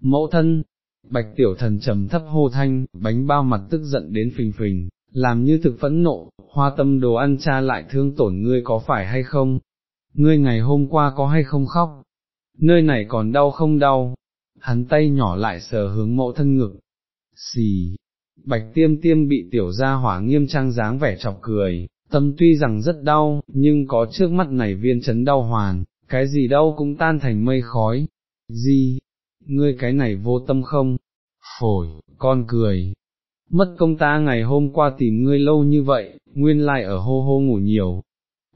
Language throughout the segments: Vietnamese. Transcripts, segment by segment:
mẫu thân, bạch tiểu thần trầm thấp hô thanh, bánh bao mặt tức giận đến phình phình, làm như thực phẫn nộ, hoa tâm đồ ăn cha lại thương tổn ngươi có phải hay không, ngươi ngày hôm qua có hay không khóc, nơi này còn đau không đau, hắn tay nhỏ lại sờ hướng mẫu thân ngực, xì, bạch tiêm tiêm bị tiểu gia hỏa nghiêm trang dáng vẻ chọc cười, tâm tuy rằng rất đau, nhưng có trước mắt này viên chấn đau hoàn, cái gì đau cũng tan thành mây khói, gì, ngươi cái này vô tâm không, phổi, con cười, mất công ta ngày hôm qua tìm ngươi lâu như vậy, nguyên lai ở hô hô ngủ nhiều.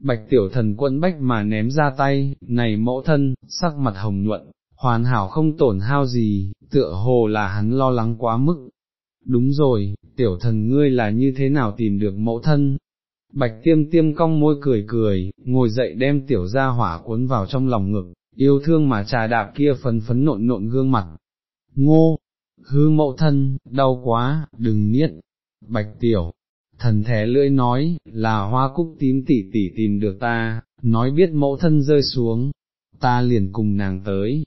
Bạch tiểu thần quẫn bách mà ném ra tay, này mẫu thân, sắc mặt hồng nhuận, hoàn hảo không tổn hao gì, tựa hồ là hắn lo lắng quá mức. Đúng rồi, tiểu thần ngươi là như thế nào tìm được mẫu thân? Bạch tiêm tiêm cong môi cười cười, ngồi dậy đem tiểu ra hỏa cuốn vào trong lòng ngực, yêu thương mà trà đạp kia phấn phấn nộn nộn gương mặt. Ngô, hư mẫu thân, đau quá, đừng niết. Bạch tiểu, thần thẻ lưỡi nói, là hoa cúc tím tỉ tỉ tìm được ta, nói biết mẫu thân rơi xuống, ta liền cùng nàng tới.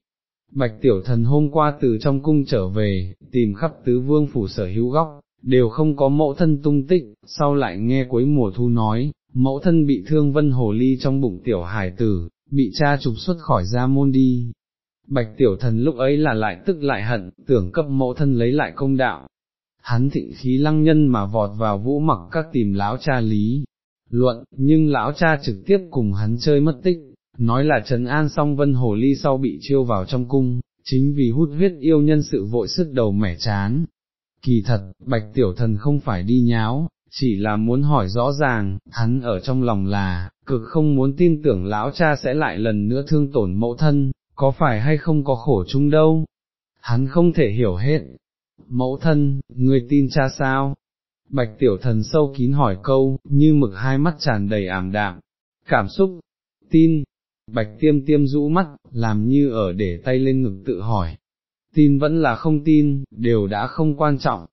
Bạch tiểu thần hôm qua từ trong cung trở về, tìm khắp tứ vương phủ sở hữu góc, đều không có mẫu thân tung tích, sau lại nghe cuối mùa thu nói, mẫu thân bị thương vân hồ ly trong bụng tiểu hải tử, bị cha trục xuất khỏi gia môn đi. Bạch tiểu thần lúc ấy là lại tức lại hận, tưởng cấp mẫu thân lấy lại công đạo. Hắn thịnh khí lăng nhân mà vọt vào vũ mặc các tìm lão cha lý, luận, nhưng lão cha trực tiếp cùng hắn chơi mất tích, nói là trấn an xong vân hồ ly sau bị chiêu vào trong cung, chính vì hút huyết yêu nhân sự vội sức đầu mẻ chán. Kỳ thật, bạch tiểu thần không phải đi nháo, chỉ là muốn hỏi rõ ràng, hắn ở trong lòng là, cực không muốn tin tưởng lão cha sẽ lại lần nữa thương tổn mẫu thân, có phải hay không có khổ chung đâu. Hắn không thể hiểu hết. Mẫu thân, người tin cha sao? Bạch tiểu thần sâu kín hỏi câu, như mực hai mắt tràn đầy ảm đạm. Cảm xúc, tin, bạch tiêm tiêm rũ mắt, làm như ở để tay lên ngực tự hỏi. Tin vẫn là không tin, đều đã không quan trọng.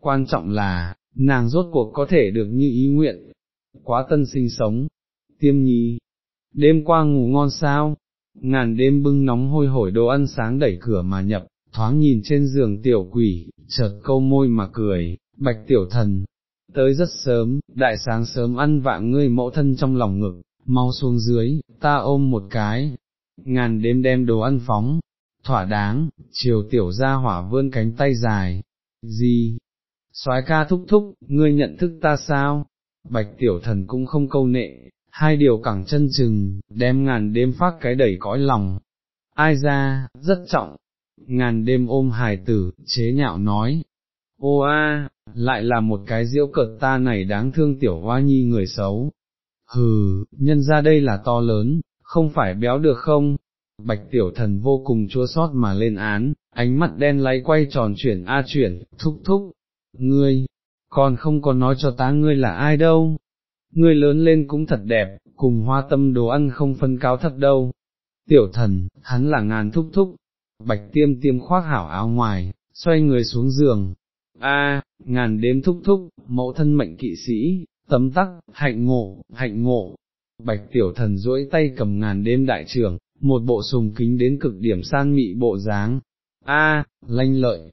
Quan trọng là, nàng rốt cuộc có thể được như ý nguyện. Quá tân sinh sống. Tiêm nhi. Đêm qua ngủ ngon sao? Ngàn đêm bưng nóng hôi hổi đồ ăn sáng đẩy cửa mà nhập, thoáng nhìn trên giường tiểu quỷ, chợt câu môi mà cười, bạch tiểu thần. Tới rất sớm, đại sáng sớm ăn vạng ngươi mẫu thân trong lòng ngực, mau xuống dưới, ta ôm một cái, ngàn đêm đem đồ ăn phóng, thỏa đáng, chiều tiểu ra hỏa vươn cánh tay dài, gì, soái ca thúc thúc, ngươi nhận thức ta sao, bạch tiểu thần cũng không câu nệ, hai điều cẳng chân chừng, đem ngàn đêm phát cái đẩy cõi lòng, ai ra, rất trọng, ngàn đêm ôm hài tử, chế nhạo nói, ô a, lại là một cái diễu cợt ta này đáng thương tiểu hoa nhi người xấu, hừ, nhân ra đây là to lớn, không phải béo được không? Bạch tiểu thần vô cùng chua sót mà lên án, ánh mắt đen láy quay tròn chuyển a chuyển, thúc thúc, ngươi, còn không có nói cho ta ngươi là ai đâu, ngươi lớn lên cũng thật đẹp, cùng hoa tâm đồ ăn không phân cao thấp đâu. Tiểu thần, hắn là ngàn thúc thúc, bạch tiêm tiêm khoác hảo áo ngoài, xoay người xuống giường. A, ngàn đêm thúc thúc, mẫu thân mệnh kỵ sĩ, tấm tắc, hạnh ngộ, hạnh ngộ. Bạch tiểu thần duỗi tay cầm ngàn đêm đại trưởng, một bộ sùng kính đến cực điểm san mị bộ dáng. A, lanh lợi.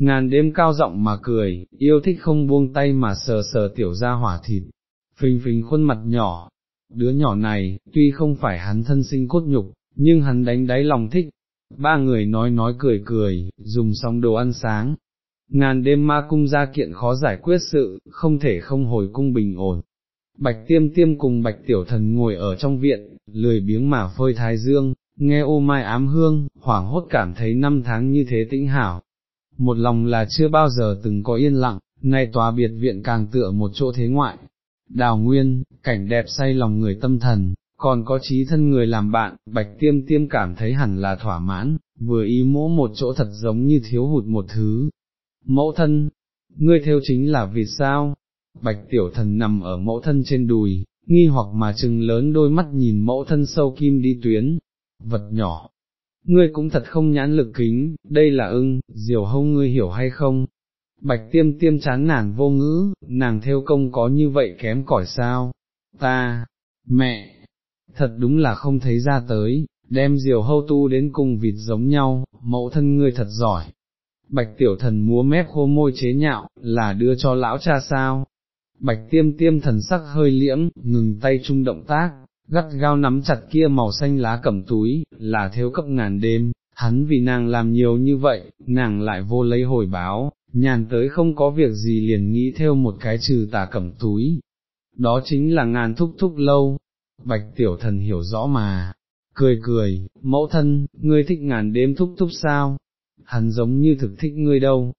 Ngàn đêm cao giọng mà cười, yêu thích không buông tay mà sờ sờ tiểu ra hỏa thịt, phình phình khuôn mặt nhỏ. Đứa nhỏ này, tuy không phải hắn thân sinh cốt nhục, nhưng hắn đánh đáy lòng thích. Ba người nói nói cười cười, dùng xong đồ ăn sáng, ngàn đêm ma cung ra kiện khó giải quyết sự, không thể không hồi cung bình ổn. Bạch tiêm tiêm cùng bạch tiểu thần ngồi ở trong viện, lười biếng mà phơi thái dương, nghe ô mai ám hương, hoảng hốt cảm thấy năm tháng như thế tĩnh hảo. Một lòng là chưa bao giờ từng có yên lặng, nay tòa biệt viện càng tựa một chỗ thế ngoại. Đào nguyên, cảnh đẹp say lòng người tâm thần, còn có trí thân người làm bạn, bạch tiêm tiêm cảm thấy hẳn là thỏa mãn, vừa ý mỗ một chỗ thật giống như thiếu hụt một thứ, mẫu thân, ngươi theo chính là vì sao? Bạch tiểu thần nằm ở mẫu thân trên đùi, nghi hoặc mà trừng lớn đôi mắt nhìn mẫu thân sâu kim đi tuyến, vật nhỏ. Ngươi cũng thật không nhãn lực kính, đây là ưng, diều hông ngươi hiểu hay không? Bạch tiêm tiêm chán nản vô ngữ, nàng theo công có như vậy kém cỏi sao? Ta, mẹ, thật đúng là không thấy ra tới, đem diều hâu tu đến cùng vịt giống nhau, mẫu thân ngươi thật giỏi. Bạch tiểu thần múa mép khô môi chế nhạo, là đưa cho lão cha sao. Bạch tiêm tiêm thần sắc hơi liễm, ngừng tay chung động tác, gắt gao nắm chặt kia màu xanh lá cẩm túi, là thiếu cấp ngàn đêm, hắn vì nàng làm nhiều như vậy, nàng lại vô lấy hồi báo, nhàn tới không có việc gì liền nghĩ theo một cái trừ tà cẩm túi. Đó chính là ngàn thúc thúc lâu, bạch tiểu thần hiểu rõ mà, cười cười, mẫu thân, ngươi thích ngàn đêm thúc thúc sao, hắn giống như thực thích ngươi đâu,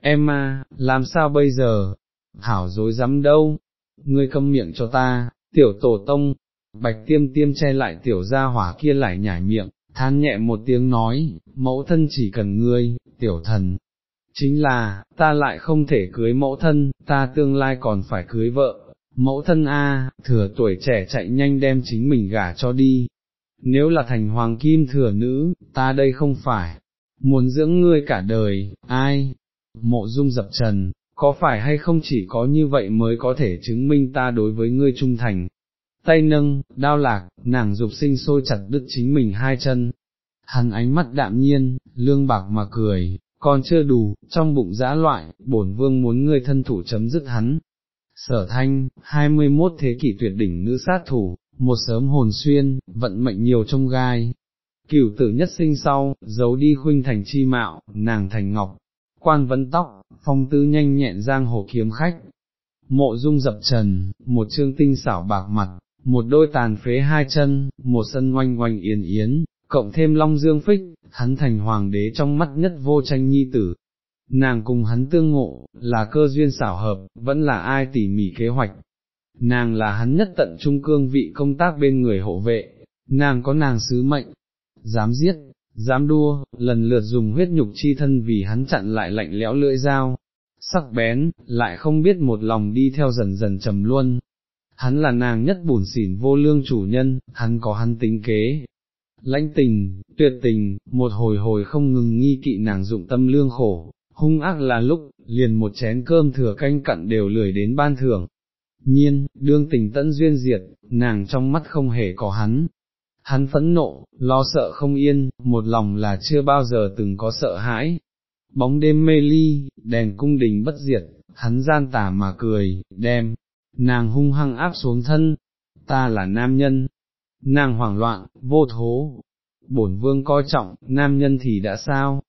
em à, làm sao bây giờ, hảo dối dám đâu, ngươi câm miệng cho ta, tiểu tổ tông, bạch tiêm tiêm che lại tiểu gia hỏa kia lại nhảy miệng, than nhẹ một tiếng nói, mẫu thân chỉ cần ngươi, tiểu thần, chính là, ta lại không thể cưới mẫu thân, ta tương lai còn phải cưới vợ, mẫu thân A, thừa tuổi trẻ chạy nhanh đem chính mình gả cho đi, nếu là thành hoàng kim thừa nữ, ta đây không phải, muốn dưỡng ngươi cả đời, ai, mộ dung dập trần, có phải hay không chỉ có như vậy mới có thể chứng minh ta đối với ngươi trung thành. Tay nâng, đao lạc, nàng dục sinh sôi chặt đứt chính mình hai chân. Hắn ánh mắt đạm nhiên, lương bạc mà cười, còn chưa đủ, trong bụng dã loại, bổn vương muốn ngươi thân thủ chấm dứt hắn. Sở thanh, 21 thế kỷ tuyệt đỉnh nữ sát thủ, một sớm hồn xuyên, vận mệnh nhiều trong gai. Cửu tử nhất sinh sau, giấu đi khuynh thành chi mạo, nàng thành ngọc, quan vấn tóc, phong tư nhanh nhẹn giang hồ kiếm khách. Mộ dung dập trần, một trương tinh xảo bạc mặt, một đôi tàn phế hai chân, một sân oanh oanh yến yến, cộng thêm long dương phích, hắn thành hoàng đế trong mắt nhất vô tranh nhi tử. Nàng cùng hắn tương ngộ, là cơ duyên xảo hợp, vẫn là ai tỉ mỉ kế hoạch. Nàng là hắn nhất tận trung cương vị công tác bên người hộ vệ, nàng có nàng sứ mệnh, dám giết, dám đua, lần lượt dùng huyết nhục chi thân vì hắn chặn lại lạnh lẽo lưỡi dao, sắc bén, lại không biết một lòng đi theo dần dần trầm luôn. Hắn là nàng nhất bùn xỉn vô lương chủ nhân, hắn có hắn tính kế, lãnh tình, tuyệt tình, một hồi hồi không ngừng nghi kỵ nàng dụng tâm lương khổ, hung ác là lúc, liền một chén cơm thừa canh cặn đều lười đến ban thưởng. Nhiên, đương tình tận duyên diệt, nàng trong mắt không hề có hắn. Hắn phẫn nộ, lo sợ không yên, một lòng là chưa bao giờ từng có sợ hãi. Bóng đêm mê ly, đèn cung đình bất diệt, hắn gian tà mà cười, đem, nàng hung hăng áp xuống thân, ta là nam nhân, nàng hoảng loạn, vô thố, bổn vương coi trọng, nam nhân thì đã sao?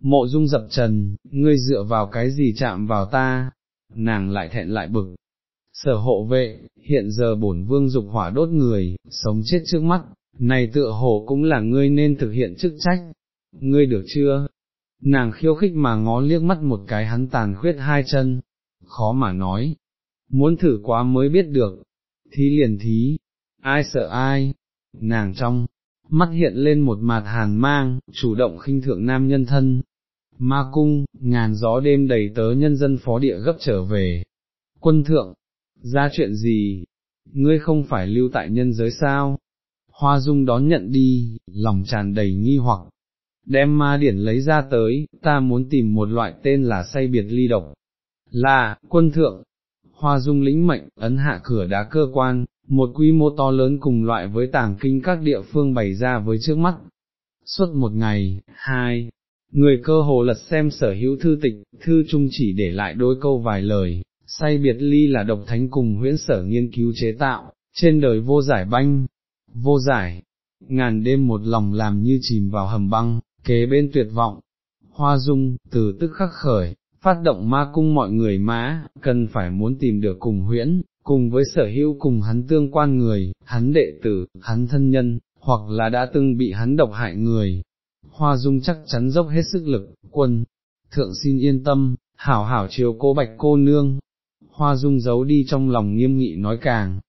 Mộ dung dập trần, ngươi dựa vào cái gì chạm vào ta, nàng lại thẹn lại bực. Sở hộ vệ, hiện giờ bổn vương dục hỏa đốt người, sống chết trước mắt, này tựa hồ cũng là ngươi nên thực hiện chức trách, ngươi được chưa? Nàng khiêu khích mà ngó liếc mắt một cái hắn tàn khuyết hai chân, khó mà nói, muốn thử quá mới biết được, thí liền thí, ai sợ ai, nàng trong, mắt hiện lên một mặt hàn mang, chủ động khinh thượng nam nhân thân. Ma cung, ngàn gió đêm đầy tớ nhân dân phó địa gấp trở về. Quân thượng, ra chuyện gì? Ngươi không phải lưu tại nhân giới sao? Hoa dung đón nhận đi, lòng tràn đầy nghi hoặc. Đem ma điển lấy ra tới, ta muốn tìm một loại tên là say biệt ly độc. Là, quân thượng. Hoa dung lĩnh mệnh, ấn hạ cửa đá cơ quan, một quy mô to lớn cùng loại với tàng kinh các địa phương bày ra với trước mắt. Suốt một ngày, hai, người cơ hồ lật xem sở hữu thư tịch, thư chung chỉ để lại đôi câu vài lời, say biệt ly là độc thánh cùng huyễn sở nghiên cứu chế tạo, trên đời vô giải banh, vô giải, ngàn đêm một lòng làm như chìm vào hầm băng, kế bên tuyệt vọng. Hoa dung, từ tức khắc khởi, phát động ma cung mọi người má cần phải muốn tìm được cùng huyễn, cùng với sở hữu cùng hắn tương quan người, hắn đệ tử, hắn thân nhân, hoặc là đã từng bị hắn độc hại người. Hoa dung chắc chắn dốc hết sức lực, quân, thượng xin yên tâm, hảo hảo chiều cô bạch cô nương. Hoa dung giấu đi trong lòng nghiêm nghị nói càng,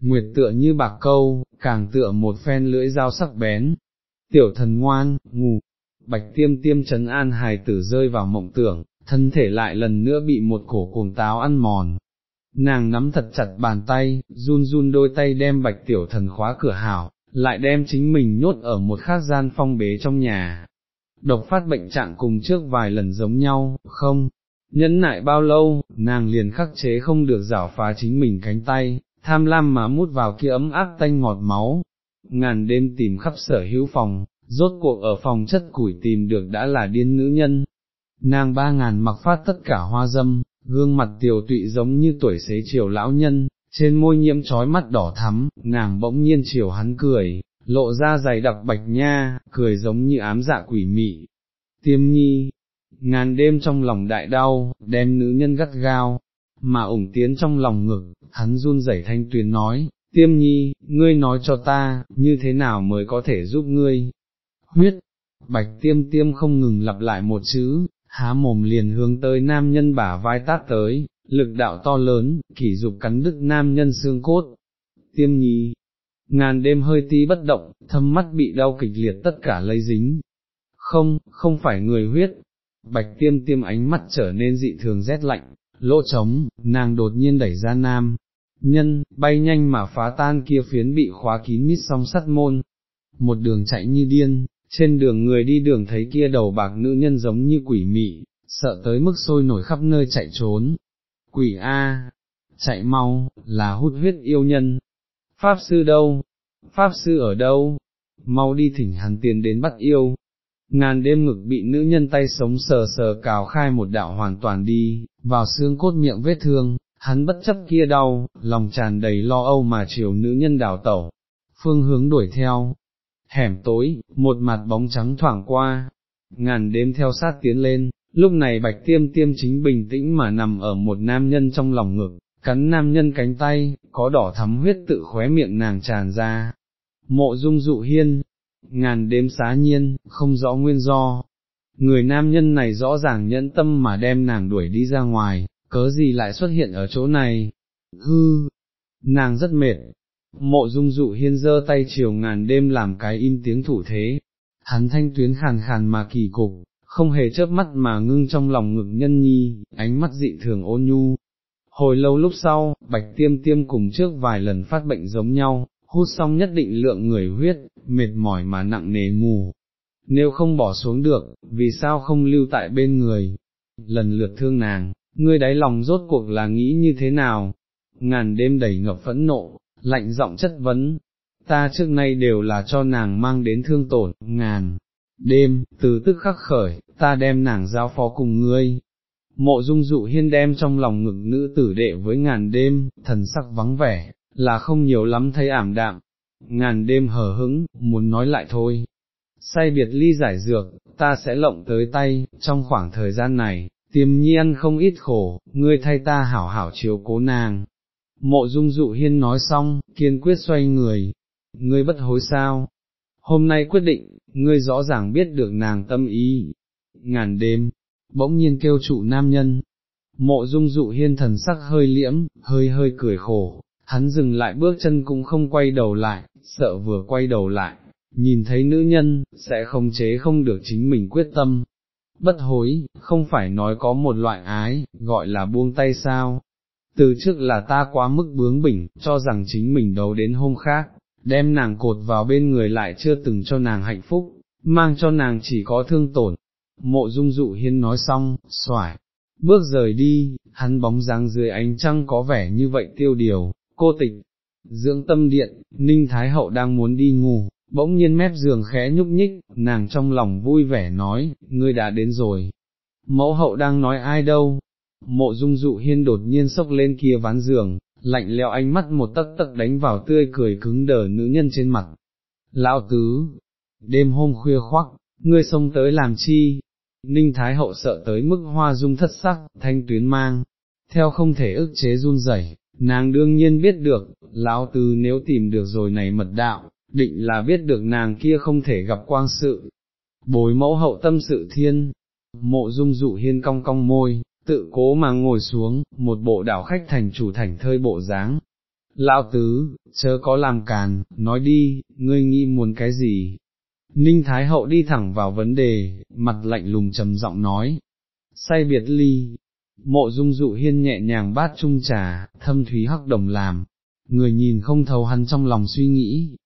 nguyệt tựa như bạc câu, càng tựa một phen lưỡi dao sắc bén. Tiểu thần ngoan, ngủ, bạch tiêm tiêm trấn an hài tử rơi vào mộng tưởng, thân thể lại lần nữa bị một cổ cuồng táo ăn mòn, nàng nắm thật chặt bàn tay, run run đôi tay đem bạch tiểu thần khóa cửa hảo, lại đem chính mình nhốt ở một khác gian phong bế trong nhà. Độc phát bệnh trạng cùng trước vài lần giống nhau, không, nhẫn nại bao lâu, nàng liền khắc chế không được rảo phá chính mình cánh tay, tham lam mà mút vào kia ấm áp tanh ngọt máu. ngàn đêm tìm khắp sở hữu phòng, rốt cuộc ở phòng chất củi tìm được đã là điên nữ nhân. Nàng ba ngàn mặc phát tất cả hoa dâm, gương mặt tiều tụy giống như tuổi xế chiều lão nhân, trên môi nhiễm trói mắt đỏ thắm, nàng bỗng nhiên chiều hắn cười, lộ ra dày đặc bạch nha, cười giống như ám dạ quỷ mị. Tiêm nhi, ngàn đêm trong lòng đại đau, đem nữ nhân gắt gao, mà ủng tiến trong lòng ngực, hắn run rẩy thanh tuyến nói, tiêm nhi, ngươi nói cho ta, như thế nào mới có thể giúp ngươi? Huyết, bạch tiêm tiêm không ngừng lặp lại một chữ, há mồm liền hướng tới nam nhân bả vai tát tới, lực đạo to lớn, kỷ dục cắn đứt nam nhân xương cốt. Tiêm nhi, ngàn đêm hơi tí bất động, thâm mắt bị đau kịch liệt tất cả lây dính. Không, không phải người huyết. Bạch tiêm tiêm ánh mắt trở nên dị thường rét lạnh, lỗ trống, nàng đột nhiên đẩy ra nam, nhân, bay nhanh mà phá tan kia phiến bị khóa kín mít song sắt môn, một đường chạy như điên, trên đường người đi đường thấy kia đầu bạc nữ nhân giống như quỷ mị, sợ tới mức sôi nổi khắp nơi chạy trốn, quỷ A, chạy mau, là hút huyết yêu nhân, Pháp sư đâu, Pháp sư ở đâu, mau đi thỉnh hắn tiền đến bắt yêu, ngàn đêm ngực bị nữ nhân tay sống sờ sờ cào khai một đạo hoàn toàn đi, vào xương cốt miệng vết thương, hắn bất chấp kia đau, lòng tràn đầy lo âu mà chiều nữ nhân đào tẩu, phương hướng đuổi theo. Hẻm tối, một mặt bóng trắng thoảng qua, ngàn đêm theo sát tiến lên, lúc này bạch tiêm tiêm chính bình tĩnh mà nằm ở một nam nhân trong lòng ngực, cắn nam nhân cánh tay, có đỏ thắm huyết tự khóe miệng nàng tràn ra. Mộ dung dụ hiên, ngàn đêm xá nhiên, không rõ nguyên do. Người nam nhân này rõ ràng nhẫn tâm mà đem nàng đuổi đi ra ngoài, cớ gì lại xuất hiện ở chỗ này, hư, nàng rất mệt, mộ dung dụ hiên giơ tay chiều ngàn đêm làm cái im tiếng thủ thế, hắn thanh tuyến khàn khàn mà kỳ cục, không hề chớp mắt mà ngưng trong lòng ngực nhân nhi, ánh mắt dị thường ôn nhu. Hồi lâu lúc sau, bạch tiêm tiêm cùng trước vài lần phát bệnh giống nhau, hút xong nhất định lượng người huyết, mệt mỏi mà nặng nề ngủ. Nếu không bỏ xuống được, vì sao không lưu tại bên người? Lần lượt thương nàng, ngươi đáy lòng rốt cuộc là nghĩ như thế nào, ngàn đêm đầy ngập phẫn nộ, lạnh giọng chất vấn, ta trước nay đều là cho nàng mang đến thương tổn, ngàn, đêm, từ tức khắc khởi, ta đem nàng giao phó cùng ngươi. Mộ dung dụ hiên đem trong lòng ngực nữ tử đệ với ngàn đêm, thần sắc vắng vẻ, là không nhiều lắm thấy ảm đạm, ngàn đêm hờ hững, muốn nói lại thôi. Say biệt ly giải dược, ta sẽ lộng tới tay, trong khoảng thời gian này, tiềm nhi ăn không ít khổ, ngươi thay ta hảo hảo chiếu cố nàng. Mộ dung dụ hiên nói xong, kiên quyết xoay người, ngươi bất hối sao, hôm nay quyết định, ngươi rõ ràng biết được nàng tâm ý, ngàn đêm, bỗng nhiên kêu trụ nam nhân, mộ dung dụ hiên thần sắc hơi liễm, hơi hơi cười khổ, hắn dừng lại bước chân cũng không quay đầu lại, sợ vừa quay đầu lại, nhìn thấy nữ nhân, sẽ không chế không được chính mình quyết tâm, bất hối, không phải nói có một loại ái, gọi là buông tay sao. Từ trước là ta quá mức bướng bỉnh, cho rằng chính mình đấu đến hôm khác, đem nàng cột vào bên người lại chưa từng cho nàng hạnh phúc, mang cho nàng chỉ có thương tổn. Mộ dung dụ hiên nói xong, xoải, bước rời đi, hắn bóng dáng dưới ánh trăng có vẻ như vậy tiêu điều, cô tịch. Dưỡng tâm điện, Ninh Thái Hậu đang muốn đi ngủ, bỗng nhiên mép giường khẽ nhúc nhích, nàng trong lòng vui vẻ nói, ngươi đã đến rồi. Mẫu hậu đang nói ai đâu? Mộ dung dụ hiên đột nhiên sốc lên kia ván giường, lạnh lẽo ánh mắt một tấc tấc đánh vào tươi cười cứng đờ nữ nhân trên mặt. Lão tứ, đêm hôm khuya khoắc, ngươi xông tới làm chi? Ninh Thái Hậu sợ tới mức hoa dung thất sắc, thanh tuyến mang, theo không thể ức chế run rẩy, nàng đương nhiên biết được, lão tứ nếu tìm được rồi này mật đạo, định là biết được nàng kia không thể gặp quang sự. Bối mẫu hậu tâm sự thiên, mộ dung dụ hiên cong cong môi, tự cố mà ngồi xuống, một bộ đảo khách thành chủ thành thơi bộ dáng. Lão tứ, chớ có làm càn, nói đi, ngươi nghĩ muốn cái gì? Ninh Thái Hậu đi thẳng vào vấn đề, mặt lạnh lùng trầm giọng nói. Say biệt ly, mộ dung dụ hiên nhẹ nhàng bát chung trà, thâm thúy hắc đồng làm, người nhìn không thấu hắn trong lòng suy nghĩ,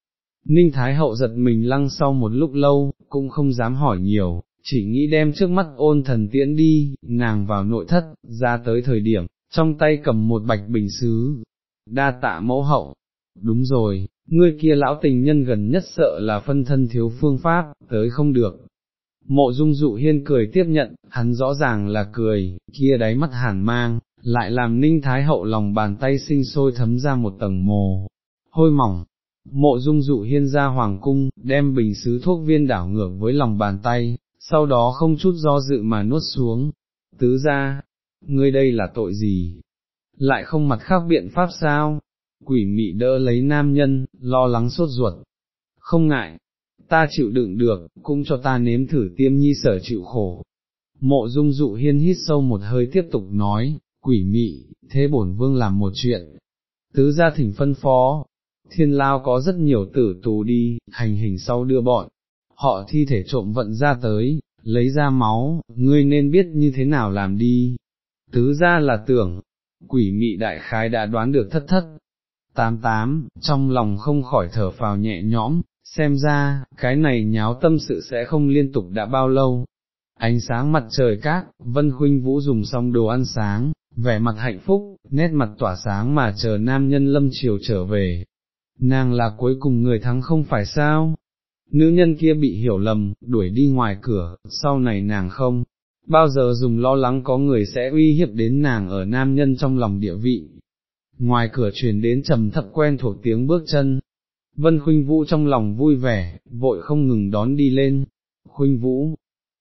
Ninh Thái Hậu giật mình lăng sau một lúc lâu, cũng không dám hỏi nhiều, chỉ nghĩ đem trước mắt ôn thần tiễn đi, nàng vào nội thất, ra tới thời điểm, trong tay cầm một bạch bình xứ, đa tạ mẫu hậu, đúng rồi, ngươi kia lão tình nhân gần nhất sợ là phân thân thiếu phương pháp, tới không được. Mộ dung dụ hiên cười tiếp nhận, hắn rõ ràng là cười, kia đáy mắt hàn mang, lại làm ninh thái hậu lòng bàn tay sinh sôi thấm ra một tầng mồ, hôi mỏng. Mộ dung dụ hiên ra hoàng cung, đem bình sứ thuốc viên đảo ngược với lòng bàn tay, sau đó không chút do dự mà nuốt xuống. Tứ ra, ngươi đây là tội gì? Lại không mặt khác biện pháp sao? Quỷ mị đỡ lấy nam nhân, lo lắng sốt ruột. Không ngại, ta chịu đựng được, cũng cho ta nếm thử tiêm nhi sở chịu khổ. Mộ dung dụ hiên hít sâu một hơi tiếp tục nói, quỷ mị, thế bổn vương làm một chuyện. Tứ gia thỉnh phân phó, thiên lao có rất nhiều tử tù đi, hành hình sau đưa bọn, họ thi thể trộm vận ra tới, lấy ra máu, ngươi nên biết như thế nào làm đi. Tứ gia là tưởng, quỷ mị đại khái đã đoán được thất thất. Tám tám, trong lòng không khỏi thở phào nhẹ nhõm, xem ra, cái này nháo tâm sự sẽ không liên tục đã bao lâu. Ánh sáng mặt trời cát, Vân Khuynh Vũ dùng xong đồ ăn sáng, vẻ mặt hạnh phúc, nét mặt tỏa sáng mà chờ nam nhân lâm chiều trở về. Nàng là cuối cùng người thắng không phải sao? Nữ nhân kia bị hiểu lầm, đuổi đi ngoài cửa, sau này nàng không, bao giờ dùng lo lắng có người sẽ uy hiếp đến nàng ở nam nhân trong lòng địa vị. Ngoài cửa truyền đến trầm thấp quen thuộc tiếng bước chân, Vân Khuynh Vũ trong lòng vui vẻ, vội không ngừng đón đi lên. Khuynh Vũ,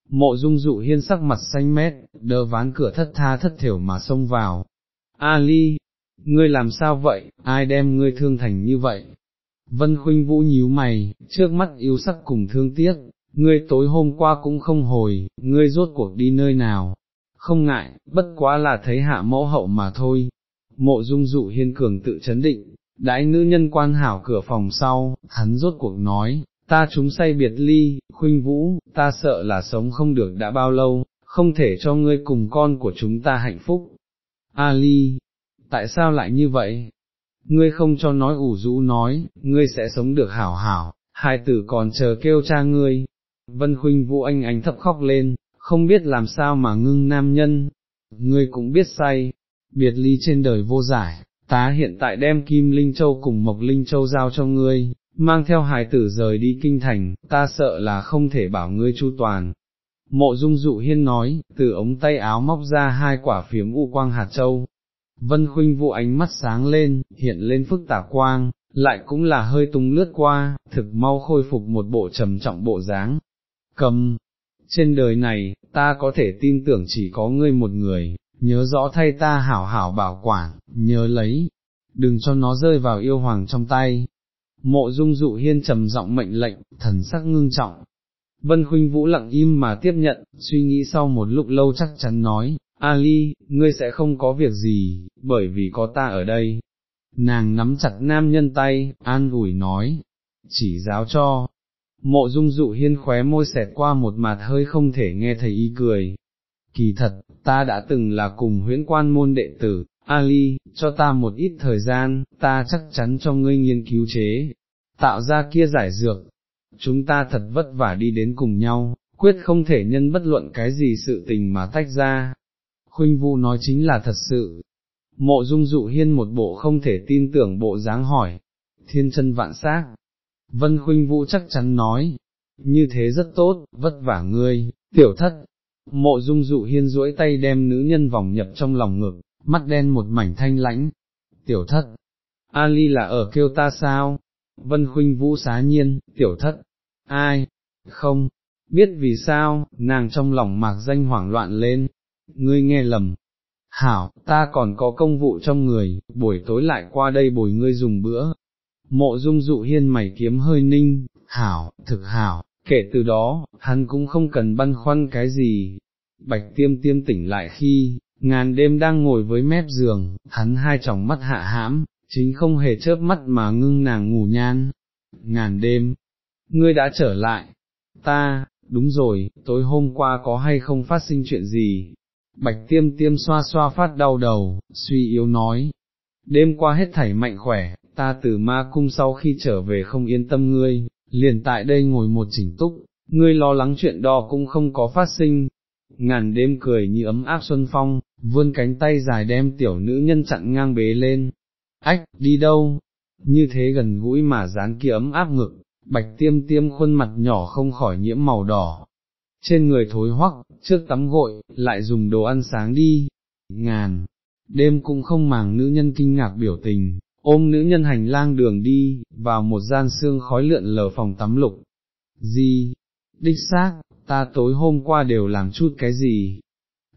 mộ dung dụ hiên sắc mặt xanh mét, đỡ ván cửa thất tha thất thiểu mà xông vào. Ali, ngươi làm sao vậy, ai đem ngươi thương thành như vậy? Vân Khuynh Vũ nhíu mày, trước mắt yêu sắc cùng thương tiếc, ngươi tối hôm qua cũng không hồi, ngươi rốt cuộc đi nơi nào? Không ngại, bất quá là thấy hạ mẫu hậu mà thôi. Mộ dung dụ hiên cường tự chấn định, đãi nữ nhân quan hảo cửa phòng sau, hắn rốt cuộc nói, ta chúng say biệt ly, khuynh vũ, ta sợ là sống không được đã bao lâu, không thể cho ngươi cùng con của chúng ta hạnh phúc. Ali, tại sao lại như vậy? Ngươi không cho nói ủ rũ nói, ngươi sẽ sống được hảo hảo, hai tử còn chờ kêu cha ngươi. Vân khuynh vũ anh anh thấp khóc lên, không biết làm sao mà ngưng nam nhân. Ngươi cũng biết say, biệt ly trên đời vô giải, tá hiện tại đem Kim Linh Châu cùng Mộc Linh Châu giao cho ngươi, mang theo hài tử rời đi kinh thành, ta sợ là không thể bảo ngươi chu toàn. Mộ dung dụ hiên nói, từ ống tay áo móc ra hai quả phiếm u quang hạt châu. Vân khuynh vụ ánh mắt sáng lên, hiện lên phức tạp quang, lại cũng là hơi tung lướt qua, thực mau khôi phục một bộ trầm trọng bộ dáng. Cầm, trên đời này, ta có thể tin tưởng chỉ có ngươi một người, nhớ rõ thay ta hảo hảo bảo quản, nhớ lấy, đừng cho nó rơi vào yêu hoàng trong tay. Mộ dung dụ hiên trầm giọng mệnh lệnh, thần sắc ngưng trọng. Vân Khuynh Vũ lặng im mà tiếp nhận, suy nghĩ sau một lúc lâu chắc chắn nói, Ali, ngươi sẽ không có việc gì, bởi vì có ta ở đây. Nàng nắm chặt nam nhân tay, an ủi nói, chỉ giáo cho. Mộ dung dụ hiên khóe môi xẹt qua một mặt hơi không thể nghe thấy y cười, kỳ thật, ta đã từng là cùng huyễn quan môn đệ tử, Ali, cho ta một ít thời gian, ta chắc chắn cho ngươi nghiên cứu chế, tạo ra kia giải dược, chúng ta thật vất vả đi đến cùng nhau, quyết không thể nhân bất luận cái gì sự tình mà tách ra. Khuynh Vu nói chính là thật sự. Mộ dung dụ hiên một bộ không thể tin tưởng bộ dáng hỏi, thiên chân vạn xác. Vân Khuynh Vũ chắc chắn nói, như thế rất tốt, vất vả ngươi, tiểu thất, Mộ dung dụ hiên duỗi tay đem nữ nhân vòng nhập trong lòng ngực, mắt đen một mảnh thanh lãnh. Tiểu thất, Ali là ở kêu ta sao? Vân khuynh vũ xá nhiên, tiểu thất, ai? Không, biết vì sao, nàng trong lòng mạc danh hoảng loạn lên. Ngươi nghe lầm. Hảo, ta còn có công vụ trong người, buổi tối lại qua đây bồi ngươi dùng bữa. Mộ dung dụ hiên mày kiếm hơi ninh, hảo, thực hảo, kể từ đó, hắn cũng không cần băn khoăn cái gì. Bạch tiêm tiêm tỉnh lại khi, ngàn đêm đang ngồi với mép giường, hắn hai tròng mắt hạ hãm, chính không hề chớp mắt mà ngưng nàng ngủ nhan. Ngàn đêm, ngươi đã trở lại, ta, đúng rồi, tối hôm qua có hay không phát sinh chuyện gì? Bạch tiêm tiêm xoa xoa phát đau đầu, suy yếu nói. Đêm qua hết thảy mạnh khỏe, ta từ ma cung sau khi trở về không yên tâm ngươi, liền tại đây ngồi một chỉnh túc, ngươi lo lắng chuyện đo cũng không có phát sinh. Ngàn đêm cười như ấm áp xuân phong, vươn cánh tay dài đem tiểu nữ nhân chặn ngang bế lên. Ách, đi đâu? như thế gần gũi mà dán kia ấm áp ngực, bạch tiêm tiêm khuôn mặt nhỏ không khỏi nhiễm màu đỏ. Trên người thối hoắc, trước tắm gội, lại dùng đồ ăn sáng đi, ngàn, đêm cũng không màng nữ nhân kinh ngạc biểu tình, ôm nữ nhân hành lang đường đi, vào một gian xương khói lượn lờ phòng tắm lục. Gì? Đích xác, ta tối hôm qua đều làm chút cái gì?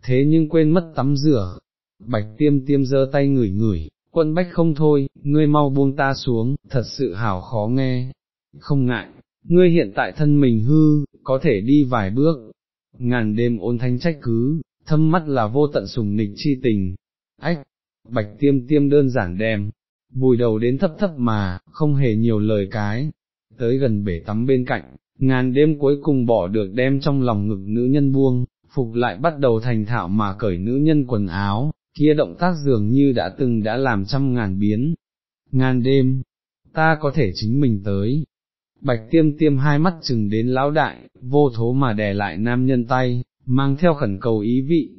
Thế nhưng quên mất tắm rửa. Bạch tiêm tiêm giơ tay ngửi ngửi, quân bách không thôi, ngươi mau buông ta xuống, thật sự hảo khó nghe. Không ngại, ngươi hiện tại thân mình hư, có thể đi vài bước. Ngàn đêm ôn thanh trách cứ, thâm mắt là vô tận sùng nịch chi tình. Ách, bạch tiêm tiêm đơn giản đem, vùi đầu đến thấp thấp mà, không hề nhiều lời cái, tới gần bể tắm bên cạnh, ngàn đêm cuối cùng bỏ được đem trong lòng ngực nữ nhân buông, phục lại bắt đầu thành thạo mà cởi nữ nhân quần áo, kia động tác dường như đã từng đã làm trăm ngàn biến. Ngàn đêm, ta có thể chính mình tới. Bạch tiêm tiêm hai mắt chừng đến lão đại, vô thố mà đè lại nam nhân tay, mang theo khẩn cầu ý vị,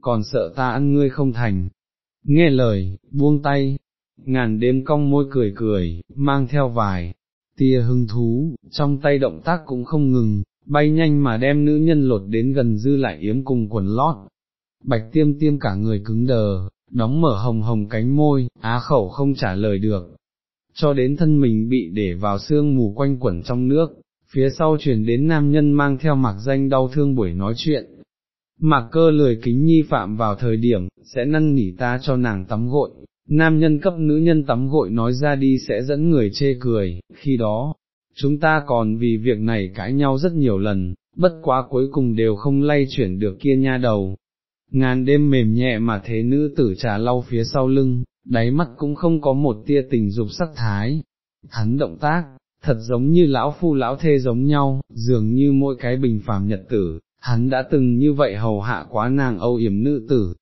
còn sợ ta ăn ngươi không thành. Nghe lời, buông tay, ngàn đêm cong môi cười cười, mang theo vài, tia hưng thú, trong tay động tác cũng không ngừng, bay nhanh mà đem nữ nhân lột đến gần dư lại yếm cùng quần lót. Bạch tiêm tiêm cả người cứng đờ, đóng mở hồng hồng cánh môi, á khẩu không trả lời được, cho đến thân mình bị để vào xương mù quanh quẩn trong nước, phía sau truyền đến nam nhân mang theo mặc danh đau thương buổi nói chuyện. Mạc cơ lười kính nhi phạm vào thời điểm, sẽ năn nỉ ta cho nàng tắm gội, nam nhân cấp nữ nhân tắm gội nói ra đi sẽ dẫn người chê cười, khi đó, chúng ta còn vì việc này cãi nhau rất nhiều lần, bất quá cuối cùng đều không lay chuyển được kia nha đầu. Ngàn đêm mềm nhẹ mà thế nữ tử trà lau phía sau lưng, đáy mắt cũng không có một tia tình dục sắc thái. Hắn động tác, thật giống như lão phu lão thê giống nhau, dường như mỗi cái bình phàm nhật tử, hắn đã từng như vậy hầu hạ quá nàng âu yểm nữ tử.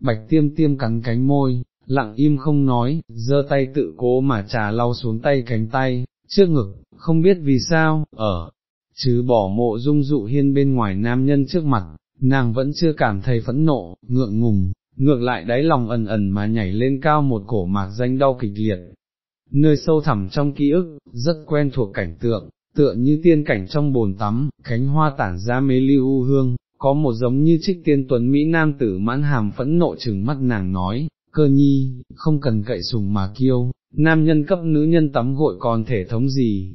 Bạch tiêm tiêm cắn cánh môi, lặng im không nói, giơ tay tự cố mà trà lau xuống tay cánh tay, trước ngực, không biết vì sao, ở, chứ bỏ mộ dung dụ hiên bên ngoài nam nhân trước mặt, nàng vẫn chưa cảm thấy phẫn nộ, ngượng ngùng, ngược lại đáy lòng ẩn ẩn mà nhảy lên cao một cổ mạc danh đau kịch liệt. Nơi sâu thẳm trong ký ức, rất quen thuộc cảnh tượng, tựa như tiên cảnh trong bồn tắm, cánh hoa tản ra mê lưu hương, có một giống như trích tiên tuấn Mỹ Nam tử mãn hàm phẫn nộ chừng mắt nàng nói, cơ nhi, không cần cậy sùng mà kiêu, nam nhân cấp nữ nhân tắm gội còn thể thống gì,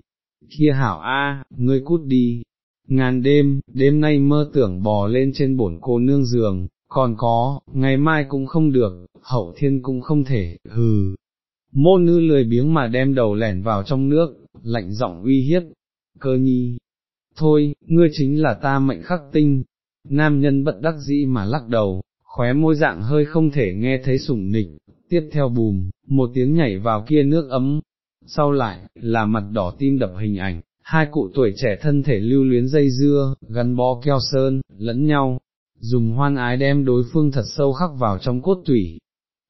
kia hảo a, ngươi cút đi, ngàn đêm, đêm nay mơ tưởng bò lên trên bổn cô nương giường, còn có, ngày mai cũng không được, hậu thiên cũng không thể, hừ. Môn nữ lười biếng mà đem đầu lẻn vào trong nước, lạnh giọng uy hiếp, cơ nhi. Thôi, ngươi chính là ta mệnh khắc tinh. Nam nhân bận đắc dĩ mà lắc đầu, khóe môi dạng hơi không thể nghe thấy sủng nịch, tiếp theo bùm, một tiếng nhảy vào kia nước ấm, sau lại, là mặt đỏ tim đập hình ảnh, hai cụ tuổi trẻ thân thể lưu luyến dây dưa, gắn bó keo sơn, lẫn nhau, dùng hoan ái đem đối phương thật sâu khắc vào trong cốt tủy.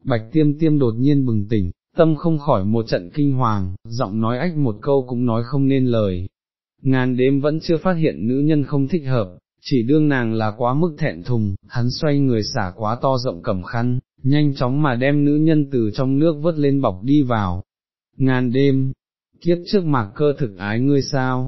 Bạch tiêm tiêm đột nhiên bừng tỉnh, tâm không khỏi một trận kinh hoàng, giọng nói ách một câu cũng nói không nên lời. Ngàn đêm vẫn chưa phát hiện nữ nhân không thích hợp, chỉ đương nàng là quá mức thẹn thùng, hắn xoay người xả quá to rộng cầm khăn, nhanh chóng mà đem nữ nhân từ trong nước vớt lên bọc đi vào. Ngàn đêm, kiếp trước mạc cơ thực ái ngươi sao?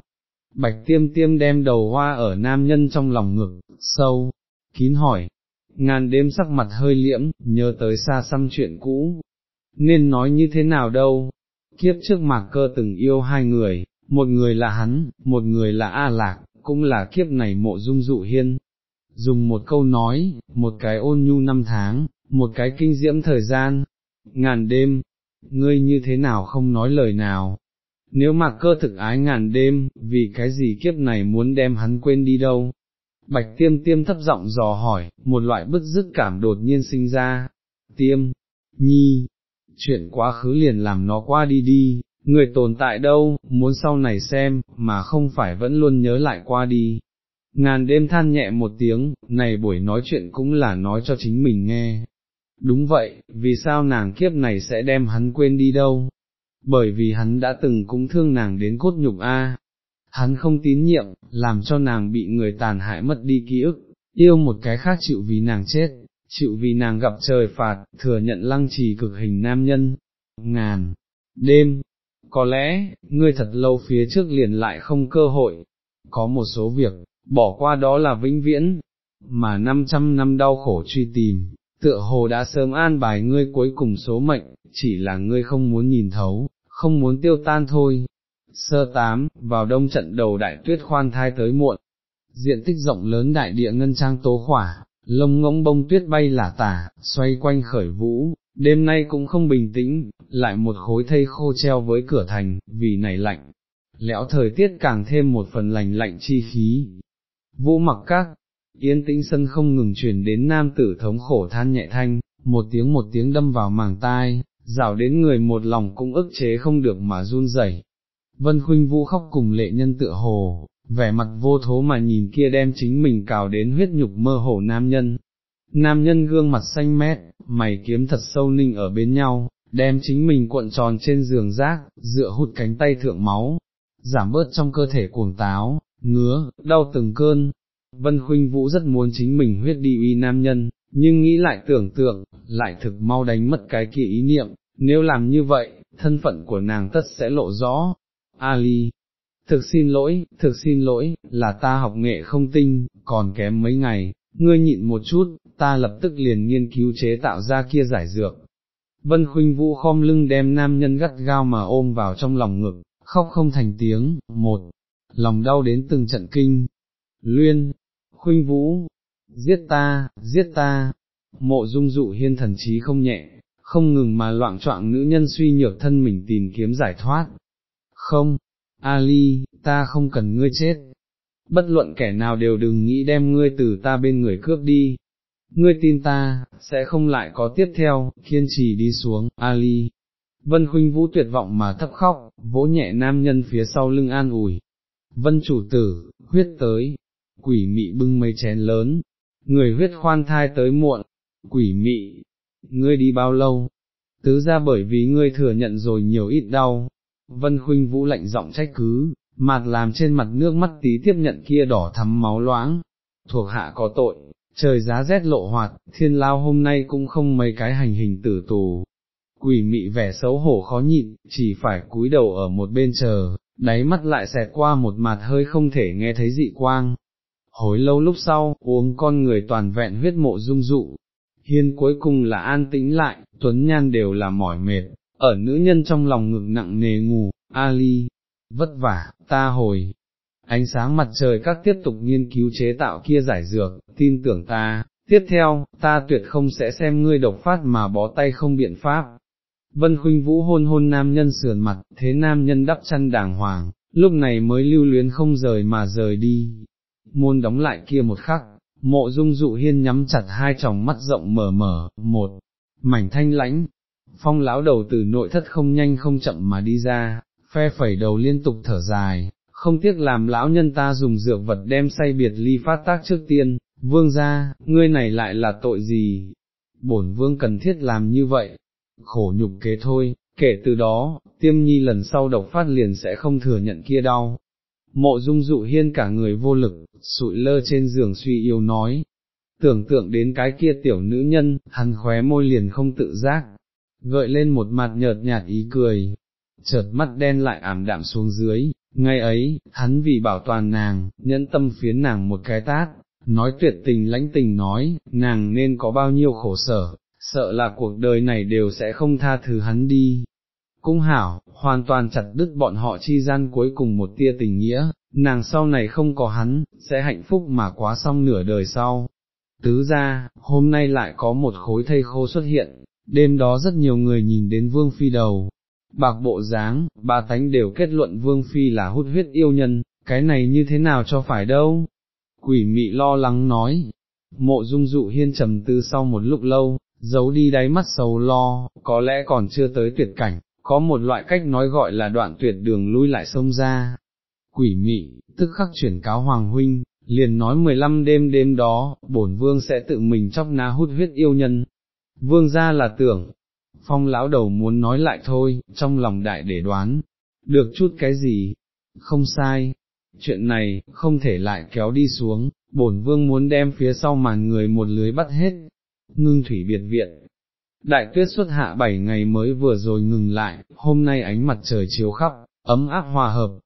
Bạch tiêm tiêm đem đầu hoa ở nam nhân trong lòng ngực, sâu, kín hỏi, ngàn đêm sắc mặt hơi liễm, nhớ tới xa xăm chuyện cũ, nên nói như thế nào đâu, kiếp trước mạc cơ từng yêu hai người, một người là hắn, một người là A Lạc, cũng là kiếp này mộ dung dụ hiên. Dùng một câu nói, một cái ôn nhu năm tháng, một cái kinh diễm thời gian, ngàn đêm, ngươi như thế nào không nói lời nào. Nếu mạc cơ thực ái ngàn đêm, vì cái gì kiếp này muốn đem hắn quên đi đâu? Bạch tiêm tiêm thấp giọng dò hỏi, một loại bức dứt cảm đột nhiên sinh ra. Tiêm, nhi, chuyện quá khứ liền làm nó qua đi đi, người tồn tại đâu, muốn sau này xem, mà không phải vẫn luôn nhớ lại qua đi. Ngàn đêm than nhẹ một tiếng, này buổi nói chuyện cũng là nói cho chính mình nghe. Đúng vậy, vì sao nàng kiếp này sẽ đem hắn quên đi đâu? Bởi vì hắn đã từng cũng thương nàng đến cốt nhục a. Hắn không tín nhiệm, làm cho nàng bị người tàn hại mất đi ký ức, yêu một cái khác chịu vì nàng chết, chịu vì nàng gặp trời phạt, thừa nhận lăng trì cực hình nam nhân. Ngàn, đêm, có lẽ, ngươi thật lâu phía trước liền lại không cơ hội, có một số việc, bỏ qua đó là vĩnh viễn, mà 500 năm đau khổ truy tìm, tựa hồ đã sớm an bài ngươi cuối cùng số mệnh, chỉ là ngươi không muốn nhìn thấu, không muốn tiêu tan thôi. Sơ tám, vào đông trận đầu đại tuyết khoan thai tới muộn, diện tích rộng lớn đại địa ngân trang tố khỏa, lông ngỗng bông tuyết bay lả tả, xoay quanh khởi vũ, đêm nay cũng không bình tĩnh, lại một khối thây khô treo với cửa thành, vì này lạnh, lẽo thời tiết càng thêm một phần lành lạnh chi khí. Vũ mặc các, yên tĩnh sân không ngừng truyền đến nam tử thống khổ than nhẹ thanh, một tiếng một tiếng đâm vào màng tai, rào đến người một lòng cũng ức chế không được mà run rẩy. Vân Khuynh Vũ khóc cùng lệ nhân tựa hồ, vẻ mặt vô thố mà nhìn kia đem chính mình cào đến huyết nhục mơ hồ nam nhân. Nam nhân gương mặt xanh mét, mày kiếm thật sâu ninh ở bên nhau, đem chính mình cuộn tròn trên giường rác, dựa hụt cánh tay thượng máu, giảm bớt trong cơ thể cuồng táo, ngứa, đau từng cơn. Vân Khuynh Vũ rất muốn chính mình huyết đi uy nam nhân, nhưng nghĩ lại tưởng tượng, lại thực mau đánh mất cái kia ý niệm, nếu làm như vậy, thân phận của nàng tất sẽ lộ rõ. Ali, thực xin lỗi, thực xin lỗi, là ta học nghệ không tinh, còn kém mấy ngày, ngươi nhịn một chút, ta lập tức liền nghiên cứu chế tạo ra kia giải dược. Vân Khuynh Vũ khom lưng đem nam nhân gắt gao mà ôm vào trong lòng ngực, khóc không thành tiếng, một, lòng đau đến từng trận kinh. Luyên, Khuynh Vũ, giết ta, giết ta, mộ dung dụ hiên thần trí không nhẹ, không ngừng mà loạn trọng nữ nhân suy nhược thân mình tìm kiếm giải thoát. Không, Ali, ta không cần ngươi chết. Bất luận kẻ nào đều đừng nghĩ đem ngươi từ ta bên người cướp đi. Ngươi tin ta, sẽ không lại có tiếp theo, kiên trì đi xuống, Ali. Vân Khuynh Vũ tuyệt vọng mà thấp khóc, vỗ nhẹ nam nhân phía sau lưng an ủi. Vân chủ tử, huyết tới, quỷ mị bưng mấy chén lớn, người huyết khoan thai tới muộn, quỷ mị, ngươi đi bao lâu? Tứ ra bởi vì ngươi thừa nhận rồi nhiều ít đau, Vân Khuynh Vũ lạnh giọng trách cứ, mặt làm trên mặt nước mắt tí tiếp nhận kia đỏ thắm máu loãng, thuộc hạ có tội, trời giá rét lộ hoạt, thiên lao hôm nay cũng không mấy cái hành hình tử tù. Quỷ mị vẻ xấu hổ khó nhịn, chỉ phải cúi đầu ở một bên chờ, đáy mắt lại xẹt qua một mặt hơi không thể nghe thấy dị quang. Hồi lâu lúc sau, uống con người toàn vẹn huyết mộ dung dụ, hiên cuối cùng là an tĩnh lại, tuấn nhan đều là mỏi mệt, ở nữ nhân trong lòng ngực nặng nề ngủ, Ali, vất vả, ta hồi. Ánh sáng mặt trời các tiếp tục nghiên cứu chế tạo kia giải dược, tin tưởng ta, tiếp theo, ta tuyệt không sẽ xem ngươi độc phát mà bó tay không biện pháp. Vân Khuynh Vũ hôn hôn nam nhân sườn mặt, thế nam nhân đắp chăn đàng hoàng, lúc này mới lưu luyến không rời mà rời đi. Môn đóng lại kia một khắc, mộ dung dụ hiên nhắm chặt hai tròng mắt rộng mở mở, một, mảnh thanh lãnh, phong lão đầu từ nội thất không nhanh không chậm mà đi ra, phe phẩy đầu liên tục thở dài, không tiếc làm lão nhân ta dùng dược vật đem say biệt ly phát tác trước tiên, vương ra, ngươi này lại là tội gì, bổn vương cần thiết làm như vậy, khổ nhục kế thôi, kể từ đó, tiêm nhi lần sau độc phát liền sẽ không thừa nhận kia đau. Mộ dung dụ hiên cả người vô lực, sụi lơ trên giường suy yếu nói, tưởng tượng đến cái kia tiểu nữ nhân, hắn khóe môi liền không tự giác, gợi lên một mặt nhợt nhạt ý cười, chợt mắt đen lại ảm đạm xuống dưới, ngay ấy, hắn vì bảo toàn nàng, nhẫn tâm phiến nàng một cái tát, nói tuyệt tình lãnh tình nói, nàng nên có bao nhiêu khổ sở, sợ là cuộc đời này đều sẽ không tha thứ hắn đi. Cũng hảo, hoàn toàn chặt đứt bọn họ chi gian cuối cùng một tia tình nghĩa, nàng sau này không có hắn, sẽ hạnh phúc mà quá xong nửa đời sau. Tứ ra, hôm nay lại có một khối thây khô xuất hiện, đêm đó rất nhiều người nhìn đến vương phi đầu, bạc bộ dáng, ba tánh đều kết luận vương phi là hút huyết yêu nhân, cái này như thế nào cho phải đâu. Quỷ mị lo lắng nói, mộ dung dụ hiên trầm tư sau một lúc lâu, giấu đi đáy mắt sầu lo, có lẽ còn chưa tới tuyệt cảnh, có một loại cách nói gọi là đoạn tuyệt đường lui lại sông ra. Quỷ mị, tức khắc chuyển cáo Hoàng Huynh, liền nói 15 đêm đêm đó, bổn vương sẽ tự mình chóc ná hút huyết yêu nhân, vương gia là tưởng, phong lão đầu muốn nói lại thôi, trong lòng đại để đoán, được chút cái gì, không sai, chuyện này, không thể lại kéo đi xuống, bổn vương muốn đem phía sau màn người một lưới bắt hết, ngưng thủy biệt viện, đại tuyết xuất hạ bảy ngày mới vừa rồi ngừng lại, hôm nay ánh mặt trời chiếu khắp, ấm áp hòa hợp.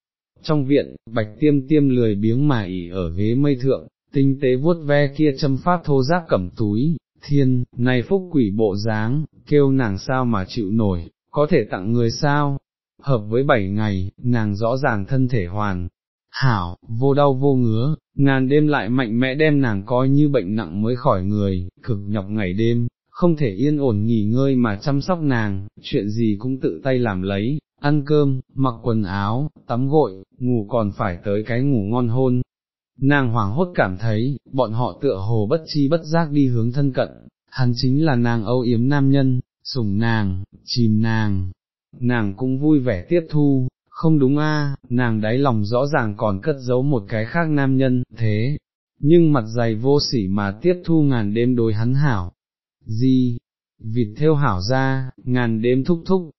Trong viện, bạch tiêm tiêm lười biếng mà ỉ ở ghế mây thượng, tinh tế vuốt ve kia châm pháp thô giác cẩm túi, thiên, này phúc quỷ bộ dáng, kêu nàng sao mà chịu nổi, có thể tặng người sao, hợp với bảy ngày, nàng rõ ràng thân thể hoàn, hảo, vô đau vô ngứa, ngàn đêm lại mạnh mẽ đem nàng coi như bệnh nặng mới khỏi người, cực nhọc ngày đêm, không thể yên ổn nghỉ ngơi mà chăm sóc nàng, chuyện gì cũng tự tay làm lấy, ăn cơm, mặc quần áo, tắm gội, ngủ còn phải tới cái ngủ ngon hôn. Nàng hoảng hốt cảm thấy, bọn họ tựa hồ bất chi bất giác đi hướng thân cận, hắn chính là nàng âu yếm nam nhân, sủng nàng, chìm nàng, nàng cũng vui vẻ tiếp thu, không đúng a, nàng đáy lòng rõ ràng còn cất giấu một cái khác nam nhân, thế, nhưng mặt dày vô sỉ mà tiếp thu ngàn đêm đối hắn hảo, gì, vịt theo hảo ra, ngàn đêm thúc thúc,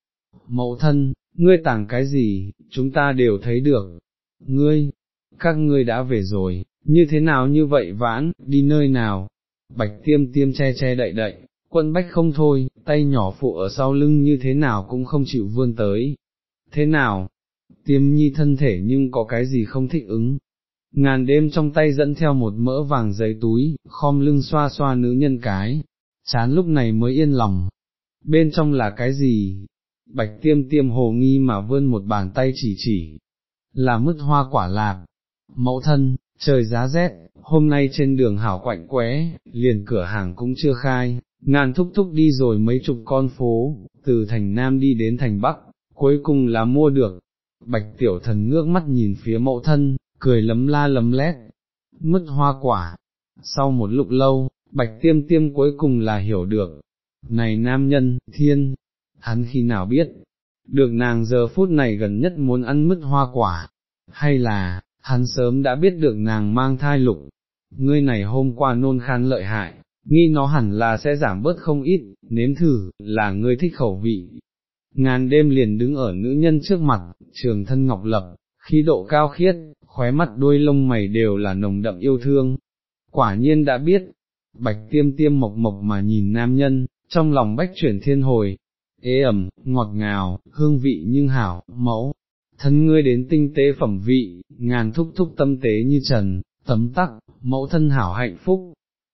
mẫu thân, ngươi tàng cái gì, chúng ta đều thấy được, ngươi, các ngươi đã về rồi, như thế nào như vậy vãn, đi nơi nào, bạch tiêm tiêm che che đậy đậy, quân bách không thôi, tay nhỏ phụ ở sau lưng như thế nào cũng không chịu vươn tới, thế nào, tiêm nhi thân thể nhưng có cái gì không thích ứng. Ngàn đêm trong tay dẫn theo một mỡ vàng giấy túi, khom lưng xoa xoa nữ nhân cái, chán lúc này mới yên lòng. Bên trong là cái gì? Bạch tiêm tiêm hồ nghi mà vươn một bàn tay chỉ chỉ, là mứt hoa quả lạc. Mẫu thân, trời giá rét, hôm nay trên đường hảo quạnh quẽ, liền cửa hàng cũng chưa khai, ngàn thúc thúc đi rồi mấy chục con phố, từ thành Nam đi đến thành Bắc, cuối cùng là mua được. Bạch tiểu thần ngước mắt nhìn phía mẫu thân, cười lấm la lấm lét, mứt hoa quả. Sau một lúc lâu, bạch tiêm tiêm cuối cùng là hiểu được, này nam nhân, thiên, hắn khi nào biết, được nàng giờ phút này gần nhất muốn ăn mứt hoa quả, hay là, hắn sớm đã biết được nàng mang thai lục, ngươi này hôm qua nôn khan lợi hại, nghi nó hẳn là sẽ giảm bớt không ít, nếm thử, là ngươi thích khẩu vị. Ngàn đêm liền đứng ở nữ nhân trước mặt, trường thân ngọc lập, khí độ cao khiết, khóe mắt đuôi lông mày đều là nồng đậm yêu thương. Quả nhiên đã biết, bạch tiêm tiêm mộc mộc mà nhìn nam nhân, trong lòng bách chuyển thiên hồi, ế ẩm, ngọt ngào, hương vị nhưng hảo, mẫu, thân ngươi đến tinh tế phẩm vị, ngàn thúc thúc tâm tế như trần, tấm tắc, mẫu thân hảo hạnh phúc.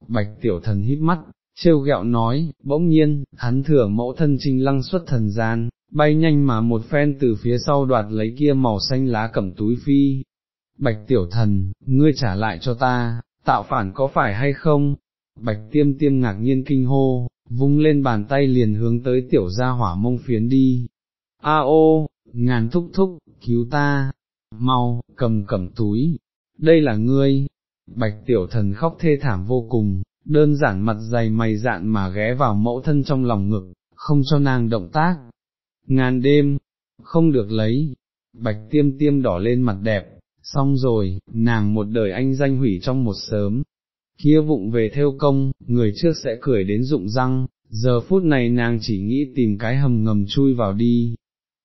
Bạch tiểu thần hít mắt, trêu ghẹo nói, bỗng nhiên, hắn thừa mẫu thân trinh lăng xuất thần gian, bay nhanh mà một phen từ phía sau đoạt lấy kia màu xanh lá cẩm túi phi. Bạch tiểu thần, ngươi trả lại cho ta, tạo phản có phải hay không? Bạch tiêm tiêm ngạc nhiên kinh hô, vung lên bàn tay liền hướng tới tiểu gia hỏa mông phiến đi. A ô, ngàn thúc thúc, cứu ta, mau, cầm cầm túi, đây là ngươi. Bạch tiểu thần khóc thê thảm vô cùng, đơn giản mặt dày mày dạn mà ghé vào mẫu thân trong lòng ngực, không cho nàng động tác. Ngàn đêm, không được lấy, bạch tiêm tiêm đỏ lên mặt đẹp, xong rồi, nàng một đời anh danh hủy trong một sớm, kia vụng về theo công, người trước sẽ cười đến rụng răng, giờ phút này nàng chỉ nghĩ tìm cái hầm ngầm chui vào đi.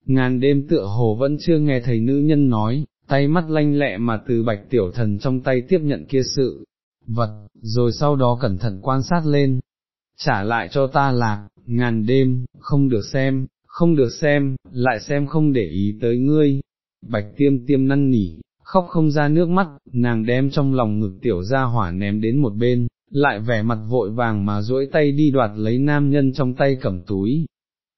Ngàn đêm tựa hồ vẫn chưa nghe thấy nữ nhân nói, tay mắt lanh lẹ mà từ bạch tiểu thần trong tay tiếp nhận kia sự, vật, rồi sau đó cẩn thận quan sát lên, trả lại cho ta lạc, ngàn đêm, không được xem, không được xem, lại xem không để ý tới ngươi, bạch tiêm tiêm năn nỉ, khóc không ra nước mắt, nàng đem trong lòng ngực tiểu ra hỏa ném đến một bên, lại vẻ mặt vội vàng mà duỗi tay đi đoạt lấy nam nhân trong tay cầm túi.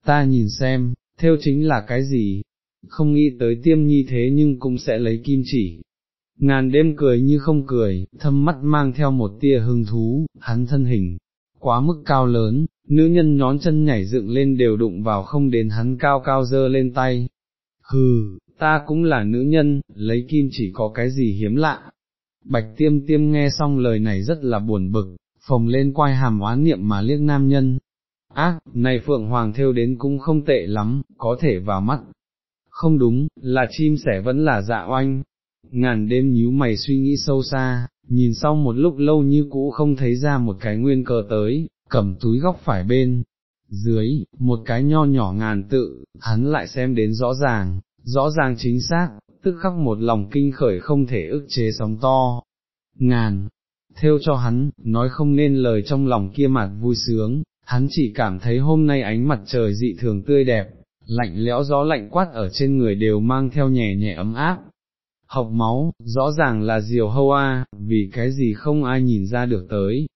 Ta nhìn xem, theo chính là cái gì, không nghĩ tới tiêm nhi thế nhưng cũng sẽ lấy kim chỉ. Ngàn đêm cười như không cười, thâm mắt mang theo một tia hưng thú, hắn thân hình, quá mức cao lớn, nữ nhân nhón chân nhảy dựng lên đều đụng vào không đến hắn cao cao dơ lên tay. Hừ, ta cũng là nữ nhân, lấy kim chỉ có cái gì hiếm lạ. Bạch tiêm tiêm nghe xong lời này rất là buồn bực, phồng lên quay hàm oán niệm mà liếc nam nhân. Ác, này Phượng Hoàng theo đến cũng không tệ lắm, có thể vào mắt. Không đúng, là chim sẻ vẫn là dạ oanh. Ngàn đêm nhíu mày suy nghĩ sâu xa, nhìn sau một lúc lâu như cũ không thấy ra một cái nguyên cờ tới, cầm túi góc phải bên. Dưới, một cái nho nhỏ ngàn tự, hắn lại xem đến rõ ràng, rõ ràng chính xác, tức khắc một lòng kinh khởi không thể ức chế sóng to. Ngàn, theo cho hắn, nói không nên lời trong lòng kia mặt vui sướng, hắn chỉ cảm thấy hôm nay ánh mặt trời dị thường tươi đẹp, lạnh lẽo gió lạnh quát ở trên người đều mang theo nhẹ nhẹ ấm áp. Học máu, rõ ràng là diều hâu a, vì cái gì không ai nhìn ra được tới.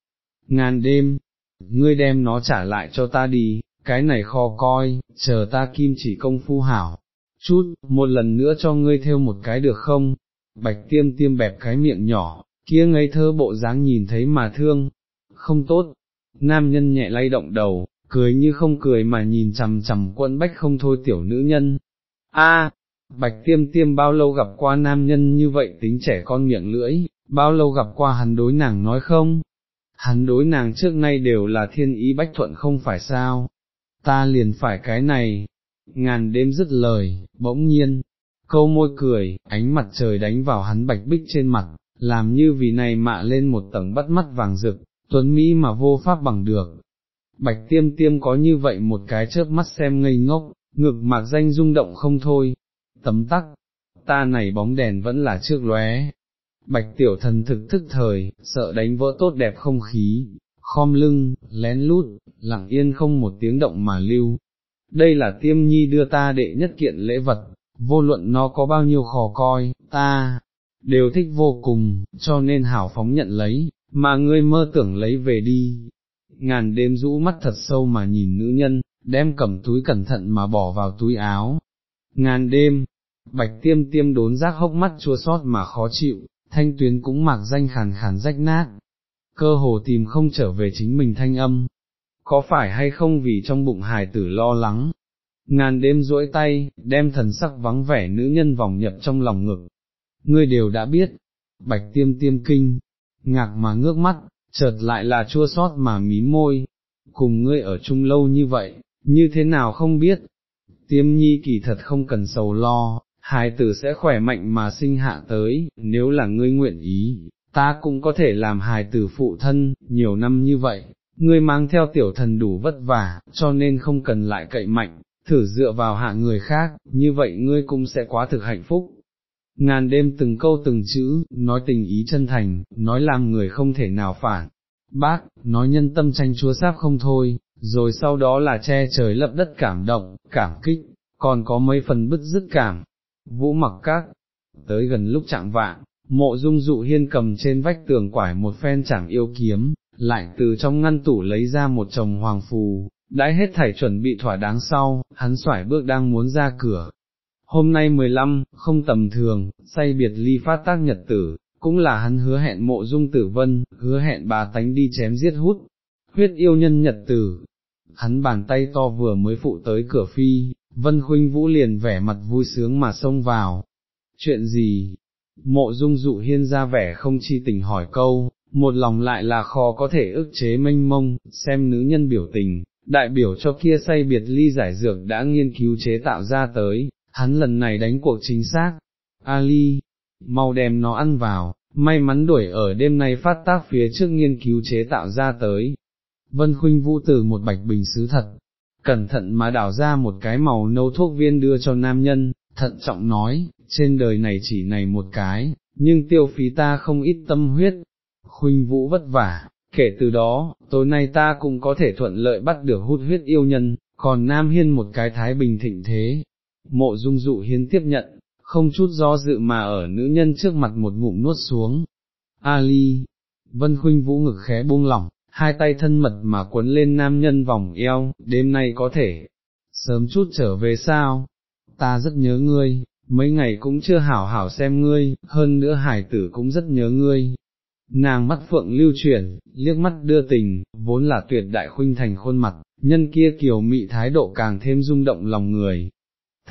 Ngàn đêm, ngươi đem nó trả lại cho ta đi, cái này kho coi, chờ ta kim chỉ công phu hảo. Chút, một lần nữa cho ngươi theo một cái được không? Bạch tiêm tiêm bẹp cái miệng nhỏ, kia ngây thơ bộ dáng nhìn thấy mà thương. Không tốt, nam nhân nhẹ lay động đầu, cười như không cười mà nhìn chằm chằm quân bách không thôi tiểu nữ nhân. A, bạch tiêm tiêm bao lâu gặp qua nam nhân như vậy tính trẻ con miệng lưỡi, bao lâu gặp qua hắn đối nàng nói không? Hắn đối nàng trước nay đều là thiên ý bách thuận không phải sao, ta liền phải cái này, ngàn đêm dứt lời, bỗng nhiên, câu môi cười, ánh mặt trời đánh vào hắn bạch bích trên mặt, làm như vì này mạ lên một tầng bắt mắt vàng rực, tuấn Mỹ mà vô pháp bằng được. Bạch tiêm tiêm có như vậy một cái chớp mắt xem ngây ngốc, ngực mạc danh rung động không thôi, tấm tắc, ta này bóng đèn vẫn là trước lóe. Bạch tiểu thần thực thức thời, sợ đánh vỡ tốt đẹp không khí, khom lưng, lén lút, lặng yên không một tiếng động mà lưu. Đây là tiêm nhi đưa ta đệ nhất kiện lễ vật, vô luận nó có bao nhiêu khó coi, ta, đều thích vô cùng, cho nên hảo phóng nhận lấy, mà ngươi mơ tưởng lấy về đi. Ngàn đêm rũ mắt thật sâu mà nhìn nữ nhân, đem cầm túi cẩn thận mà bỏ vào túi áo. Ngàn đêm, bạch tiêm tiêm đốn rác hốc mắt chua sót mà khó chịu, thanh tuyến cũng mặc danh khàn khàn rách nát, cơ hồ tìm không trở về chính mình thanh âm, có phải hay không vì trong bụng hài tử lo lắng, ngàn đêm duỗi tay, đem thần sắc vắng vẻ nữ nhân vòng nhập trong lòng ngực, ngươi đều đã biết, bạch tiêm tiêm kinh, ngạc mà ngước mắt, chợt lại là chua sót mà mí môi, cùng ngươi ở chung lâu như vậy, như thế nào không biết, tiêm nhi kỳ thật không cần sầu lo, hài tử sẽ khỏe mạnh mà sinh hạ tới, nếu là ngươi nguyện ý, ta cũng có thể làm hài tử phụ thân, nhiều năm như vậy, ngươi mang theo tiểu thần đủ vất vả, cho nên không cần lại cậy mạnh, thử dựa vào hạ người khác, như vậy ngươi cũng sẽ quá thực hạnh phúc. Ngàn đêm từng câu từng chữ, nói tình ý chân thành, nói làm người không thể nào phản. Bác, nói nhân tâm tranh chúa sáp không thôi, rồi sau đó là che trời lấp đất cảm động, cảm kích, còn có mấy phần bứt dứt cảm. Vũ mặc các, tới gần lúc chạm vạng, mộ dung dụ hiên cầm trên vách tường quải một phen chẳng yêu kiếm, lại từ trong ngăn tủ lấy ra một chồng hoàng phù, đãi hết thảy chuẩn bị thỏa đáng sau, hắn xoải bước đang muốn ra cửa. Hôm nay 15, không tầm thường, say biệt ly phát tác nhật tử, cũng là hắn hứa hẹn mộ dung tử vân, hứa hẹn bà tánh đi chém giết hút, huyết yêu nhân nhật tử. Hắn bàn tay to vừa mới phụ tới cửa phi, vân khuynh vũ liền vẻ mặt vui sướng mà xông vào. Chuyện gì? Mộ dung dụ hiên ra vẻ không chi tình hỏi câu, một lòng lại là khó có thể ức chế mênh mông, xem nữ nhân biểu tình, đại biểu cho kia say biệt ly giải dược đã nghiên cứu chế tạo ra tới, hắn lần này đánh cuộc chính xác. Ali, mau đem nó ăn vào, may mắn đuổi ở đêm nay phát tác phía trước nghiên cứu chế tạo ra tới. Vân Khuynh Vũ từ một bạch bình sứ thật, cẩn thận mà đảo ra một cái màu nâu thuốc viên đưa cho nam nhân, thận trọng nói, trên đời này chỉ này một cái, nhưng tiêu phí ta không ít tâm huyết, khuynh vũ vất vả, kể từ đó, tối nay ta cũng có thể thuận lợi bắt được hút huyết yêu nhân, còn Nam Hiên một cái thái bình thịnh thế. Mộ dung dụ hiến tiếp nhận, không chút do dự mà ở nữ nhân trước mặt một ngụm nuốt xuống. Ali, vân khuynh vũ ngực khẽ buông lỏng, hai tay thân mật mà quấn lên nam nhân vòng eo, đêm nay có thể, sớm chút trở về sao, ta rất nhớ ngươi, mấy ngày cũng chưa hảo hảo xem ngươi, hơn nữa hải tử cũng rất nhớ ngươi. Nàng mắt phượng lưu chuyển, liếc mắt đưa tình, vốn là tuyệt đại khuynh thành khuôn mặt, nhân kia kiều mị thái độ càng thêm rung động lòng người.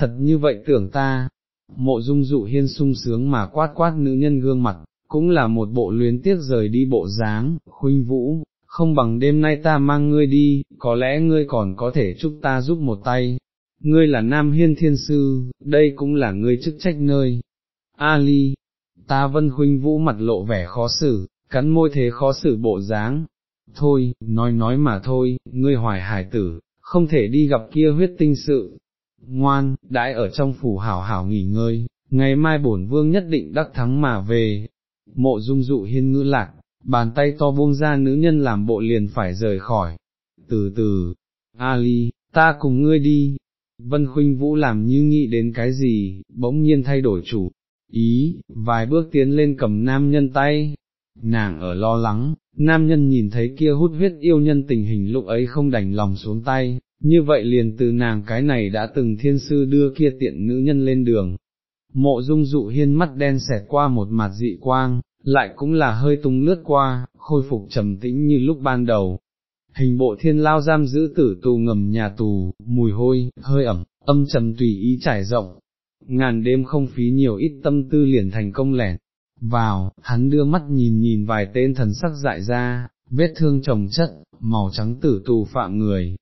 Thật như vậy tưởng ta, mộ dung dụ hiên sung sướng mà quát quát nữ nhân gương mặt, cũng là một bộ luyến tiếc rời đi bộ dáng, khuynh vũ, không bằng đêm nay ta mang ngươi đi, có lẽ ngươi còn có thể chúc ta giúp một tay, ngươi là nam hiên thiên sư, đây cũng là ngươi chức trách nơi. Ali, ta vân khuynh vũ mặt lộ vẻ khó xử, cắn môi thế khó xử bộ dáng. Thôi, nói nói mà thôi, ngươi hoài hải tử, không thể đi gặp kia huyết tinh sự. Ngoan, đãi ở trong phủ hảo hảo nghỉ ngơi, ngày mai bổn vương nhất định đắc thắng mà về. Mộ dung dụ hiên ngữ lạc, bàn tay to buông ra nữ nhân làm bộ liền phải rời khỏi. từ từ, Ali, ta cùng ngươi đi. Vân Khuynh Vũ làm như nghĩ đến cái gì, bỗng nhiên thay đổi chủ, ý, vài bước tiến lên cầm nam nhân tay, nàng ở lo lắng, nam nhân nhìn thấy kia hút huyết yêu nhân tình hình lúc ấy không đành lòng xuống tay, như vậy liền từ nàng cái này đã từng thiên sư đưa kia tiện nữ nhân lên đường. Mộ dung dụ hiên mắt đen xẹt qua một mặt dị quang, lại cũng là hơi tung lướt qua, khôi phục trầm tĩnh như lúc ban đầu. Hình bộ thiên lao giam giữ tử tù ngầm nhà tù, mùi hôi, hơi ẩm, âm trầm tùy ý trải rộng, ngàn đêm không phí nhiều ít tâm tư liền thành công lẻn. Vào, hắn đưa mắt nhìn nhìn vài tên thần sắc dại ra, vết thương chồng chất, màu trắng tử tù phạm người.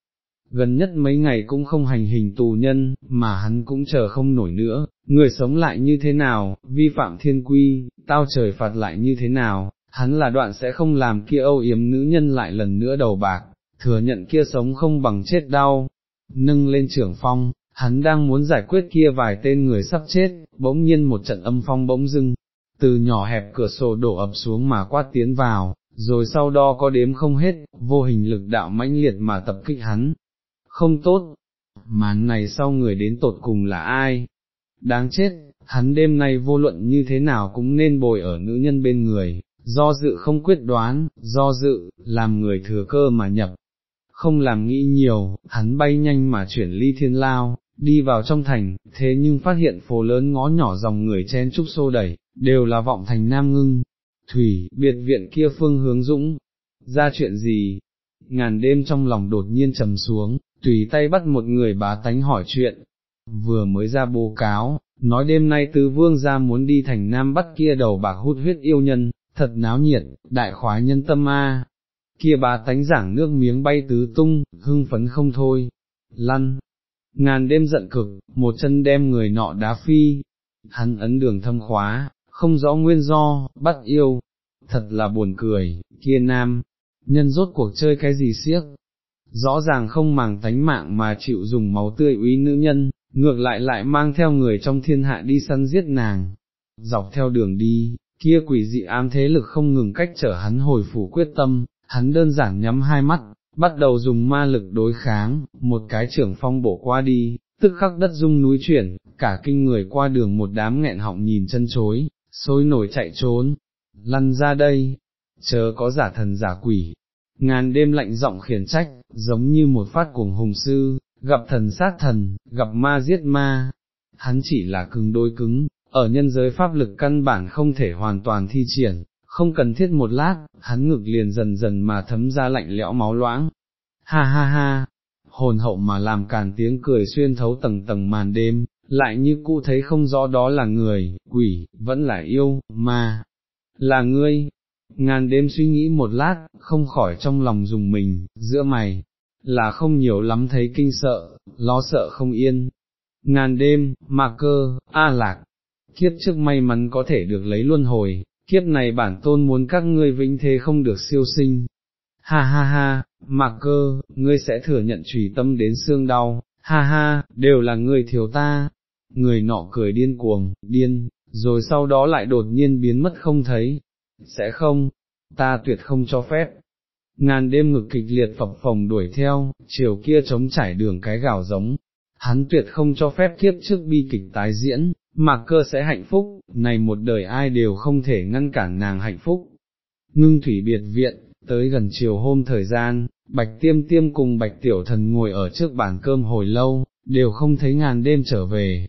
Gần nhất mấy ngày cũng không hành hình tù nhân, mà hắn cũng chờ không nổi nữa, người sống lại như thế nào, vi phạm thiên quy, tao trời phạt lại như thế nào, hắn là đoạn sẽ không làm kia âu yếm nữ nhân lại lần nữa đầu bạc, thừa nhận kia sống không bằng chết đau, nâng lên trưởng phong, hắn đang muốn giải quyết kia vài tên người sắp chết, bỗng nhiên một trận âm phong bỗng dưng, từ nhỏ hẹp cửa sổ đổ ập xuống mà quát tiến vào, rồi sau đó có đếm không hết, vô hình lực đạo mãnh liệt mà tập kích hắn. Không tốt, màn này sau người đến tột cùng là ai? Đáng chết, hắn đêm nay vô luận như thế nào cũng nên bồi ở nữ nhân bên người, do dự không quyết đoán, do dự, làm người thừa cơ mà nhập. Không làm nghĩ nhiều, hắn bay nhanh mà chuyển ly thiên lao, đi vào trong thành, thế nhưng phát hiện phố lớn ngõ nhỏ dòng người chen trúc xô đẩy, đều là vọng thành nam ngưng, thủy, biệt viện kia phương hướng dũng, ra chuyện gì, ngàn đêm trong lòng đột nhiên trầm xuống, tùy tay bắt một người bá tánh hỏi chuyện, vừa mới ra bố cáo, nói đêm nay tứ vương ra muốn đi thành nam bắt kia đầu bạc hút huyết yêu nhân, thật náo nhiệt, đại khoái nhân tâm a. Kia bá tánh giảng nước miếng bay tứ tung, hưng phấn không thôi, lăn, ngàn đêm giận cực, một chân đem người nọ đá phi, hắn ấn đường thâm khóa, không rõ nguyên do, bắt yêu, thật là buồn cười, kia nam, nhân rốt cuộc chơi cái gì siếc, rõ ràng không màng tánh mạng mà chịu dùng máu tươi úy nữ nhân, ngược lại lại mang theo người trong thiên hạ đi săn giết nàng, dọc theo đường đi, kia quỷ dị ám thế lực không ngừng cách trở hắn hồi phủ quyết tâm, hắn đơn giản nhắm hai mắt, bắt đầu dùng ma lực đối kháng, một cái trưởng phong bổ qua đi, tức khắc đất rung núi chuyển, cả kinh người qua đường một đám nghẹn họng nhìn chân chối, sôi nổi chạy trốn, lăn ra đây, chờ có giả thần giả quỷ, ngàn đêm lạnh giọng khiển trách, giống như một phát cuồng hùng sư, gặp thần sát thần, gặp ma giết ma, hắn chỉ là cứng đôi cứng, ở nhân giới pháp lực căn bản không thể hoàn toàn thi triển, không cần thiết một lát, hắn ngực liền dần dần mà thấm ra lạnh lẽo máu loãng. Ha ha ha, hồn hậu mà làm càn tiếng cười xuyên thấu tầng tầng màn đêm, lại như cụ thấy không rõ đó là người, quỷ, vẫn là yêu, ma, là ngươi. Ngàn đêm suy nghĩ một lát, không khỏi trong lòng dùng mình, giữa mày, là không nhiều lắm thấy kinh sợ, lo sợ không yên. Ngàn đêm, mà cơ, a lạc, kiếp trước may mắn có thể được lấy luân hồi, kiếp này bản tôn muốn các ngươi vĩnh thế không được siêu sinh. Ha ha ha, mạc cơ, ngươi sẽ thừa nhận trùy tâm đến xương đau, ha ha, đều là ngươi thiếu ta. Người nọ cười điên cuồng, điên, rồi sau đó lại đột nhiên biến mất không thấy. Sẽ không, ta tuyệt không cho phép. Ngàn đêm ngực kịch liệt phập phồng đuổi theo, chiều kia chống trải đường cái gạo giống, hắn tuyệt không cho phép kiếp trước bi kịch tái diễn, mạc cơ sẽ hạnh phúc, này một đời ai đều không thể ngăn cản nàng hạnh phúc. Ngưng thủy biệt viện, tới gần chiều hôm thời gian, bạch tiêm tiêm cùng bạch tiểu thần ngồi ở trước bàn cơm hồi lâu, đều không thấy ngàn đêm trở về.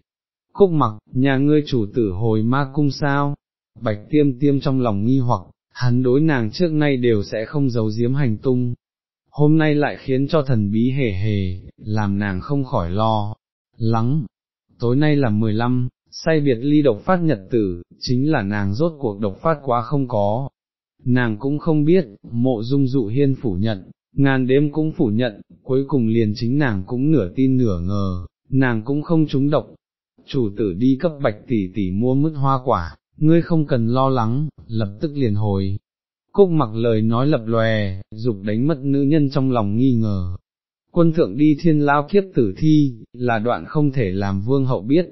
Cúc mặc, nhà ngươi chủ tử hồi ma cung sao? Bạch tiêm tiêm trong lòng nghi hoặc, hắn đối nàng trước nay đều sẽ không giấu giếm hành tung. Hôm nay lại khiến cho thần bí hề hề, làm nàng không khỏi lo, lắng. Tối nay là 15, say biệt ly độc phát nhật tử, chính là nàng rốt cuộc độc phát quá không có. Nàng cũng không biết, mộ dung dụ hiên phủ nhận, ngàn đêm cũng phủ nhận, cuối cùng liền chính nàng cũng nửa tin nửa ngờ, nàng cũng không trúng độc. Chủ tử đi cấp bạch tỷ tỷ mua mứt hoa quả, ngươi không cần lo lắng, lập tức liền hồi. Cúc mặc lời nói lập lòe, dục đánh mất nữ nhân trong lòng nghi ngờ. Quân thượng đi thiên lao kiếp tử thi, là đoạn không thể làm vương hậu biết,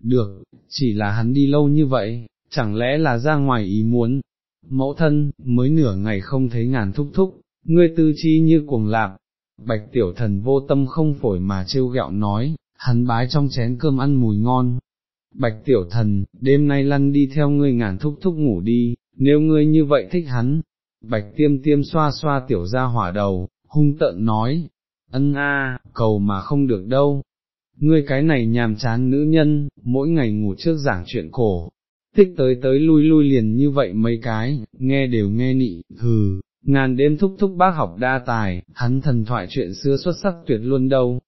được, chỉ là hắn đi lâu như vậy, chẳng lẽ là ra ngoài ý muốn, mẫu thân, mới nửa ngày không thấy ngàn thúc thúc, ngươi tư chi như cuồng lạc. bạch tiểu thần vô tâm không phổi mà trêu ghẹo nói, hắn bái trong chén cơm ăn mùi ngon. Bạch tiểu thần, đêm nay lăn đi theo ngươi ngàn thúc thúc ngủ đi, nếu ngươi như vậy thích hắn. Bạch tiêm tiêm xoa xoa tiểu ra hỏa đầu, hung tợn nói, ân a, cầu mà không được đâu. Ngươi cái này nhàm chán nữ nhân, mỗi ngày ngủ trước giảng chuyện cổ, thích tới tới lui lui liền như vậy mấy cái, nghe đều nghe nị, hừ, ngàn đêm thúc thúc bác học đa tài, hắn thần thoại chuyện xưa xuất sắc tuyệt luôn đâu.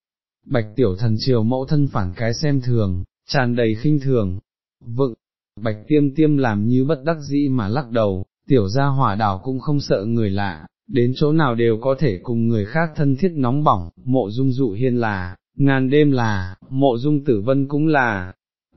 Bạch tiểu thần triều mẫu thân phản cái xem thường, tràn đầy khinh thường, vựng, bạch tiêm tiêm làm như bất đắc dĩ mà lắc đầu, tiểu gia hỏa đảo cũng không sợ người lạ, đến chỗ nào đều có thể cùng người khác thân thiết nóng bỏng, mộ dung dụ hiên là, ngàn đêm là, mộ dung tử vân cũng là,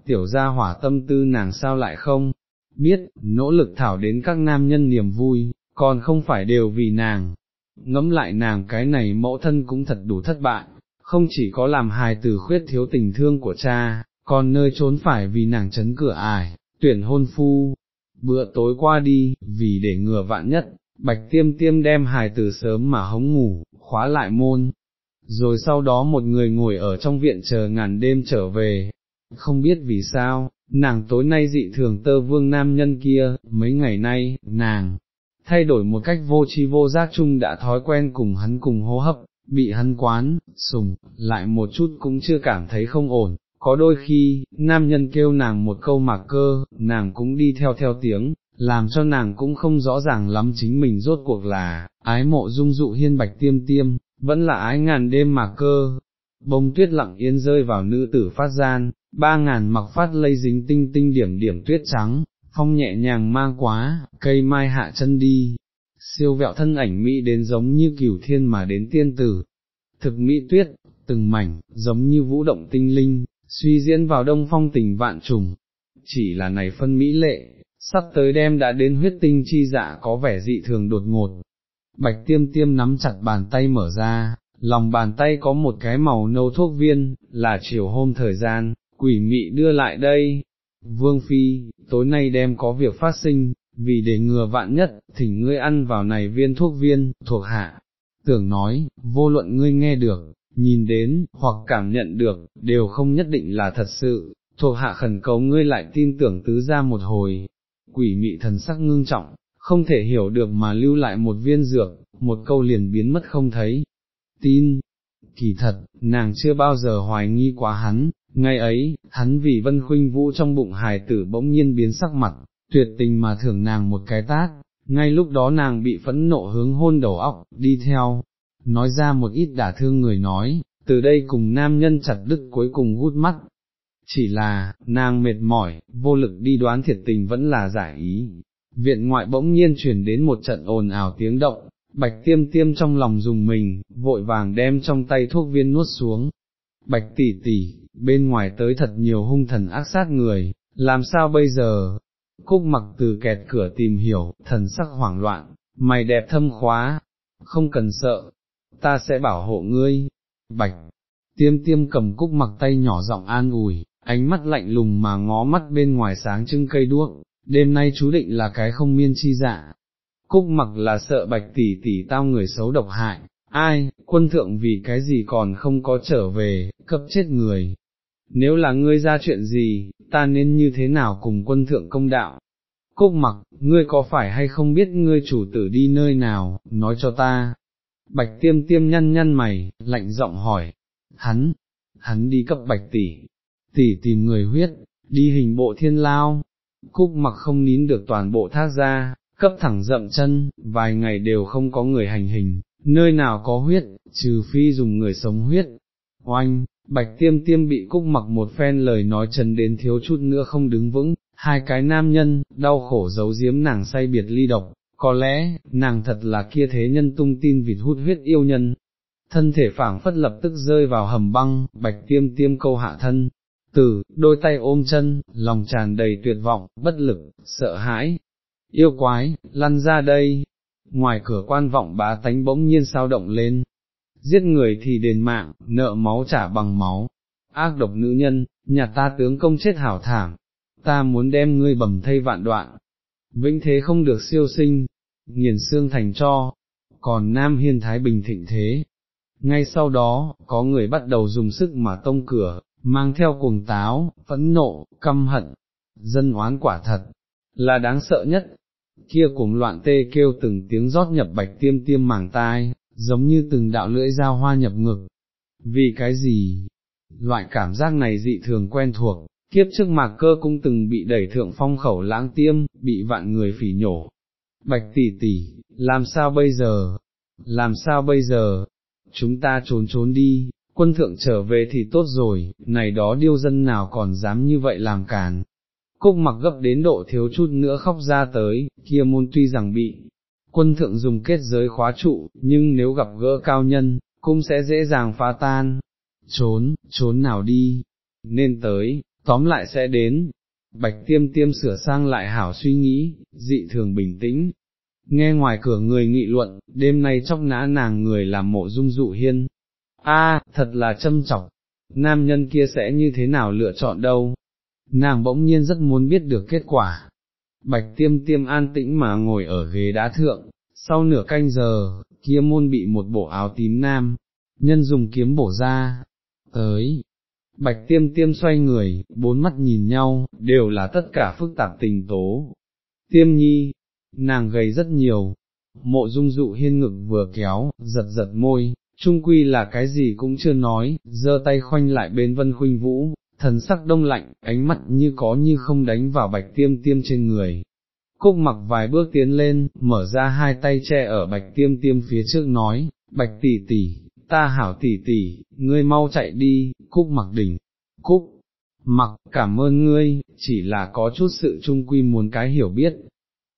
tiểu gia hỏa tâm tư nàng sao lại không, biết, nỗ lực thảo đến các nam nhân niềm vui, còn không phải đều vì nàng, ngẫm lại nàng cái này mẫu thân cũng thật đủ thất bại, không chỉ có làm hài tử khuyết thiếu tình thương của cha, còn nơi trốn phải vì nàng chấn cửa ải, tuyển hôn phu. Bữa tối qua đi, vì để ngừa vạn nhất, bạch tiêm tiêm đem hài từ sớm mà hống ngủ, khóa lại môn. Rồi sau đó một người ngồi ở trong viện chờ ngàn đêm trở về, không biết vì sao, nàng tối nay dị thường tơ vương nam nhân kia, mấy ngày nay, nàng, thay đổi một cách vô tri vô giác chung đã thói quen cùng hắn cùng hô hấp, bị hắn quán, sùng, lại một chút cũng chưa cảm thấy không ổn, có đôi khi, nam nhân kêu nàng một câu mạc cơ, nàng cũng đi theo theo tiếng, làm cho nàng cũng không rõ ràng lắm chính mình rốt cuộc là, ái mộ dung dụ hiên bạch tiêm tiêm, vẫn là ái ngàn đêm mạc cơ. Bông tuyết lặng yên rơi vào nữ tử phát gian, ba ngàn mặc phát lây dính tinh tinh điểm điểm tuyết trắng, phong nhẹ nhàng mang quá, cây mai hạ chân đi, siêu vẹo thân ảnh Mỹ đến giống như cửu thiên mà đến tiên tử. Thực Mỹ tuyết, từng mảnh, giống như vũ động tinh linh, suy diễn vào đông phong tình vạn trùng, chỉ là này phân Mỹ lệ, sắp tới đêm đã đến huyết tinh chi dạ có vẻ dị thường đột ngột. Bạch tiêm tiêm nắm chặt bàn tay mở ra, lòng bàn tay có một cái màu nâu thuốc viên, là chiều hôm thời gian, quỷ mị đưa lại đây. Vương Phi, tối nay đem có việc phát sinh, vì để ngừa vạn nhất, thỉnh ngươi ăn vào này viên thuốc viên, thuộc hạ. Tưởng nói, vô luận ngươi nghe được, nhìn đến, hoặc cảm nhận được, đều không nhất định là thật sự, thuộc hạ khẩn cầu ngươi lại tin tưởng tứ ra một hồi. Quỷ mị thần sắc ngưng trọng, không thể hiểu được mà lưu lại một viên dược, một câu liền biến mất không thấy. Tin, kỳ thật, nàng chưa bao giờ hoài nghi quá hắn, ngày ấy, hắn vì vân khuynh vũ trong bụng hài tử bỗng nhiên biến sắc mặt, tuyệt tình mà thưởng nàng một cái tác, ngay lúc đó nàng bị phẫn nộ hướng hôn đầu óc, đi theo, nói ra một ít đả thương người nói, từ đây cùng nam nhân chặt đứt cuối cùng hút mắt. Chỉ là, nàng mệt mỏi, vô lực đi đoán thiệt tình vẫn là giải ý. Viện ngoại bỗng nhiên chuyển đến một trận ồn ào tiếng động, bạch tiêm tiêm trong lòng dùng mình, vội vàng đem trong tay thuốc viên nuốt xuống. Bạch tỷ tỷ, bên ngoài tới thật nhiều hung thần ác sát người, làm sao bây giờ? Cúc mặc từ kẹt cửa tìm hiểu, thần sắc hoảng loạn, mày đẹp thâm khóa, không cần sợ, ta sẽ bảo hộ ngươi. Bạch, tiêm tiêm cầm cúc mặc tay nhỏ giọng an ủi, ánh mắt lạnh lùng mà ngó mắt bên ngoài sáng trưng cây đuốc, đêm nay chú định là cái không miên chi dạ. Cúc mặc là sợ bạch tỷ tỷ tao người xấu độc hại, ai, quân thượng vì cái gì còn không có trở về, cấp chết người. Nếu là ngươi ra chuyện gì, ta nên như thế nào cùng quân thượng công đạo? Cúc mặc, ngươi có phải hay không biết ngươi chủ tử đi nơi nào, nói cho ta. Bạch tiêm tiêm nhăn nhăn mày, lạnh giọng hỏi, hắn, hắn đi cấp bạch tỷ, tỷ tìm người huyết, đi hình bộ thiên lao, cúc mặc không nín được toàn bộ thác ra, cấp thẳng dậm chân, vài ngày đều không có người hành hình, nơi nào có huyết, trừ phi dùng người sống huyết. Oanh, bạch tiêm tiêm bị cúc mặc một phen lời nói trần đến thiếu chút nữa không đứng vững, hai cái nam nhân, đau khổ giấu giếm nàng say biệt ly độc, có lẽ, nàng thật là kia thế nhân tung tin vịt hút huyết yêu nhân. Thân thể phảng phất lập tức rơi vào hầm băng, bạch tiêm tiêm câu hạ thân, tử, đôi tay ôm chân, lòng tràn đầy tuyệt vọng, bất lực, sợ hãi. Yêu quái, lăn ra đây. Ngoài cửa quan vọng bá tánh bỗng nhiên sao động lên. Giết người thì đền mạng, nợ máu trả bằng máu. Ác độc nữ nhân, nhà ta tướng công chết hảo thảm. Ta muốn đem ngươi bầm thây vạn đoạn, vĩnh thế không được siêu sinh, nghiền xương thành cho, còn Nam Hiên Thái Bình thịnh thế, Ngay sau đó, có người bắt đầu dùng sức mà tông cửa, mang theo cuồng táo, phẫn nộ, căm hận, dân oán quả thật, là đáng sợ nhất. Kia cuồng loạn tê kêu từng tiếng rót nhập bạch tiêm tiêm màng tai, giống như từng đạo lưỡi dao hoa nhập ngực. Vì cái gì? Loại cảm giác này dị thường quen thuộc, kiếp trước mạc cơ cũng từng bị đẩy thượng phong khẩu lãng tiêm, bị vạn người phỉ nhổ. Bạch tỷ tỷ, làm sao bây giờ? Làm sao bây giờ? Chúng ta trốn trốn đi, quân thượng trở về thì tốt rồi, này đó điêu dân nào còn dám như vậy làm càn. Cúc mặc gấp đến độ thiếu chút nữa khóc ra tới, kia môn tuy rằng bị, quân thượng dùng kết giới khóa trụ, nhưng nếu gặp gỡ cao nhân, cũng sẽ dễ dàng phá tan. Trốn, trốn nào đi, nên tới, tóm lại sẽ đến. Bạch tiêm tiêm sửa sang lại hảo suy nghĩ, dị thường bình tĩnh. Nghe ngoài cửa người nghị luận, đêm nay chóc nã nàng người làm mộ dung dụ hiên. A, thật là châm chọc, nam nhân kia sẽ như thế nào lựa chọn đâu. Nàng bỗng nhiên rất muốn biết được kết quả. Bạch tiêm tiêm an tĩnh mà ngồi ở ghế đá thượng, sau nửa canh giờ, kia môn bị một bộ áo tím nam, nhân dùng kiếm bổ ra, tới, bạch tiêm tiêm xoay người, bốn mắt nhìn nhau, đều là tất cả phức tạp tình tố. Tiêm nhi, nàng gầy rất nhiều, mộ dung dụ hiên ngực vừa kéo, giật giật môi, trung quy là cái gì cũng chưa nói, giơ tay khoanh lại bên vân khuynh vũ, thần sắc đông lạnh, ánh mắt như có như không đánh vào bạch tiêm tiêm trên người. Cúc mặc vài bước tiến lên, mở ra hai tay che ở bạch tiêm tiêm phía trước nói, bạch tỷ tỷ, ta hảo tỷ tỷ, ngươi mau chạy đi, cúc mặc đỉnh, cúc, mặc, cảm ơn ngươi, chỉ là có chút sự trung quy muốn cái hiểu biết.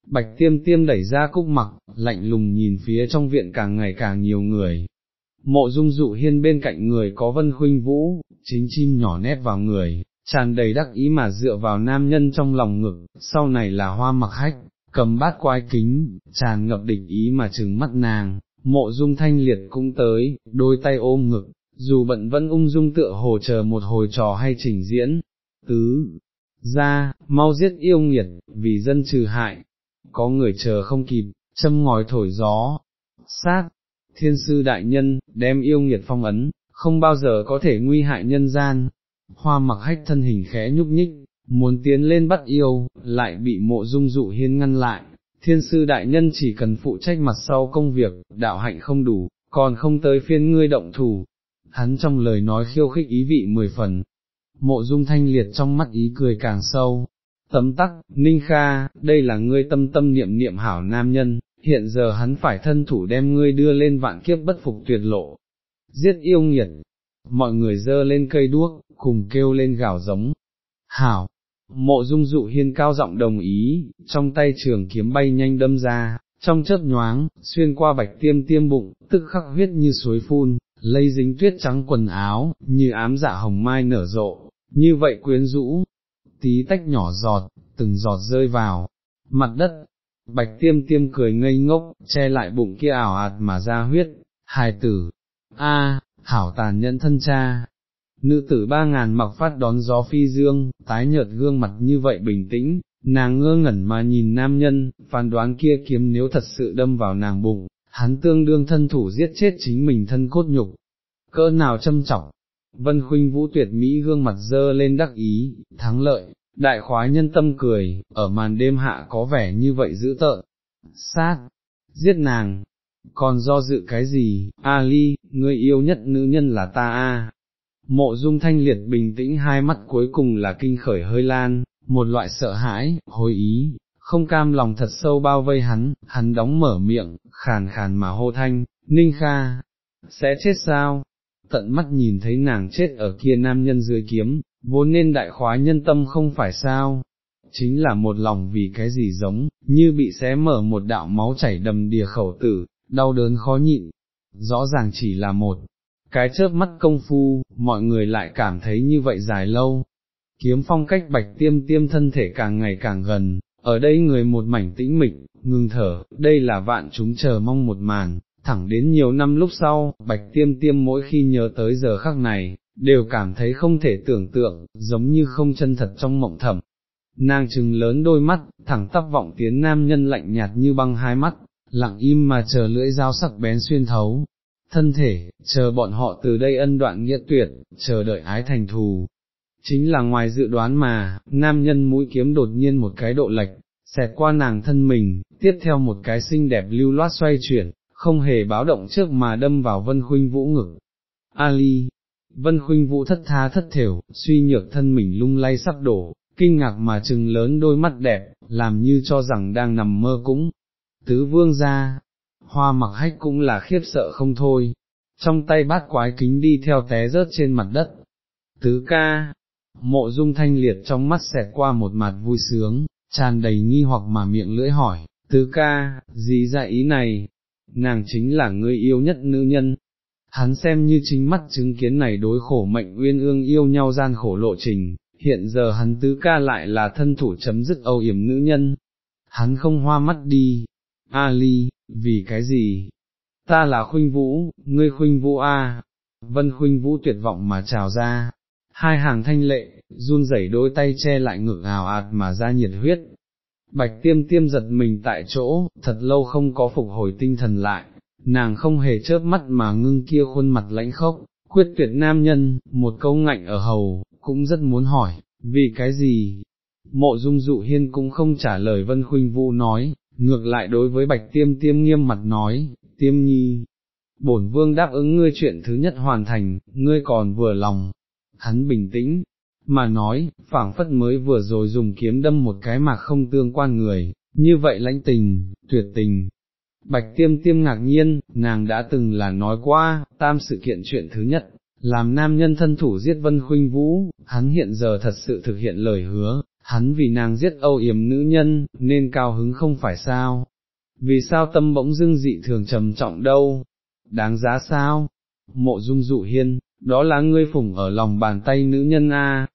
Bạch tiêm tiêm đẩy ra cúc mặc, lạnh lùng nhìn phía trong viện càng ngày càng nhiều người. Mộ dung dụ hiên bên cạnh người có vân khuynh vũ, chính chim nhỏ nét vào người, tràn đầy đắc ý mà dựa vào nam nhân trong lòng ngực, sau này là hoa mặc hách, cầm bát quái kính, tràn ngập địch ý mà trừng mắt nàng, mộ dung thanh liệt cũng tới, đôi tay ôm ngực, dù bận vẫn ung dung tựa hồ chờ một hồi trò hay trình diễn, tứ, ra, mau giết yêu nghiệt, vì dân trừ hại, có người chờ không kịp, châm ngòi thổi gió, sát, thiên sư đại nhân, đem yêu nghiệt phong ấn, không bao giờ có thể nguy hại nhân gian, hoa mặc hách thân hình khẽ nhúc nhích, muốn tiến lên bắt yêu, lại bị mộ dung dụ hiên ngăn lại, thiên sư đại nhân chỉ cần phụ trách mặt sau công việc, đạo hạnh không đủ, còn không tới phiên ngươi động thủ. Hắn trong lời nói khiêu khích ý vị mười phần, mộ dung thanh liệt trong mắt ý cười càng sâu. Tấm tắc, Ninh Kha, đây là ngươi tâm tâm niệm niệm hảo nam nhân, hiện giờ hắn phải thân thủ đem ngươi đưa lên vạn kiếp bất phục tuyệt lộ. Giết yêu nghiệt, mọi người dơ lên cây đuốc, cùng kêu lên gào giống. Hảo, Mộ dung dụ hiên cao giọng đồng ý, trong tay trường kiếm bay nhanh đâm ra, trong chớp nhoáng, xuyên qua bạch tiêm tiêm bụng, tức khắc huyết như suối phun, lây dính tuyết trắng quần áo, như ám dạ hồng mai nở rộ, như vậy quyến rũ, tí tách nhỏ giọt, từng giọt rơi vào, mặt đất, bạch tiêm tiêm cười ngây ngốc, che lại bụng kia ảo ạt mà ra huyết, hài tử, a, hảo tàn nhẫn thân cha, Nữ tử ba ngàn mặc phát đón gió phi dương, tái nhợt gương mặt như vậy bình tĩnh, nàng ngơ ngẩn mà nhìn nam nhân, phán đoán kia kiếm nếu thật sự đâm vào nàng bụng, hắn tương đương thân thủ giết chết chính mình thân cốt nhục. Cỡ nào châm trọng, vân khuynh vũ tuyệt mỹ gương mặt dơ lên đắc ý, thắng lợi, đại khoái nhân tâm cười, ở màn đêm hạ có vẻ như vậy dữ tợn, sát, giết nàng, còn do dự cái gì, Ali, người yêu nhất nữ nhân là ta a. Mộ dung thanh liệt bình tĩnh hai mắt cuối cùng là kinh khởi hơi lan, một loại sợ hãi, hối ý, không cam lòng thật sâu bao vây hắn, hắn đóng mở miệng, khàn khàn mà hô thanh, ninh kha, sẽ chết sao? Tận mắt nhìn thấy nàng chết ở kia nam nhân dưới kiếm, vốn nên đại khóa nhân tâm không phải sao? Chính là một lòng vì cái gì giống, như bị xé mở một đạo máu chảy đầm đìa khẩu tử, đau đớn khó nhịn, rõ ràng chỉ là một cái chớp mắt công phu, mọi người lại cảm thấy như vậy dài lâu. Kiếm phong cách bạch tiêm tiêm thân thể càng ngày càng gần, ở đây người một mảnh tĩnh mịch, ngừng thở, đây là vạn chúng chờ mong một màn, thẳng đến nhiều năm lúc sau, bạch tiêm tiêm mỗi khi nhớ tới giờ khắc này, đều cảm thấy không thể tưởng tượng, giống như không chân thật trong mộng thầm. Nàng trừng lớn đôi mắt, thẳng tắp vọng tiến nam nhân lạnh nhạt như băng hai mắt, lặng im mà chờ lưỡi dao sắc bén xuyên thấu, thân thể, chờ bọn họ từ đây ân đoạn nghĩa tuyệt, chờ đợi ái thành thù. Chính là ngoài dự đoán mà, nam nhân mũi kiếm đột nhiên một cái độ lệch, xẹt qua nàng thân mình, tiếp theo một cái xinh đẹp lưu loát xoay chuyển, không hề báo động trước mà đâm vào vân khuynh vũ ngực. Ali, vân khuynh vũ thất tha thất thểu, suy nhược thân mình lung lay sắp đổ, kinh ngạc mà trừng lớn đôi mắt đẹp, làm như cho rằng đang nằm mơ cũng. Tứ vương ra, hoa mặc hách cũng là khiếp sợ không thôi, trong tay bát quái kính đi theo té rớt trên mặt đất. Tứ ca, mộ dung thanh liệt trong mắt xẹt qua một mặt vui sướng, tràn đầy nghi hoặc mà miệng lưỡi hỏi, tứ ca, gì ra ý này, nàng chính là người yêu nhất nữ nhân. Hắn xem như chính mắt chứng kiến này đối khổ mệnh uyên ương yêu nhau gian khổ lộ trình, hiện giờ hắn tứ ca lại là thân thủ chấm dứt âu yểm nữ nhân. Hắn không hoa mắt đi, Ali, vì cái gì? Ta là khuynh vũ, ngươi khuynh vũ a. Vân khuynh vũ tuyệt vọng mà trào ra, hai hàng thanh lệ, run rẩy đôi tay che lại ngực ào ạt mà ra nhiệt huyết. Bạch tiêm tiêm giật mình tại chỗ, thật lâu không có phục hồi tinh thần lại, nàng không hề chớp mắt mà ngưng kia khuôn mặt lãnh khốc, quyết tuyệt nam nhân, một câu ngạnh ở hầu, cũng rất muốn hỏi, vì cái gì? Mộ dung dụ hiên cũng không trả lời vân khuynh vũ nói, ngược lại đối với bạch tiêm tiêm nghiêm mặt nói, tiêm nhi, bổn vương đáp ứng ngươi chuyện thứ nhất hoàn thành, ngươi còn vừa lòng, hắn bình tĩnh, mà nói, phảng phất mới vừa rồi dùng kiếm đâm một cái mà không tương quan người, như vậy lãnh tình, tuyệt tình. Bạch tiêm tiêm ngạc nhiên, nàng đã từng là nói qua, tam sự kiện chuyện thứ nhất, làm nam nhân thân thủ giết vân khuynh vũ, hắn hiện giờ thật sự thực hiện lời hứa, hắn vì nàng giết âu yếm nữ nhân, nên cao hứng không phải sao, vì sao tâm bỗng dưng dị thường trầm trọng đâu, đáng giá sao, mộ dung dụ hiên, đó là ngươi phủng ở lòng bàn tay nữ nhân A,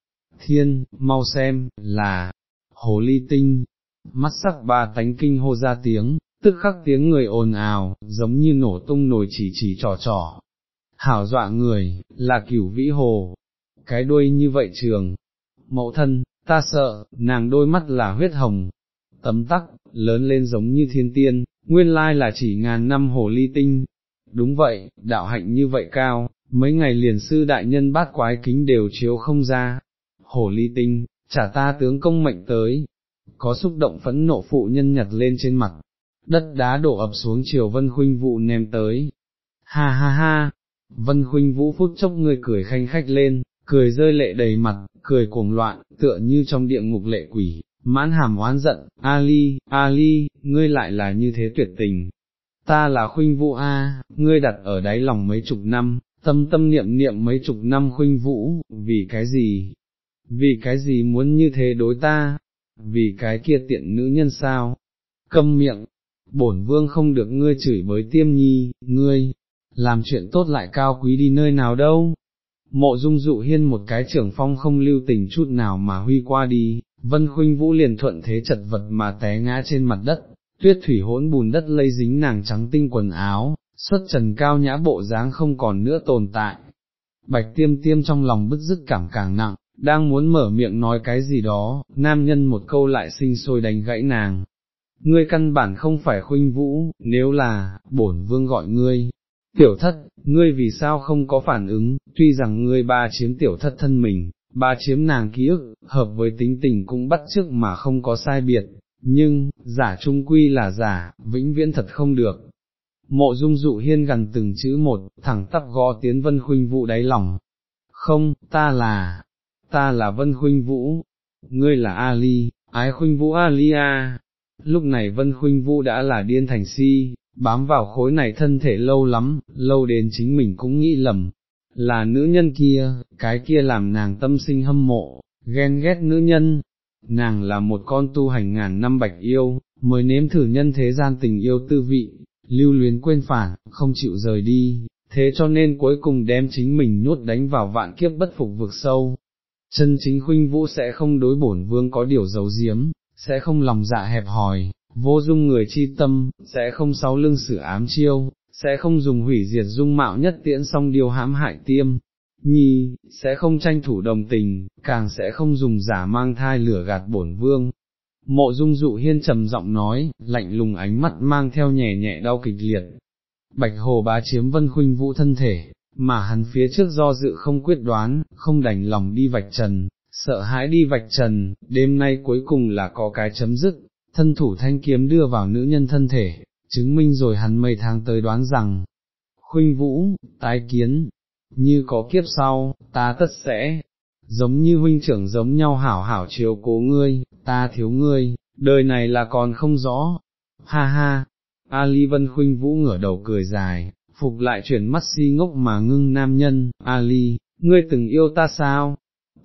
thiên, mau xem, là, hồ ly tinh, mắt sắc ba tánh kinh hô ra tiếng, tức khắc tiếng người ồn ào, giống như nổ tung nồi chỉ chỉ trò trò. Hảo dọa người, là cửu vĩ hồ, cái đuôi như vậy trường, mẫu thân, ta sợ, nàng đôi mắt là huyết hồng, tấm tắc, lớn lên giống như thiên tiên, nguyên lai là chỉ ngàn năm hồ ly tinh. Đúng vậy, đạo hạnh như vậy cao, mấy ngày liền sư đại nhân bát quái kính đều chiếu không ra. Hồ ly tinh, trả ta tướng công mệnh tới. Có xúc động phẫn nộ phụ nhân nhặt lên trên mặt, đất đá đổ ập xuống chiều vân khuynh vụ ném tới. Ha ha ha, vân khuynh vũ phút chốc người cười khanh khách lên, cười rơi lệ đầy mặt, cười cuồng loạn, tựa như trong địa ngục lệ quỷ, mãn hàm oán giận, Ali, Ali, ngươi lại là như thế tuyệt tình. Ta là khuynh vũ A, ngươi đặt ở đáy lòng mấy chục năm, tâm tâm niệm niệm mấy chục năm khuynh vũ, vì cái gì? Vì cái gì muốn như thế đối ta? Vì cái kia tiện nữ nhân sao? Câm miệng, bổn vương không được ngươi chửi với tiêm nhi, ngươi, làm chuyện tốt lại cao quý đi nơi nào đâu, mộ dung dụ hiên một cái trưởng phong không lưu tình chút nào mà huy qua đi, vân khuynh vũ liền thuận thế chật vật mà té ngã trên mặt đất, tuyết thủy hỗn bùn đất lây dính nàng trắng tinh quần áo, xuất trần cao nhã bộ dáng không còn nữa tồn tại. Bạch tiêm tiêm trong lòng bứt rứt cảm càng nặng, đang muốn mở miệng nói cái gì đó, nam nhân một câu lại sinh sôi đánh gãy nàng. Ngươi căn bản không phải khuynh vũ, nếu là, bổn vương gọi ngươi, Tiểu thất, ngươi vì sao không có phản ứng, tuy rằng ngươi ba chiếm tiểu thất thân mình, ba chiếm nàng ký ức, hợp với tính tình cũng bắt chước mà không có sai biệt, nhưng, giả trung quy là giả, vĩnh viễn thật không được. Mộ dung dụ hiên gần từng chữ một, thẳng tắp gõ tiến vân khuynh vũ đáy lòng. Không, ta là, ta là vân khuynh vũ, ngươi là Ali, ái khuynh vũ Alia. Lúc này vân khuynh vũ đã là điên thành si, bám vào khối này thân thể lâu lắm, lâu đến chính mình cũng nghĩ lầm, là nữ nhân kia, cái kia làm nàng tâm sinh hâm mộ, ghen ghét nữ nhân, nàng là một con tu hành ngàn năm bạch yêu, mới nếm thử nhân thế gian tình yêu tư vị, lưu luyến quên phản, không chịu rời đi, thế cho nên cuối cùng đem chính mình nhốt đánh vào vạn kiếp bất phục vực sâu. Chân chính khuynh vũ sẽ không đối bổn vương có điều giấu giếm, sẽ không lòng dạ hẹp hòi, vô dung người chi tâm, sẽ không sáu lưng sử ám chiêu, sẽ không dùng hủy diệt dung mạo nhất tiễn song điều hãm hại tiêm, nhi, sẽ không tranh thủ đồng tình, càng sẽ không dùng giả mang thai lửa gạt bổn vương. Mộ dung dụ hiên trầm giọng nói, lạnh lùng ánh mắt mang theo nhẹ nhẹ đau kịch liệt. Bạch Hồ bá chiếm Vân Khuynh Vũ thân thể, mà hắn phía trước do dự không quyết đoán, không đành lòng đi vạch trần, sợ hãi đi vạch trần, đêm nay cuối cùng là có cái chấm dứt, thân thủ thanh kiếm đưa vào nữ nhân thân thể, chứng minh rồi hắn mấy tháng tới đoán rằng, khuynh vũ, tái kiến, như có kiếp sau, ta tất sẽ, giống như huynh trưởng giống nhau hảo hảo chiếu cố ngươi, ta thiếu ngươi, đời này là còn không rõ, ha ha, Ali Vân Khuynh Vũ ngửa đầu cười dài, phục lại chuyển mắt si ngốc mà ngưng nam nhân, Ali, ngươi từng yêu ta sao?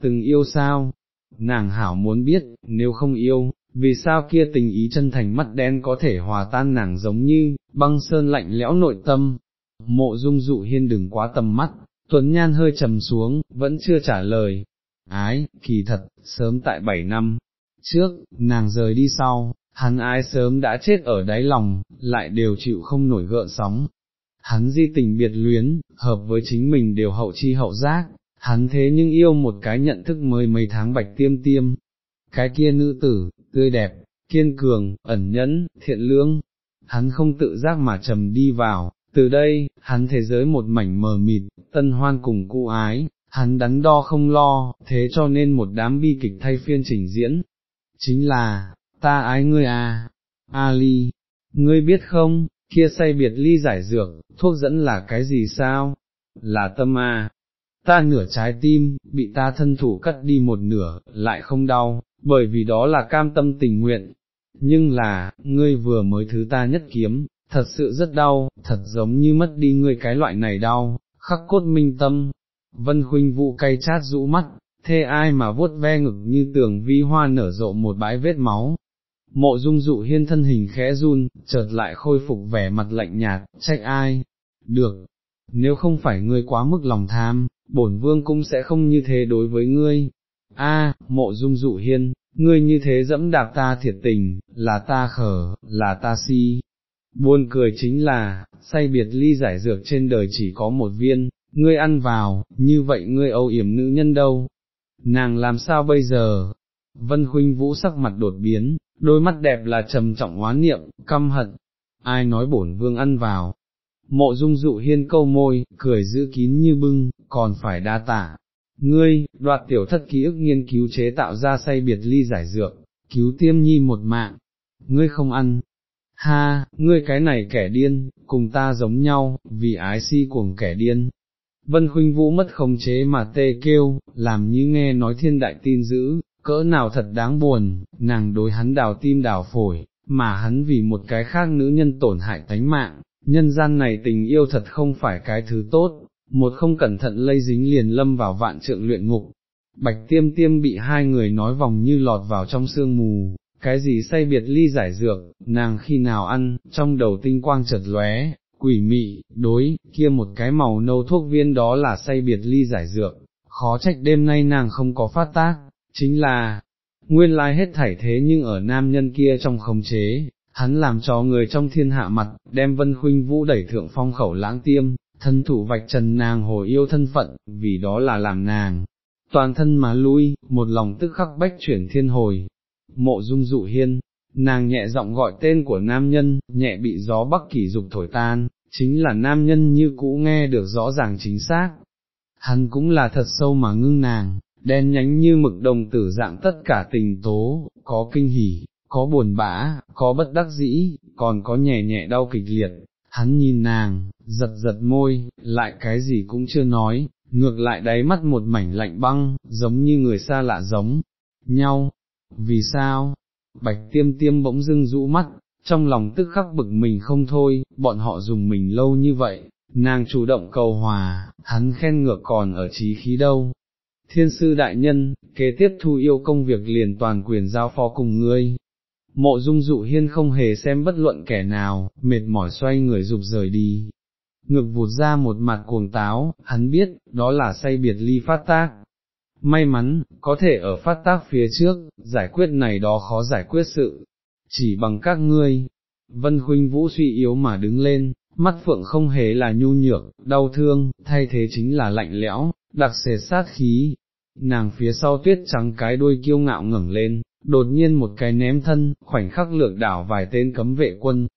Từng yêu sao? Nàng hảo muốn biết, nếu không yêu, vì sao kia tình ý chân thành mắt đen có thể hòa tan nàng giống như, băng sơn lạnh lẽo nội tâm? Mộ dung dụ hiên đừng quá tầm mắt, Tuấn Nhan hơi trầm xuống, vẫn chưa trả lời. Ái, kỳ thật, sớm tại bảy năm, trước, nàng rời đi sau, hắn ái sớm đã chết ở đáy lòng, lại đều chịu không nổi gợn sóng. Hắn di tình biệt luyến, hợp với chính mình đều hậu chi hậu giác, hắn thế nhưng yêu một cái nhận thức mới mấy tháng bạch tiêm tiêm. Cái kia nữ tử, tươi đẹp, kiên cường, ẩn nhẫn, thiện lương, hắn không tự giác mà trầm đi vào, từ đây, hắn thế giới một mảnh mờ mịt, tân hoan cùng cụ ái, hắn đắn đo không lo, thế cho nên một đám bi kịch thay phiên trình diễn. Chính là, ta ái ngươi à, Ali, ngươi biết không, kia say biệt ly giải dược, thuốc dẫn là cái gì sao? Là tâm à, ta nửa trái tim, bị ta thân thủ cắt đi một nửa, lại không đau, bởi vì đó là cam tâm tình nguyện. Nhưng là, ngươi vừa mới thứ ta nhất kiếm, thật sự rất đau, thật giống như mất đi ngươi cái loại này đau, khắc cốt minh tâm. Vân khuynh vụ cay chát rũ mắt, thê ai mà vuốt ve ngực như tường vi hoa nở rộ một bãi vết máu. Mộ dung dụ hiên thân hình khẽ run, chợt lại khôi phục vẻ mặt lạnh nhạt, trách ai, được, nếu không phải ngươi quá mức lòng tham, bổn vương cũng sẽ không như thế đối với ngươi. A, mộ dung dụ hiên, ngươi như thế dẫm đạp ta thiệt tình, là ta khở, là ta si, Buồn cười chính là, say biệt ly giải dược trên đời chỉ có một viên, ngươi ăn vào, như vậy ngươi âu yểm nữ nhân đâu? Nàng làm sao bây giờ? Vân Khuynh Vũ sắc mặt đột biến, đôi mắt đẹp là trầm trọng oán niệm, căm hận. Ai nói bổn vương ăn vào? Mộ dung dụ hiên câu môi, cười giữ kín như bưng, còn phải đa tả. Ngươi, đoạt tiểu thất ký ức nghiên cứu chế tạo ra say biệt ly giải dược, cứu tiêm nhi một mạng. Ngươi không ăn, ha, ngươi cái này kẻ điên, cùng ta giống nhau, vì ái si cuồng kẻ điên. Vân Khuynh Vũ mất khống chế mà tê kêu, làm như nghe nói thiên đại tin dữ, cỡ nào thật đáng buồn, nàng đối hắn đào tim đào phổi, mà hắn vì một cái khác nữ nhân tổn hại tánh mạng, nhân gian này tình yêu thật không phải cái thứ tốt, một không cẩn thận lây dính liền lâm vào vạn trượng luyện ngục. Bạch tiêm tiêm bị hai người nói vòng như lọt vào trong sương mù, cái gì say biệt ly giải dược, nàng khi nào ăn, trong đầu tinh quang chợt lóe, quỷ mị, đối, kia một cái màu nâu thuốc viên đó là say biệt ly giải dược, khó trách đêm nay nàng không có phát tác, chính là, nguyên lai hết thảy thế nhưng ở nam nhân kia trong khống chế, hắn làm cho người trong thiên hạ mặt, đem vân khuynh vũ đẩy thượng phong khẩu lãng tiêm, thân thủ vạch trần nàng hồ yêu thân phận, vì đó là làm nàng, toàn thân mà lui, một lòng tức khắc bách chuyển thiên hồi, mộ dung dụ hiên, nàng nhẹ giọng gọi tên của nam nhân, nhẹ bị gió bắc kỷ dục thổi tan, chính là nam nhân như cũ nghe được rõ ràng chính xác. Hắn cũng là thật sâu mà ngưng nàng, đen nhánh như mực đồng tử dạng tất cả tình tố, có kinh hỉ, có buồn bã, có bất đắc dĩ, còn có nhẹ nhẹ đau kịch liệt. Hắn nhìn nàng, giật giật môi, lại cái gì cũng chưa nói, ngược lại đáy mắt một mảnh lạnh băng, giống như người xa lạ giống nhau, vì sao? Bạch tiêm tiêm bỗng dưng rũ mắt, trong lòng tức khắc bực mình không thôi, bọn họ dùng mình lâu như vậy, nàng chủ động cầu hòa, hắn khen ngược còn ở trí khí đâu. Thiên sư đại nhân, kế tiếp thu yêu công việc liền toàn quyền giao phó cùng ngươi. Mộ dung dụ hiên không hề xem bất luận kẻ nào, mệt mỏi xoay người rụt rời đi. Ngực vụt ra một mặt cuồng táo, hắn biết, đó là say biệt ly phát tác, May mắn, có thể ở phát tác phía trước, giải quyết này đó khó giải quyết sự, chỉ bằng các ngươi. Vân Khuynh Vũ suy yếu mà đứng lên, mắt phượng không hề là nhu nhược, đau thương, thay thế chính là lạnh lẽo, đặc sệt sát khí. Nàng phía sau tuyết trắng cái đuôi kiêu ngạo ngẩng lên, đột nhiên một cái ném thân, khoảnh khắc lược đảo vài tên cấm vệ quân.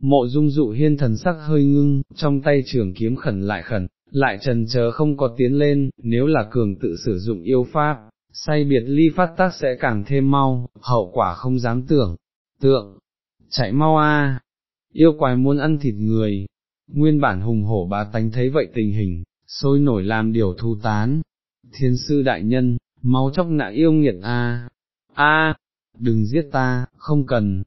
Mộ dung dụ hiên thần sắc hơi ngưng, trong tay trường kiếm khẩn lại khẩn, lại trần chờ không có tiến lên, nếu là cường tự sử dụng yêu pháp, say biệt ly phát tác sẽ càng thêm mau, hậu quả không dám tưởng, tượng, chạy mau a, yêu quái muốn ăn thịt người, nguyên bản hùng hổ bá tánh thấy vậy tình hình, sôi nổi làm điều thu tán, thiên sư đại nhân, mau chóc nạ yêu nghiệt a, a, đừng giết ta, không cần,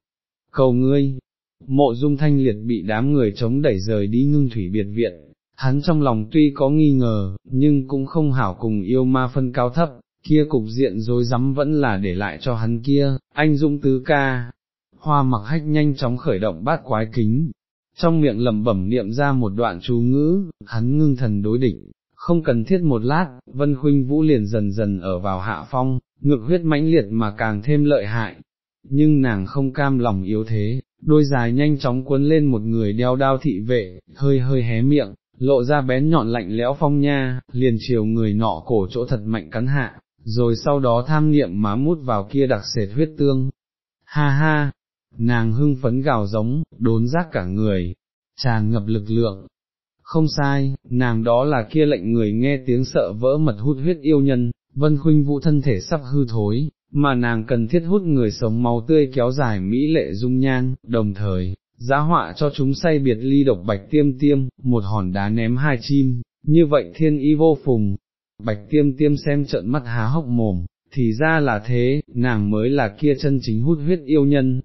cầu ngươi, mộ dung thanh liệt bị đám người chống đẩy rời đi ngưng thủy biệt viện, hắn trong lòng tuy có nghi ngờ, nhưng cũng không hảo cùng yêu ma phân cao thấp, kia cục diện dối rắm vẫn là để lại cho hắn kia, anh Dung tứ ca. Hoa mặc hách nhanh chóng khởi động bát quái kính, trong miệng lẩm bẩm niệm ra một đoạn chú ngữ, hắn ngưng thần đối địch, không cần thiết một lát, vân khuynh vũ liền dần dần ở vào hạ phong, ngược huyết mãnh liệt mà càng thêm lợi hại, nhưng nàng không cam lòng yếu thế, đôi dài nhanh chóng cuốn lên một người đeo đao thị vệ, hơi hơi hé miệng, lộ ra bén nhọn lạnh lẽo phong nha, liền chiều người nọ cổ chỗ thật mạnh cắn hạ, rồi sau đó tham niệm má mút vào kia đặc sệt huyết tương. Ha ha, nàng hưng phấn gào giống, đốn rác cả người, tràn ngập lực lượng. Không sai, nàng đó là kia lệnh người nghe tiếng sợ vỡ mật hút huyết yêu nhân, vân khuynh vũ thân thể sắp hư thối, mà nàng cần thiết hút người sống máu tươi kéo dài mỹ lệ dung nhan, đồng thời, giá họa cho chúng say biệt ly độc bạch tiêm tiêm, một hòn đá ném hai chim, như vậy thiên ý vô phùng. Bạch tiêm tiêm xem trợn mắt há hốc mồm, thì ra là thế, nàng mới là kia chân chính hút huyết yêu nhân.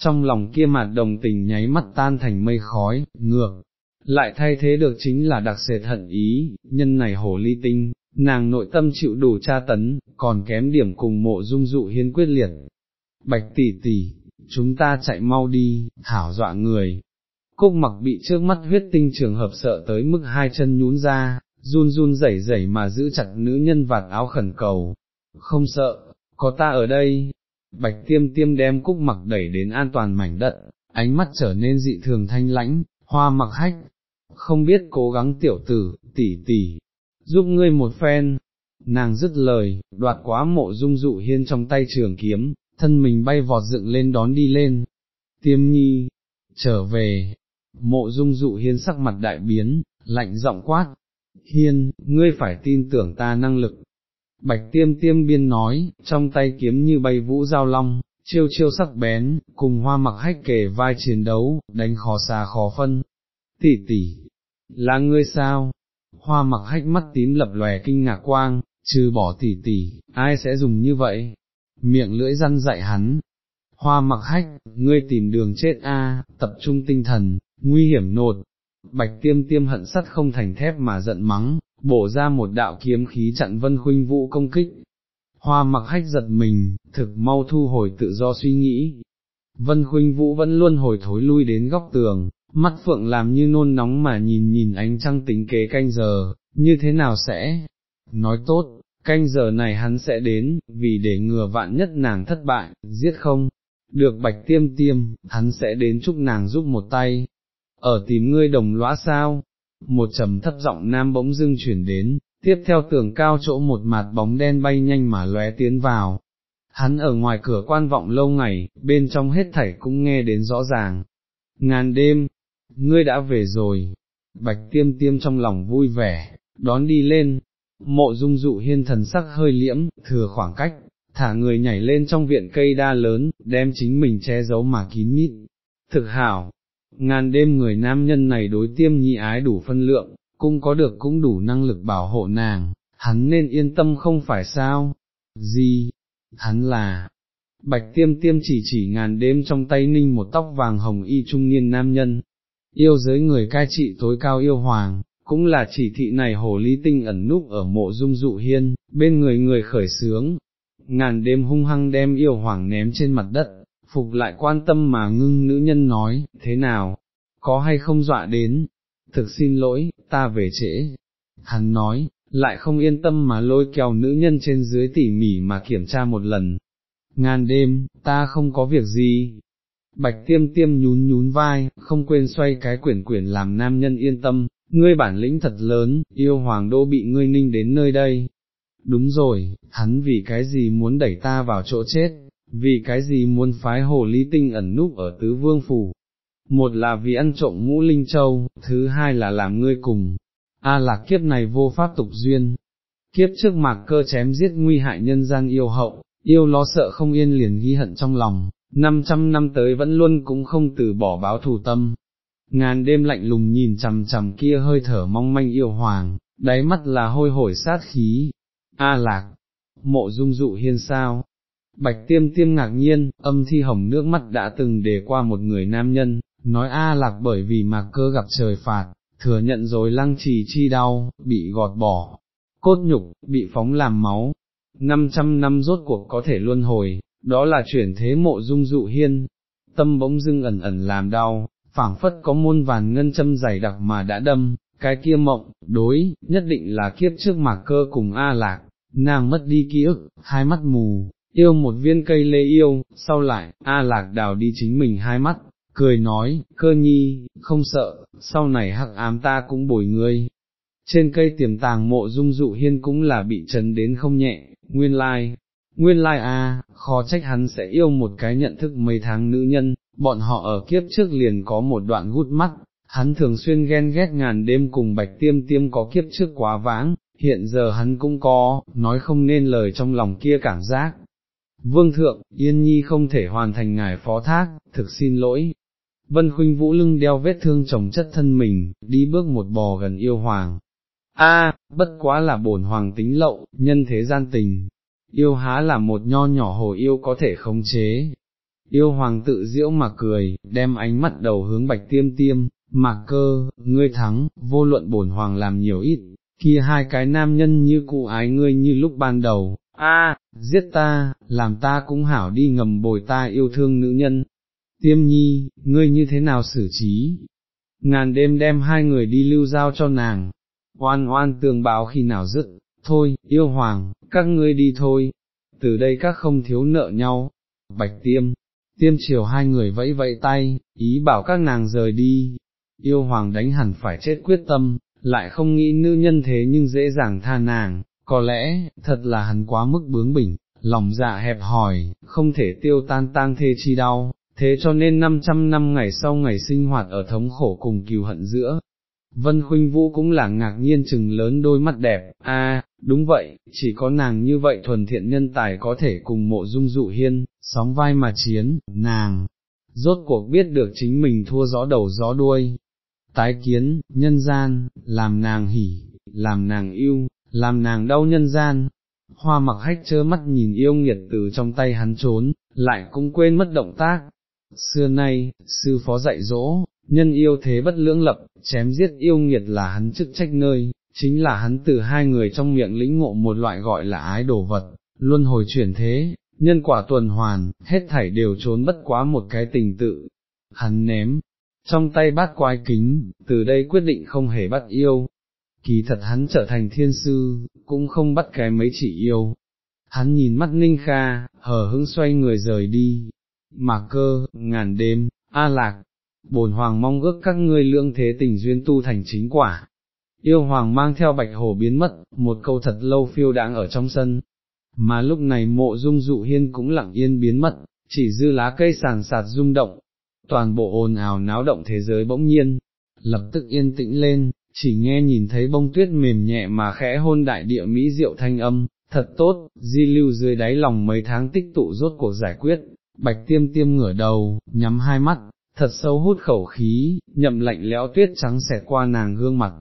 Trong lòng kia mặt đồng tình nháy mắt tan thành mây khói, ngược, lại thay thế được chính là đặc sệt hận ý, nhân này hồ ly tinh, nàng nội tâm chịu đủ tra tấn, còn kém điểm cùng mộ dung dụ hiên quyết liệt. Bạch tỷ tỷ, chúng ta chạy mau đi, thảo dọa người. Cúc mặc bị trước mắt huyết tinh trường hợp sợ tới mức hai chân nhún ra, run run rẩy rẩy mà giữ chặt nữ nhân vạt áo khẩn cầu. Không sợ, có ta ở đây. Bạch tiêm tiêm đem cúc mặc đẩy đến an toàn mảnh đất, ánh mắt trở nên dị thường thanh lãnh, hoa mặc hách. Không biết cố gắng tiểu tử, tỷ tỷ, giúp ngươi một phen. Nàng dứt lời, đoạt quá mộ dung dụ hiên trong tay trường kiếm, thân mình bay vọt dựng lên đón đi lên. Tiêm nhi, trở về, mộ dung dụ hiên sắc mặt đại biến, lạnh giọng quát. Hiên, ngươi phải tin tưởng ta năng lực. Bạch tiêm tiêm biên nói, trong tay kiếm như bay vũ giao long, chiêu chiêu sắc bén, cùng hoa mặc hách kề vai chiến đấu, đánh khó xà khó phân. Tỷ tỷ, là ngươi sao? Hoa mặc hách mắt tím lập lòe kinh ngạc quang, trừ bỏ tỷ tỷ, ai sẽ dùng như vậy? miệng lưỡi răn dạy hắn. Hoa mặc hách, ngươi tìm đường chết a, tập trung tinh thần, nguy hiểm nột. Bạch tiêm tiêm hận sắt không thành thép mà giận mắng, bổ ra một đạo kiếm khí chặn vân khuynh vũ công kích. Hoa mặc hách giật mình, thực mau thu hồi tự do suy nghĩ. Vân khuynh vũ vẫn luôn hồi thối lui đến góc tường, mắt phượng làm như nôn nóng mà nhìn nhìn ánh trăng tính kế canh giờ, như thế nào sẽ? Nói tốt, canh giờ này hắn sẽ đến, vì để ngừa vạn nhất nàng thất bại, giết không, được bạch tiêm tiêm, hắn sẽ đến chúc nàng giúp một tay, ở tìm ngươi đồng lõa sao, một trầm thấp giọng nam bỗng dưng chuyển đến, tiếp theo tường cao chỗ một mặt bóng đen bay nhanh mà lóe tiến vào. Hắn ở ngoài cửa quan vọng lâu ngày, bên trong hết thảy cũng nghe đến rõ ràng. Ngàn đêm, ngươi đã về rồi, bạch tiêm tiêm trong lòng vui vẻ, đón đi lên, Mộ dung dụ hiên thần sắc hơi liễm, thừa khoảng cách, thả người nhảy lên trong viện cây đa lớn, đem chính mình che giấu mà kín mít. Thực hảo, ngàn đêm người nam nhân này đối tiêm nhi ái đủ phân lượng, cũng có được cũng đủ năng lực bảo hộ nàng, hắn nên yên tâm không phải sao, gì, hắn là, bạch tiêm tiêm chỉ chỉ ngàn đêm trong tay ninh một tóc vàng hồng y trung niên nam nhân, yêu giới người cai trị tối cao yêu hoàng, cũng là chỉ thị này hồ ly tinh ẩn núp ở mộ dung dụ hiên, bên người người khởi sướng, ngàn đêm hung hăng đem yêu hoàng ném trên mặt đất, phục lại quan tâm mà ngưng nữ nhân nói, thế nào, có hay không dọa đến, thực xin lỗi, ta về trễ, hắn nói, lại không yên tâm mà lôi kéo nữ nhân trên dưới tỉ mỉ mà kiểm tra một lần, ngàn đêm, ta không có việc gì. Bạch tiêm tiêm nhún nhún vai, không quên xoay cái quyển quyển làm nam nhân yên tâm, ngươi bản lĩnh thật lớn, yêu hoàng đô bị ngươi ninh đến nơi đây. Đúng rồi, hắn vì cái gì muốn đẩy ta vào chỗ chết, vì cái gì muốn phái hồ ly tinh ẩn núp ở tứ vương phủ. một là vì ăn trộm ngũ linh châu, thứ hai là làm ngươi cùng, a lạc kiếp này vô pháp tục duyên, kiếp trước mạc cơ chém giết nguy hại nhân gian yêu hậu, yêu lo sợ không yên liền ghi hận trong lòng, 500 năm tới vẫn luôn cũng không từ bỏ báo thù tâm. Ngàn đêm lạnh lùng nhìn chằm chằm kia hơi thở mong manh yêu hoàng, đáy mắt là hôi hổi sát khí. A lạc, mộ dung dụ hiên sao? Bạch tiêm tiêm ngạc nhiên, âm thi hồng nước mắt đã từng đề qua một người nam nhân, nói A lạc bởi vì mạc cơ gặp trời phạt, thừa nhận rồi lăng trì chi đau, bị gọt bỏ, cốt nhục, bị phóng làm máu. 500 năm rốt cuộc có thể luân hồi, đó là chuyển thế mộ dung dụ hiên, tâm bỗng dưng ẩn ẩn làm đau, phảng phất có muôn vàn ngân châm dày đặc mà đã đâm, cái kia mộng, đối, nhất định là kiếp trước mạc cơ cùng A lạc, nàng mất đi ký ức, hai mắt mù, yêu một viên cây lê yêu, sau lại, A lạc đào đi chính mình hai mắt, cười nói, cơ nhi, không sợ, sau này hắc ám ta cũng bồi ngươi. Trên cây tiềm tàng mộ dung dụ hiên cũng là bị chấn đến không nhẹ, nguyên lai, nguyên lai a, khó trách hắn sẽ yêu một cái nhận thức mấy tháng nữ nhân, bọn họ ở kiếp trước liền có một đoạn gút mắt, hắn thường xuyên ghen ghét ngàn đêm cùng bạch tiêm tiêm có kiếp trước quá vãng, hiện giờ hắn cũng có, nói không nên lời trong lòng kia cảm giác. Vương thượng, Yên Nhi không thể hoàn thành ngài phó thác, thực xin lỗi. Vân Khuynh Vũ lưng đeo vết thương chồng chất thân mình, đi bước một bò gần yêu hoàng. A, bất quá là bổn hoàng tính lậu, nhân thế gian tình. Yêu há là một nho nhỏ hồ yêu có thể khống chế. Yêu hoàng tự diễu mà cười, đem ánh mắt đầu hướng bạch tiêm tiêm, mạc cơ, ngươi thắng, vô luận bổn hoàng làm nhiều ít, kia hai cái nam nhân như cụ ái ngươi như lúc ban đầu, a, giết ta, làm ta cũng hảo đi ngầm bồi ta yêu thương nữ nhân. Tiêm nhi, ngươi như thế nào xử trí? Ngàn đêm đem hai người đi lưu giao cho nàng, oan oan tường báo khi nào dứt, thôi, yêu hoàng, các ngươi đi thôi, từ đây các không thiếu nợ nhau. Bạch tiêm, tiêm chiều hai người vẫy vẫy tay, ý bảo các nàng rời đi, yêu hoàng đánh hẳn phải chết quyết tâm, lại không nghĩ nữ nhân thế nhưng dễ dàng tha nàng, có lẽ, thật là hắn quá mức bướng bỉnh, lòng dạ hẹp hòi, không thể tiêu tan tang thê chi đau, thế cho nên 500 năm ngày sau ngày sinh hoạt ở thống khổ cùng cừu hận giữa. Vân Khuynh Vũ cũng là ngạc nhiên chừng lớn đôi mắt đẹp, a, đúng vậy, chỉ có nàng như vậy thuần thiện nhân tài có thể cùng mộ dung dụ hiên, sóng vai mà chiến, nàng, rốt cuộc biết được chính mình thua gió đầu gió đuôi, tái kiến, nhân gian, làm nàng hỉ, làm nàng yêu, làm nàng đau nhân gian. Hoa mặc hách chớ mắt nhìn yêu nghiệt từ trong tay hắn trốn, lại cũng quên mất động tác. Xưa nay, sư phó dạy dỗ, nhân yêu thế bất lưỡng lập, chém giết yêu nghiệt là hắn chức trách nơi, chính là hắn từ hai người trong miệng lĩnh ngộ một loại gọi là ái đồ vật, luân hồi chuyển thế, nhân quả tuần hoàn, hết thảy đều trốn bất quá một cái tình tự. Hắn ném, trong tay bát quái kính, từ đây quyết định không hề bắt yêu. Kỳ thật hắn trở thành thiên sư, cũng không bắt cái mấy chỉ yêu. Hắn nhìn mắt Ninh Kha, hờ hững xoay người rời đi. Mạc cơ, ngàn đêm, A lạc, bồn hoàng mong ước các ngươi lương thế tình duyên tu thành chính quả. Yêu hoàng mang theo bạch hồ biến mất, một câu thật lâu phiêu đáng ở trong sân. Mà lúc này mộ dung dụ hiên cũng lặng yên biến mất, chỉ dư lá cây sàn sạt rung động, toàn bộ ồn ào náo động thế giới bỗng nhiên, lập tức yên tĩnh lên, chỉ nghe nhìn thấy bông tuyết mềm nhẹ mà khẽ hôn đại địa Mỹ diệu thanh âm, thật tốt, di lưu dưới đáy lòng mấy tháng tích tụ rốt cuộc giải quyết, bạch tiêm tiêm ngửa đầu, nhắm hai mắt, thật sâu hút khẩu khí, nhậm lạnh lẽo tuyết trắng xẹt qua nàng gương mặt.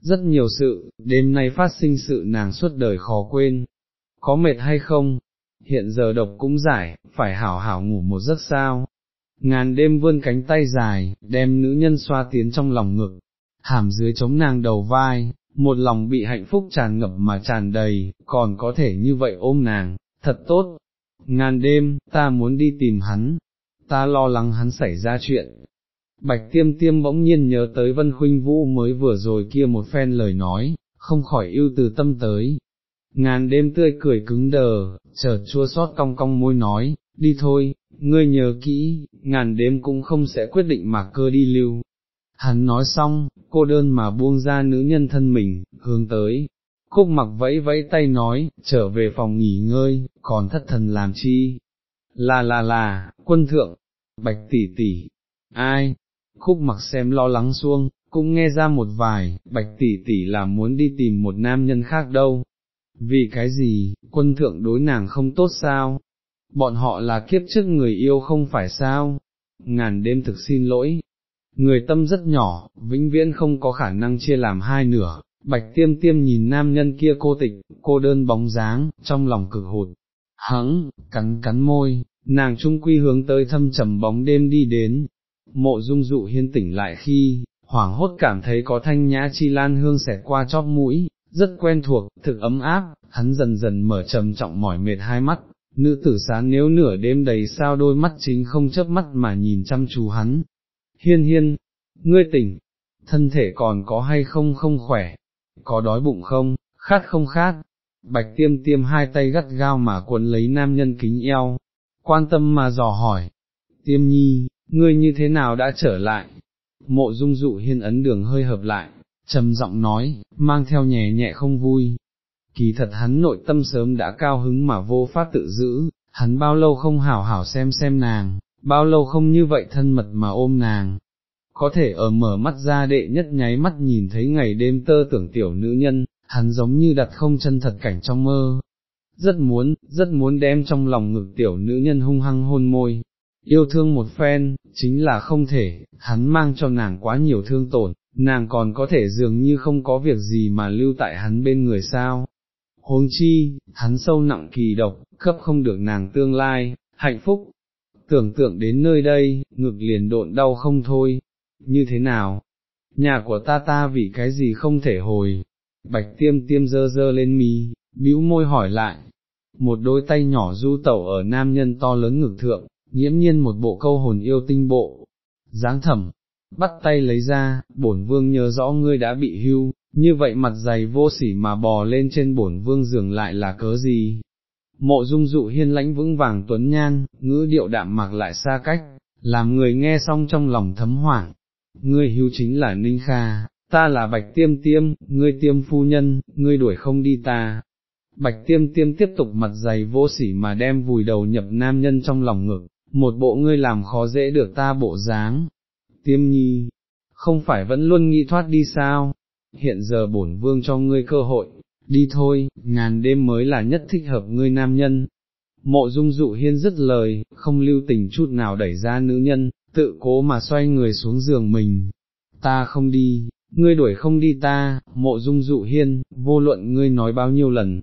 Rất nhiều sự, đêm nay phát sinh sự nàng suốt đời khó quên, có mệt hay không, hiện giờ độc cũng giải, phải hảo hảo ngủ một giấc sao, ngàn đêm vươn cánh tay dài, đem nữ nhân xoa tiến trong lòng ngực, hàm dưới chống nàng đầu vai, một lòng bị hạnh phúc tràn ngập mà tràn đầy, còn có thể như vậy ôm nàng, thật tốt. Ngàn đêm, ta muốn đi tìm hắn, ta lo lắng hắn xảy ra chuyện. Bạch tiêm tiêm bỗng nhiên nhớ tới Vân Khuynh Vũ mới vừa rồi kia một phen lời nói, không khỏi yêu từ tâm tới. Ngàn đêm tươi cười cứng đờ, chợt chua xót cong cong môi nói, đi thôi, ngươi nhớ kỹ, ngàn đêm cũng không sẽ quyết định mà cơ đi lưu. Hắn nói xong, cô đơn mà buông ra nữ nhân thân mình, hướng tới, khúc mặc vẫy vẫy tay nói, trở về phòng nghỉ ngơi, còn thất thần làm chi? Là là là, quân thượng, bạch tỷ tỷ, ai? khúc mặc xem lo lắng xuông, cũng nghe ra một vài, bạch tỷ tỷ là muốn đi tìm một nam nhân khác đâu. Vì cái gì, quân thượng đối nàng không tốt sao? Bọn họ là kiếp trước người yêu không phải sao? Ngàn đêm thực xin lỗi. Người tâm rất nhỏ, vĩnh viễn không có khả năng chia làm hai nửa, bạch tiêm tiêm nhìn nam nhân kia cô tịch, cô đơn bóng dáng, trong lòng cực hụt, hắng, cắn cắn môi, nàng trung quy hướng tới thâm trầm bóng đêm đi đến, mộ dung dụ hiên tỉnh lại khi, hoảng hốt cảm thấy có thanh nhã chi lan hương xẹt qua chóp mũi, rất quen thuộc, thực ấm áp, hắn dần dần mở trầm trọng mỏi mệt hai mắt, nữ tử sáng nếu nửa đêm đầy sao đôi mắt chính không chớp mắt mà nhìn chăm chú hắn. Hiên hiên, ngươi tỉnh, thân thể còn có hay không không khỏe, có đói bụng không, khát không khát, bạch tiêm tiêm hai tay gắt gao mà cuốn lấy nam nhân kính eo, quan tâm mà dò hỏi, tiêm nhi, ngươi như thế nào đã trở lại, mộ dung dụ hiên ấn đường hơi hợp lại, trầm giọng nói, mang theo nhẹ nhẹ không vui. Kỳ thật hắn nội tâm sớm đã cao hứng mà vô pháp tự giữ, hắn bao lâu không hảo hảo xem xem nàng, bao lâu không như vậy thân mật mà ôm nàng. Có thể ở mở mắt ra đệ nhất nháy mắt nhìn thấy ngày đêm tơ tưởng tiểu nữ nhân, hắn giống như đặt không chân thật cảnh trong mơ. Rất muốn, rất muốn đem trong lòng ngực tiểu nữ nhân hung hăng hôn môi, yêu thương một phen, chính là không thể, hắn mang cho nàng quá nhiều thương tổn, nàng còn có thể dường như không có việc gì mà lưu tại hắn bên người sao. Huống chi, hắn sâu nặng kỳ độc, cấp không được nàng tương lai, hạnh phúc. Tưởng tượng đến nơi đây, ngực liền độn đau không thôi. Như thế nào? Nhà của ta ta vì cái gì không thể hồi? Bạch tiêm tiêm dơ dơ lên mi, bĩu môi hỏi lại. Một đôi tay nhỏ du tẩu ở nam nhân to lớn ngực thượng, nghiễm nhiên một bộ câu hồn yêu tinh bộ, dáng thẩm, bắt tay lấy ra, bổn vương nhớ rõ ngươi đã bị hưu, như vậy mặt dày vô sỉ mà bò lên trên bổn vương giường lại là cớ gì. Mộ dung dụ hiên lãnh vững vàng tuấn nhan, ngữ điệu đạm mạc lại xa cách, làm người nghe xong trong lòng thấm hoảng. Ngươi hưu chính là Ninh Kha, ta là Bạch Tiêm Tiêm, ngươi tiêm phu nhân, ngươi đuổi không đi ta. Bạch Tiêm Tiêm tiếp tục mặt dày vô sỉ mà đem vùi đầu nhập nam nhân trong lòng ngực, một bộ ngươi làm khó dễ được ta bộ dáng. Tiêm nhi, không phải vẫn luôn nghĩ thoát đi sao, hiện giờ bổn vương cho ngươi cơ hội, đi thôi, ngàn đêm mới là nhất thích hợp ngươi nam nhân. Mộ dung dụ hiên dứt lời, không lưu tình chút nào đẩy ra nữ nhân, tự cố mà xoay người xuống giường mình. Ta không đi, ngươi đuổi không đi ta, mộ dung dụ hiên, vô luận ngươi nói bao nhiêu lần.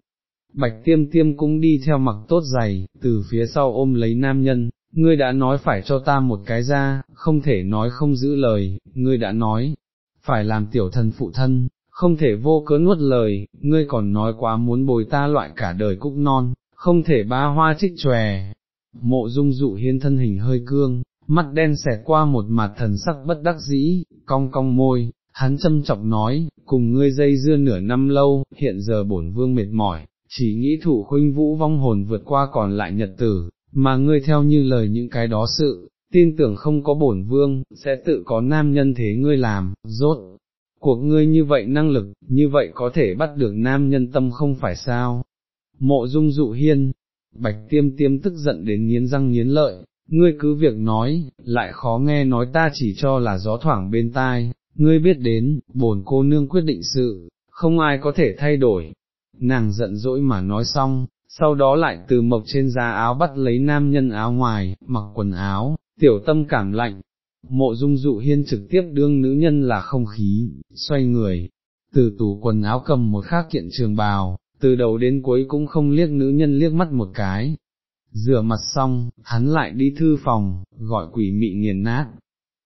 Bạch tiêm tiêm cũng đi theo mặc tốt giày, từ phía sau ôm lấy nam nhân, ngươi đã nói phải cho ta một cái ra, không thể nói không giữ lời, ngươi đã nói, phải làm tiểu thần phụ thân, không thể vô cớ nuốt lời, ngươi còn nói quá muốn bồi ta loại cả đời cúc non, không thể ba hoa trích tròe. Mộ dung dụ hiên thân hình hơi cương, mắt đen xẹt qua một mặt thần sắc bất đắc dĩ, cong cong môi, hắn châm chọc nói, cùng ngươi dây dưa nửa năm lâu, hiện giờ bổn vương mệt mỏi, chỉ nghĩ thủ khuynh vũ vong hồn vượt qua còn lại nhật tử, mà ngươi theo như lời những cái đó sự, tin tưởng không có bổn vương, sẽ tự có nam nhân thế ngươi làm, rốt. Cuộc ngươi như vậy năng lực, như vậy có thể bắt được nam nhân tâm không phải sao. Mộ dung dụ hiên, bạch tiêm tiêm tức giận đến nghiến răng nghiến lợi, ngươi cứ việc nói, lại khó nghe nói ta chỉ cho là gió thoảng bên tai, ngươi biết đến, bổn cô nương quyết định sự, không ai có thể thay đổi. Nàng giận dỗi mà nói xong, sau đó lại từ mộc trên giá áo bắt lấy nam nhân áo ngoài, mặc quần áo, tiểu tâm cảm lạnh. Mộ dung dụ hiên trực tiếp đương nữ nhân là không khí, xoay người, từ tủ quần áo cầm một khác kiện trường bào, từ đầu đến cuối cũng không liếc nữ nhân liếc mắt một cái. Rửa mặt xong, hắn lại đi thư phòng, gọi quỷ mị nghiền nát.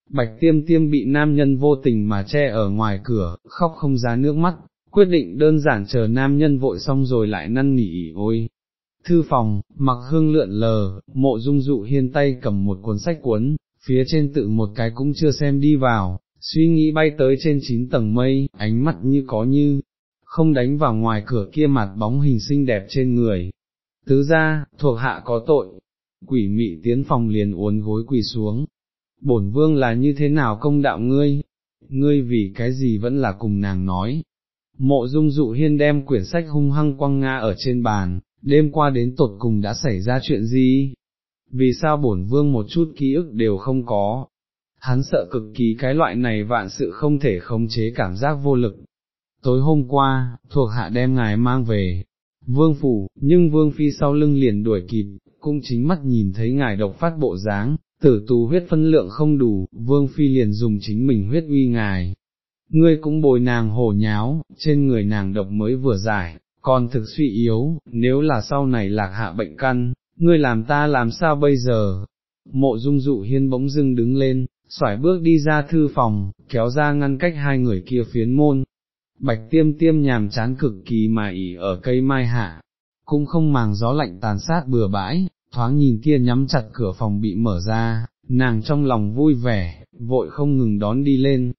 Bạch tiêm tiêm bị nam nhân vô tình mà che ở ngoài cửa, khóc không ra nước mắt, quyết định đơn giản chờ nam nhân vội xong rồi lại năn nỉ ôi, Thư phòng, mặc hương lượn lờ, mộ dung dụ hiên tay cầm một cuốn sách cuốn, phía trên tự một cái cũng chưa xem đi vào, suy nghĩ bay tới trên chín tầng mây, ánh mắt như có như, không đánh vào ngoài cửa kia mặt bóng hình xinh đẹp trên người. Tứ ra, thuộc hạ có tội, quỷ mị tiến phòng liền uốn gối quỳ xuống. Bổn vương là như thế nào công đạo ngươi, ngươi vì cái gì vẫn là cùng nàng nói. Mộ dung dụ hiên đem quyển sách hung hăng quăng nga ở trên bàn, đêm qua đến tột cùng đã xảy ra chuyện gì? Vì sao bổn vương một chút ký ức đều không có? hắn sợ cực kỳ cái loại này vạn sự không thể khống chế cảm giác vô lực. Tối hôm qua, thuộc hạ đem ngài mang về, vương phủ, nhưng vương phi sau lưng liền đuổi kịp, cũng chính mắt nhìn thấy ngài độc phát bộ dáng, tử tù huyết phân lượng không đủ, vương phi liền dùng chính mình huyết uy ngài. Ngươi cũng bồi nàng hổ nháo, trên người nàng độc mới vừa giải, còn thực suy yếu, nếu là sau này lạc hạ bệnh căn, ngươi làm ta làm sao bây giờ? Mộ dung dụ hiên bỗng dưng đứng lên, xoải bước đi ra thư phòng, kéo ra ngăn cách hai người kia phiến môn. Bạch tiêm tiêm nhàm chán cực kỳ mà ỉ ở cây mai hạ, cũng không màng gió lạnh tàn sát bừa bãi, thoáng nhìn kia nhắm chặt cửa phòng bị mở ra, nàng trong lòng vui vẻ, vội không ngừng đón đi lên.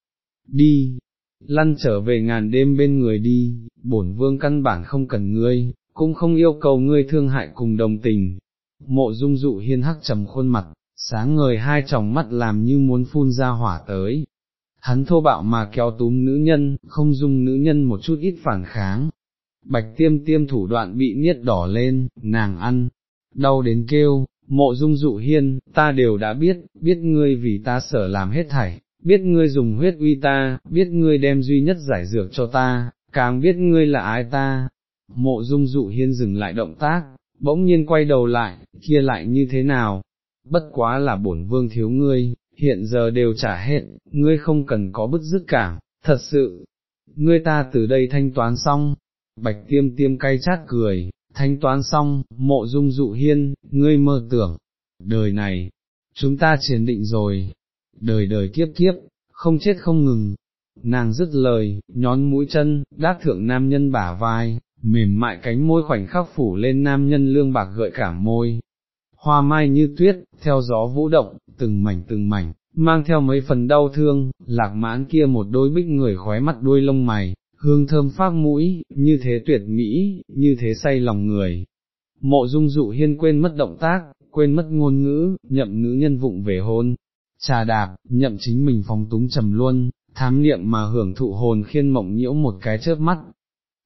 Đi, lăn trở về ngàn đêm bên người đi, bổn vương căn bản không cần ngươi, cũng không yêu cầu ngươi thương hại cùng đồng tình. Mộ dung dụ hiên hắc trầm khuôn mặt, sáng ngời hai tròng mắt làm như muốn phun ra hỏa tới. Hắn thô bạo mà kéo túm nữ nhân, không dung nữ nhân một chút ít phản kháng. Bạch tiêm tiêm thủ đoạn bị niết đỏ lên, nàng ăn, đau đến kêu, mộ dung dụ hiên, ta đều đã biết, biết ngươi vì ta sở làm hết thảy, biết ngươi dùng huyết uy ta, biết ngươi đem duy nhất giải dược cho ta, càng biết ngươi là ai ta. Mộ dung dụ hiên dừng lại động tác, bỗng nhiên quay đầu lại, kia lại như thế nào, bất quá là bổn vương thiếu ngươi, hiện giờ đều trả hết, ngươi không cần có bức dứt cảm, thật sự, ngươi ta từ đây thanh toán xong, bạch tiêm tiêm cay chát cười, thanh toán xong, mộ dung dụ hiên, ngươi mơ tưởng, đời này, chúng ta chiến định rồi, đời đời kiếp kiếp, không chết không ngừng, nàng dứt lời, nhón mũi chân, đát thượng nam nhân bả vai, mềm mại cánh môi khoảnh khắc phủ lên nam nhân lương bạc gợi cảm môi, hoa mai như tuyết, theo gió vũ động, từng mảnh từng mảnh, mang theo mấy phần đau thương, lạc mãn kia một đôi bích người khóe mắt đuôi lông mày, hương thơm phát mũi, như thế tuyệt mỹ, như thế say lòng người. Mộ dung dụ hiên quên mất động tác, quên mất ngôn ngữ, nhậm nữ nhân vụng về hôn, trà đạp, nhậm chính mình phóng túng trầm luôn, thám niệm mà hưởng thụ hồn khiên mộng nhiễu một cái chớp mắt.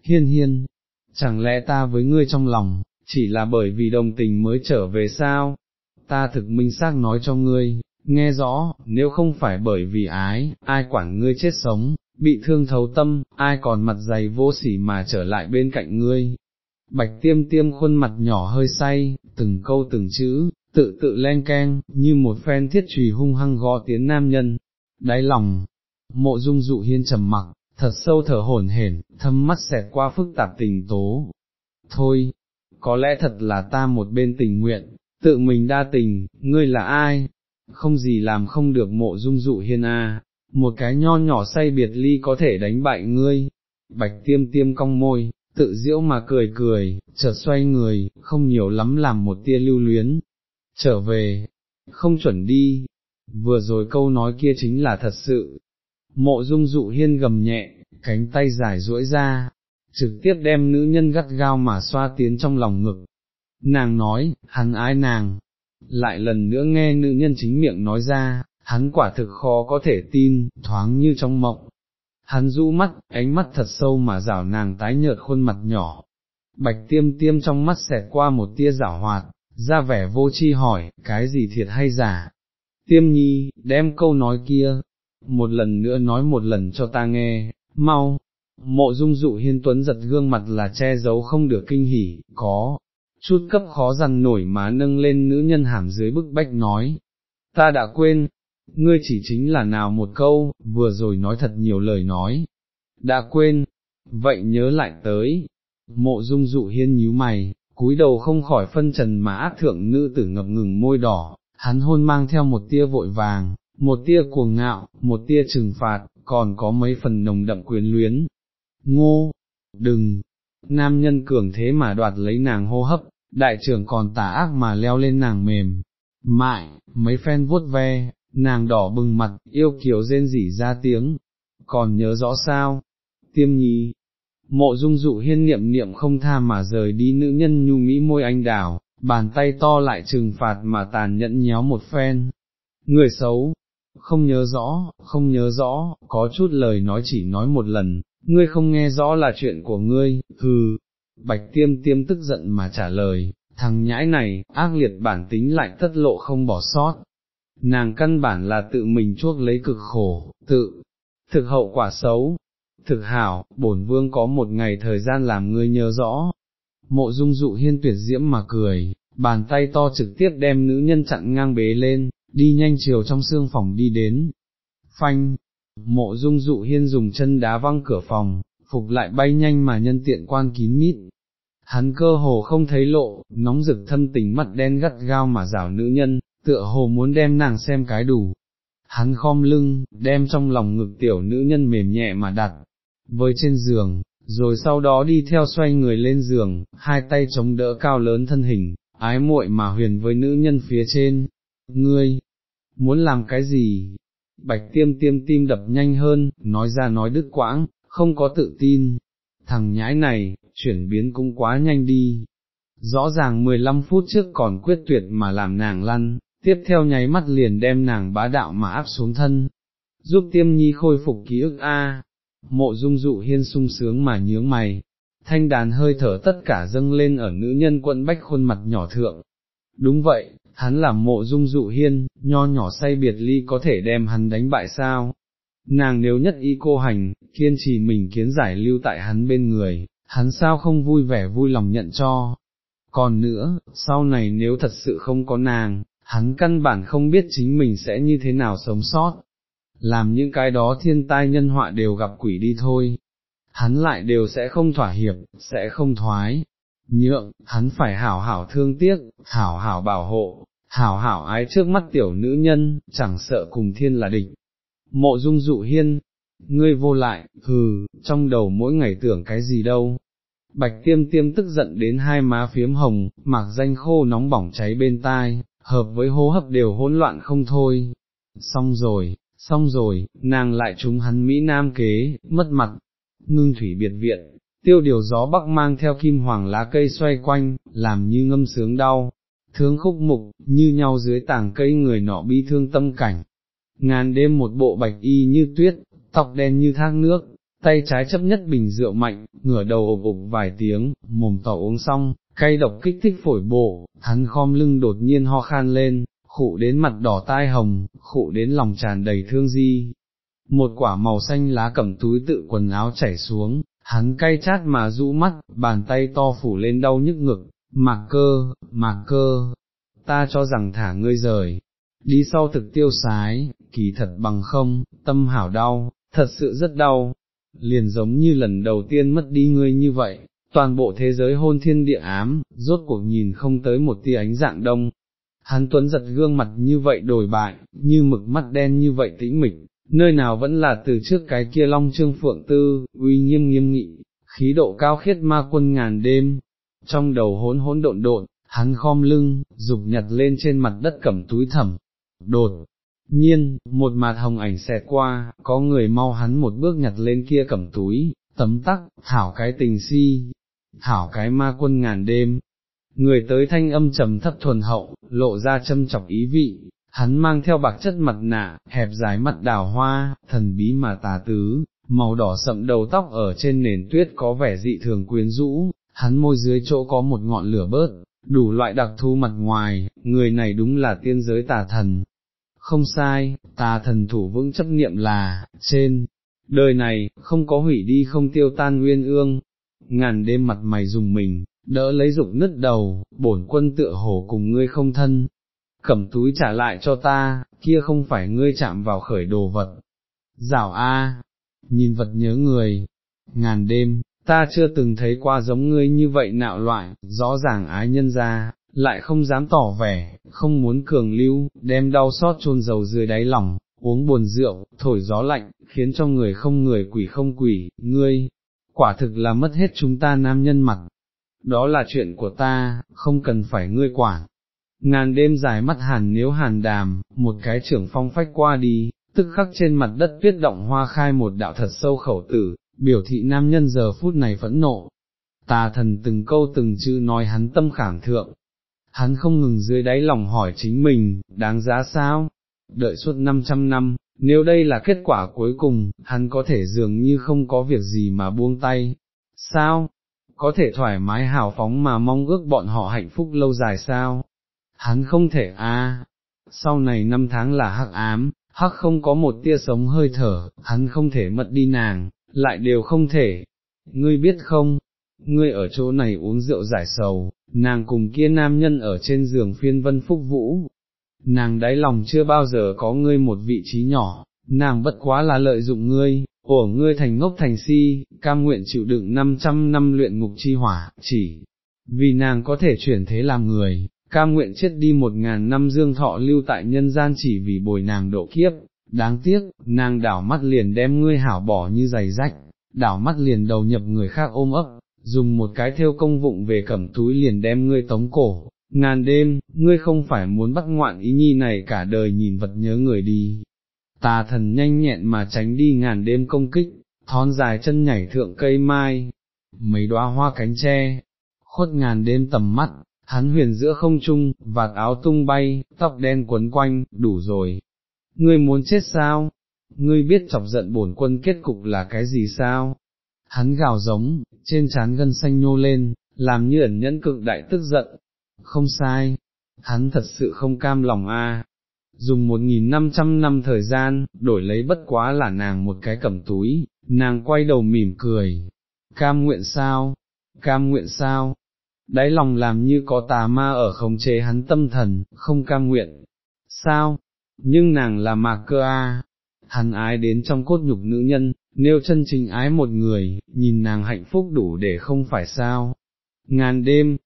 Hiên hiên, chẳng lẽ ta với ngươi trong lòng, chỉ là bởi vì đồng tình mới trở về sao? Ta thực minh xác nói cho ngươi, nghe rõ, nếu không phải bởi vì ái, ai quản ngươi chết sống, bị thương thấu tâm, ai còn mặt dày vô sỉ mà trở lại bên cạnh ngươi. Bạch tiêm tiêm khuôn mặt nhỏ hơi say, từng câu từng chữ, tự tự len keng, như một phen thiết trùy hung hăng gõ tiếng nam nhân, đáy lòng, mộ dung dụ hiên trầm mặc, thật sâu thở hổn hển, thâm mắt xẹt qua phức tạp tình tố. Thôi, có lẽ thật là ta một bên tình nguyện, tự mình đa tình, ngươi là ai? Không gì làm không được mộ dung dụ hiên a, một cái nho nhỏ say biệt ly có thể đánh bại ngươi. Bạch tiêm tiêm cong môi, tự diễu mà cười cười, chợt xoay người, không nhiều lắm làm một tia lưu luyến. Trở về, không chuẩn đi, vừa rồi câu nói kia chính là thật sự. Mộ dung dụ hiên gầm nhẹ, cánh tay dài duỗi ra, trực tiếp đem nữ nhân gắt gao mà xoa tiến trong lòng ngực. Nàng nói, hắn ái nàng, lại lần nữa nghe nữ nhân chính miệng nói ra, hắn quả thực khó có thể tin, thoáng như trong mộng. Hắn rũ mắt, ánh mắt thật sâu mà rảo nàng tái nhợt khuôn mặt nhỏ. Bạch tiêm tiêm trong mắt xẹt qua một tia rảo hoạt, ra vẻ vô chi hỏi, cái gì thiệt hay giả? Tiêm nhi, đem câu nói kia, một lần nữa nói một lần cho ta nghe, mau, Mộ dung dụ hiên tuấn giật gương mặt là che giấu không được kinh hỉ, có, chút cấp khó dằn nổi má nâng lên nữ nhân hàm dưới bức bách nói, ta đã quên, ngươi chỉ chính là nào một câu, vừa rồi nói thật nhiều lời nói, đã quên, vậy nhớ lại tới, mộ dung dụ hiên nhíu mày, cúi đầu không khỏi phân trần mà ác thượng nữ tử ngập ngừng môi đỏ, hắn hôn mang theo một tia vội vàng, một tia cuồng ngạo, một tia trừng phạt, còn có mấy phần nồng đậm quyến luyến, ngô, đừng, nam nhân cường thế mà đoạt lấy nàng hô hấp, đại trưởng còn tà ác mà leo lên nàng mềm, mại, mấy phen vuốt ve, nàng đỏ bừng mặt, yêu kiều rên rỉ ra tiếng, còn nhớ rõ sao, tiêm nhi, mộ dung dụ hiên niệm niệm không tha mà rời đi nữ nhân nhu mỹ môi anh đào, bàn tay to lại trừng phạt mà tàn nhẫn nhéo một phen, người xấu, không nhớ rõ, không nhớ rõ, có chút lời nói chỉ nói một lần, ngươi không nghe rõ là chuyện của ngươi, hừ, bạch tiêm tiêm tức giận mà trả lời, thằng nhãi này, ác liệt bản tính lại tất lộ không bỏ sót nàng căn bản là tự mình chuốc lấy cực khổ, tự, thực hậu quả xấu. Thực hảo, bổn vương có một ngày thời gian làm ngươi nhớ rõ. Mộ dung dụ hiên tuyệt diễm mà cười, bàn tay to trực tiếp đem nữ nhân chặn ngang bế lên, đi nhanh chiều trong xương phòng đi đến. Phanh, mộ dung dụ hiên dùng chân đá văng cửa phòng, phục lại bay nhanh mà nhân tiện quan kín mít. Hắn cơ hồ không thấy lộ, nóng rực thân tình mặt đen gắt gao mà rảo nữ nhân, tựa hồ muốn đem nàng xem cái đủ. Hắn khom lưng, đem trong lòng ngực tiểu nữ nhân mềm nhẹ mà đặt, với trên giường, rồi sau đó đi theo xoay người lên giường, hai tay chống đỡ cao lớn thân hình, ái muội mà huyền với nữ nhân phía trên. Ngươi, muốn làm cái gì? Bạch tiêm tiêm tim đập nhanh hơn, nói ra nói đứt quãng, không có tự tin. Thằng nhãi này, chuyển biến cũng quá nhanh đi. Rõ ràng 15 phút trước còn quyết tuyệt mà làm nàng lăn, tiếp theo nháy mắt liền đem nàng bá đạo mà áp xuống thân. Giúp tiêm nhi khôi phục ký ức A, mộ dung dụ hiên sung sướng mà nhướng mày, thanh đàn hơi thở tất cả dâng lên ở nữ nhân quận bách khuôn mặt nhỏ thượng. Đúng vậy, hắn là mộ dung dụ hiên, nho nhỏ say biệt ly có thể đem hắn đánh bại sao? Nàng nếu nhất ý cô hành, kiên trì mình kiến giải lưu tại hắn bên người, hắn sao không vui vẻ vui lòng nhận cho. Còn nữa, sau này nếu thật sự không có nàng, hắn căn bản không biết chính mình sẽ như thế nào sống sót. Làm những cái đó thiên tai nhân họa đều gặp quỷ đi thôi, hắn lại đều sẽ không thỏa hiệp, sẽ không thoái, nhượng, hắn phải hảo hảo thương tiếc, hảo hảo bảo hộ, hảo hảo ái trước mắt tiểu nữ nhân, chẳng sợ cùng thiên là địch. Mộ dung dụ hiên, ngươi vô lại, hừ, trong đầu mỗi ngày tưởng cái gì đâu. Bạch tiêm tiêm tức giận đến hai má phiếm hồng, mạc danh khô nóng bỏng cháy bên tai, hợp với hô hấp đều hỗn loạn không thôi. Xong rồi, xong rồi, nàng lại trúng hắn Mỹ Nam kế, mất mặt, ngưng thủy biệt viện, tiêu điều gió bắc mang theo kim hoàng lá cây xoay quanh, làm như ngâm sướng đau, thương khúc mục, như nhau dưới tảng cây người nọ bi thương tâm cảnh. Ngàn đêm một bộ bạch y như tuyết, tóc đen như thác nước, tay trái chấp nhất bình rượu mạnh, ngửa đầu ộp ộp vài tiếng, mồm tỏ uống xong, cay độc kích thích phổi bộ, hắn khom lưng đột nhiên ho khan lên, khụ đến mặt đỏ tai hồng, khụ đến lòng tràn đầy thương di, một quả màu xanh lá cầm túi tự quần áo chảy xuống, hắn cay chát mà rũ mắt, bàn tay to phủ lên đau nhức ngực, mạc cơ, mạc cơ, ta cho rằng thả ngươi rời, đi sau thực tiêu sái, kỳ thật bằng không, tâm hảo đau, thật sự rất đau, liền giống như lần đầu tiên mất đi ngươi như vậy, toàn bộ thế giới hôn thiên địa ám, rốt cuộc nhìn không tới một tia ánh dạng đông. Hắn tuấn giật gương mặt như vậy đổi bại, như mực mắt đen như vậy tĩnh mịch, nơi nào vẫn là từ trước cái kia long trương phượng tư, uy nghiêm nghiêm nghị, khí độ cao khiết ma quân ngàn đêm, trong đầu hỗn hỗn độn độn, hắn khom lưng, dục nhặt lên trên mặt đất cẩm túi thẩm, đột. Nhiên, một mặt hồng ảnh xẹt qua, có người mau hắn một bước nhặt lên kia cẩm túi, tấm tắc, thảo cái tình si, thảo cái ma quân ngàn đêm. Người tới thanh âm trầm thấp thuần hậu, lộ ra châm chọc ý vị, hắn mang theo bạc chất mặt nạ, hẹp dài mặt đào hoa, thần bí mà tà tứ, màu đỏ sậm đầu tóc ở trên nền tuyết có vẻ dị thường quyến rũ, hắn môi dưới chỗ có một ngọn lửa bớt, đủ loại đặc thu mặt ngoài, người này đúng là tiên giới tà thần. Không sai, tà thần thủ vững chấp niệm là, trên, đời này, không có hủy đi không tiêu tan nguyên ương, ngàn đêm mặt mày dùng mình, đỡ lấy dục nứt đầu, bổn quân tựa hồ cùng ngươi không thân, cầm túi trả lại cho ta, kia không phải ngươi chạm vào khởi đồ vật. Giảo a, nhìn vật nhớ người, ngàn đêm, ta chưa từng thấy qua giống ngươi như vậy nạo loại, rõ ràng ái nhân ra, lại không dám tỏ vẻ, không muốn cường lưu, đem đau xót chôn dầu dưới đáy lòng, uống buồn rượu, thổi gió lạnh, khiến cho người không người quỷ không quỷ, ngươi, quả thực là mất hết chúng ta nam nhân mặt. Đó là chuyện của ta, không cần phải ngươi quản, ngàn đêm dài mắt hàn nếu hàn đàm, một cái trưởng phong phách qua đi, tức khắc trên mặt đất tuyết động hoa khai một đạo thật sâu khẩu tử, biểu thị nam nhân giờ phút này phẫn nộ. Tà thần từng câu từng chữ nói hắn tâm khảm thượng, hắn không ngừng dưới đáy lòng hỏi chính mình, đáng giá sao? Đợi suốt 500 năm, nếu đây là kết quả cuối cùng, hắn có thể dường như không có việc gì mà buông tay. Sao? Có thể thoải mái hào phóng mà mong ước bọn họ hạnh phúc lâu dài sao? hắn không thể a sau này năm tháng là hắc ám, hắc không có một tia sống hơi thở, hắn không thể mất đi nàng, lại đều không thể. Ngươi biết không, ngươi ở chỗ này uống rượu giải sầu, nàng cùng kia nam nhân ở trên giường phiên vân phúc vũ. Nàng đáy lòng chưa bao giờ có ngươi một vị trí nhỏ, nàng bất quá là lợi dụng ngươi, của ngươi thành ngốc thành si, cam nguyện chịu đựng 500 năm luyện ngục chi hỏa, chỉ vì nàng có thể chuyển thế làm người, cam nguyện chết đi một ngàn năm dương thọ lưu tại nhân gian chỉ vì bồi nàng độ kiếp, đáng tiếc, nàng đảo mắt liền đem ngươi hảo bỏ như giày rách, đảo mắt liền đầu nhập người khác ôm ấp, dùng một cái theo công vụng về cẩm túi liền đem ngươi tống cổ, ngàn đêm, ngươi không phải muốn bắt ngoạn ý nhi này cả đời nhìn vật nhớ người đi. Tà thần nhanh nhẹn mà tránh đi ngàn đêm công kích, thon dài chân nhảy thượng cây mai, mấy đóa hoa cánh tre, khuất ngàn đêm tầm mắt, hắn huyền giữa không trung, vạt áo tung bay, tóc đen quấn quanh, đủ rồi. Ngươi muốn chết sao? Ngươi biết chọc giận bổn quân kết cục là cái gì sao? Hắn gào giống, trên trán gân xanh nhô lên, làm như ẩn nhẫn cực đại tức giận. Không sai, hắn thật sự không cam lòng a. Dùng một nghìn năm trăm năm thời gian, đổi lấy bất quá là nàng một cái cầm túi, nàng quay đầu mỉm cười. Cam nguyện sao? Cam nguyện sao? đáy lòng làm như có tà ma ở khống chế hắn tâm thần, không cam nguyện. Sao? Nhưng nàng là mạc cơ a, hắn ái đến trong cốt nhục nữ nhân, nêu chân chính ái một người, nhìn nàng hạnh phúc đủ để không phải sao. Ngàn đêm,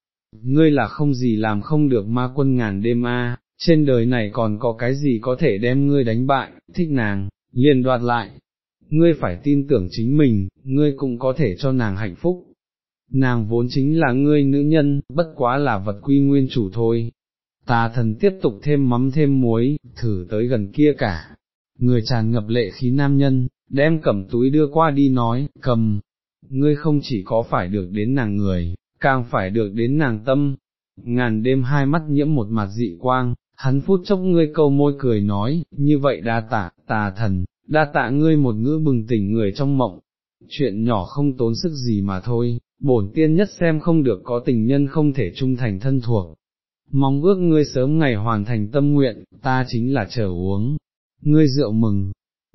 ngươi là không gì làm không được ma quân ngàn đêm a, trên đời này còn có cái gì có thể đem ngươi đánh bại, thích nàng, liền đoạt lại. Ngươi phải tin tưởng chính mình, ngươi cũng có thể cho nàng hạnh phúc, nàng vốn chính là ngươi nữ nhân, bất quá là vật quy nguyên chủ thôi. Tà thần tiếp tục thêm mắm thêm muối, thử tới gần kia cả. Người tràn ngập lệ khí nam nhân, đem cầm túi đưa qua đi nói, cầm, ngươi không chỉ có phải được đến nàng người, càng phải được đến nàng tâm. Ngàn đêm hai mắt nhiễm một mặt dị quang, hắn phút chốc ngươi câu môi cười nói, như vậy đa tạ, tà thần, đa tạ ngươi một ngữ bừng tỉnh người trong mộng, chuyện nhỏ không tốn sức gì mà thôi, bổn tiên nhất xem không được có tình nhân không thể trung thành thân thuộc. Mong ước ngươi sớm ngày hoàn thành tâm nguyện, ta chính là chờ uống, ngươi rượu mừng,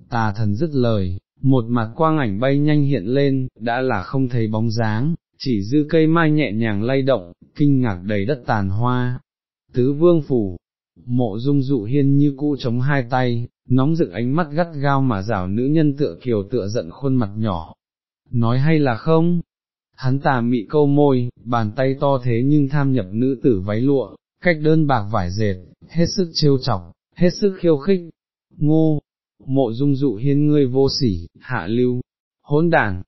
tà thần dứt lời, một mặt quang ảnh bay nhanh hiện lên, đã là không thấy bóng dáng, chỉ dư cây mai nhẹ nhàng lay động, kinh ngạc đầy đất tàn hoa. Tứ vương phủ, mộ dung dụ hiên như cũ chống hai tay, nóng rực ánh mắt gắt gao mà rảo nữ nhân tựa kiều tựa giận khuôn mặt nhỏ. Nói hay là không, hắn tà mị câu môi, bàn tay to thế nhưng tham nhập nữ tử váy lụa, cách đơn bạc vải dệt, hết sức trêu chọc, hết sức khiêu khích, ngô, mộ dung dụ hiên ngươi vô sỉ, hạ lưu, hỗn đảng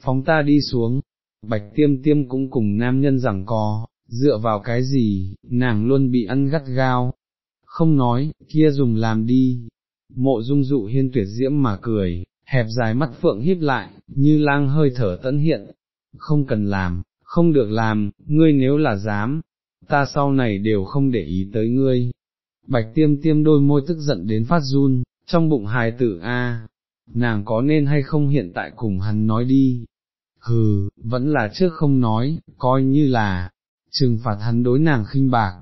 phóng ta đi xuống, bạch tiêm tiêm cũng cùng nam nhân rằng có, dựa vào cái gì, nàng luôn bị ăn gắt gao, không nói, kia dùng làm đi, mộ dung dụ hiên tuyệt diễm mà cười, hẹp dài mắt phượng híp lại, như lang hơi thở tẫn hiện, không cần làm, không được làm, ngươi nếu là dám, ta sau này đều không để ý tới ngươi. Bạch tiêm tiêm đôi môi tức giận đến phát run, trong bụng hài tử a, nàng có nên hay không hiện tại cùng hắn nói đi. Hừ, vẫn là trước không nói, coi như là, trừng phạt hắn đối nàng khinh bạc.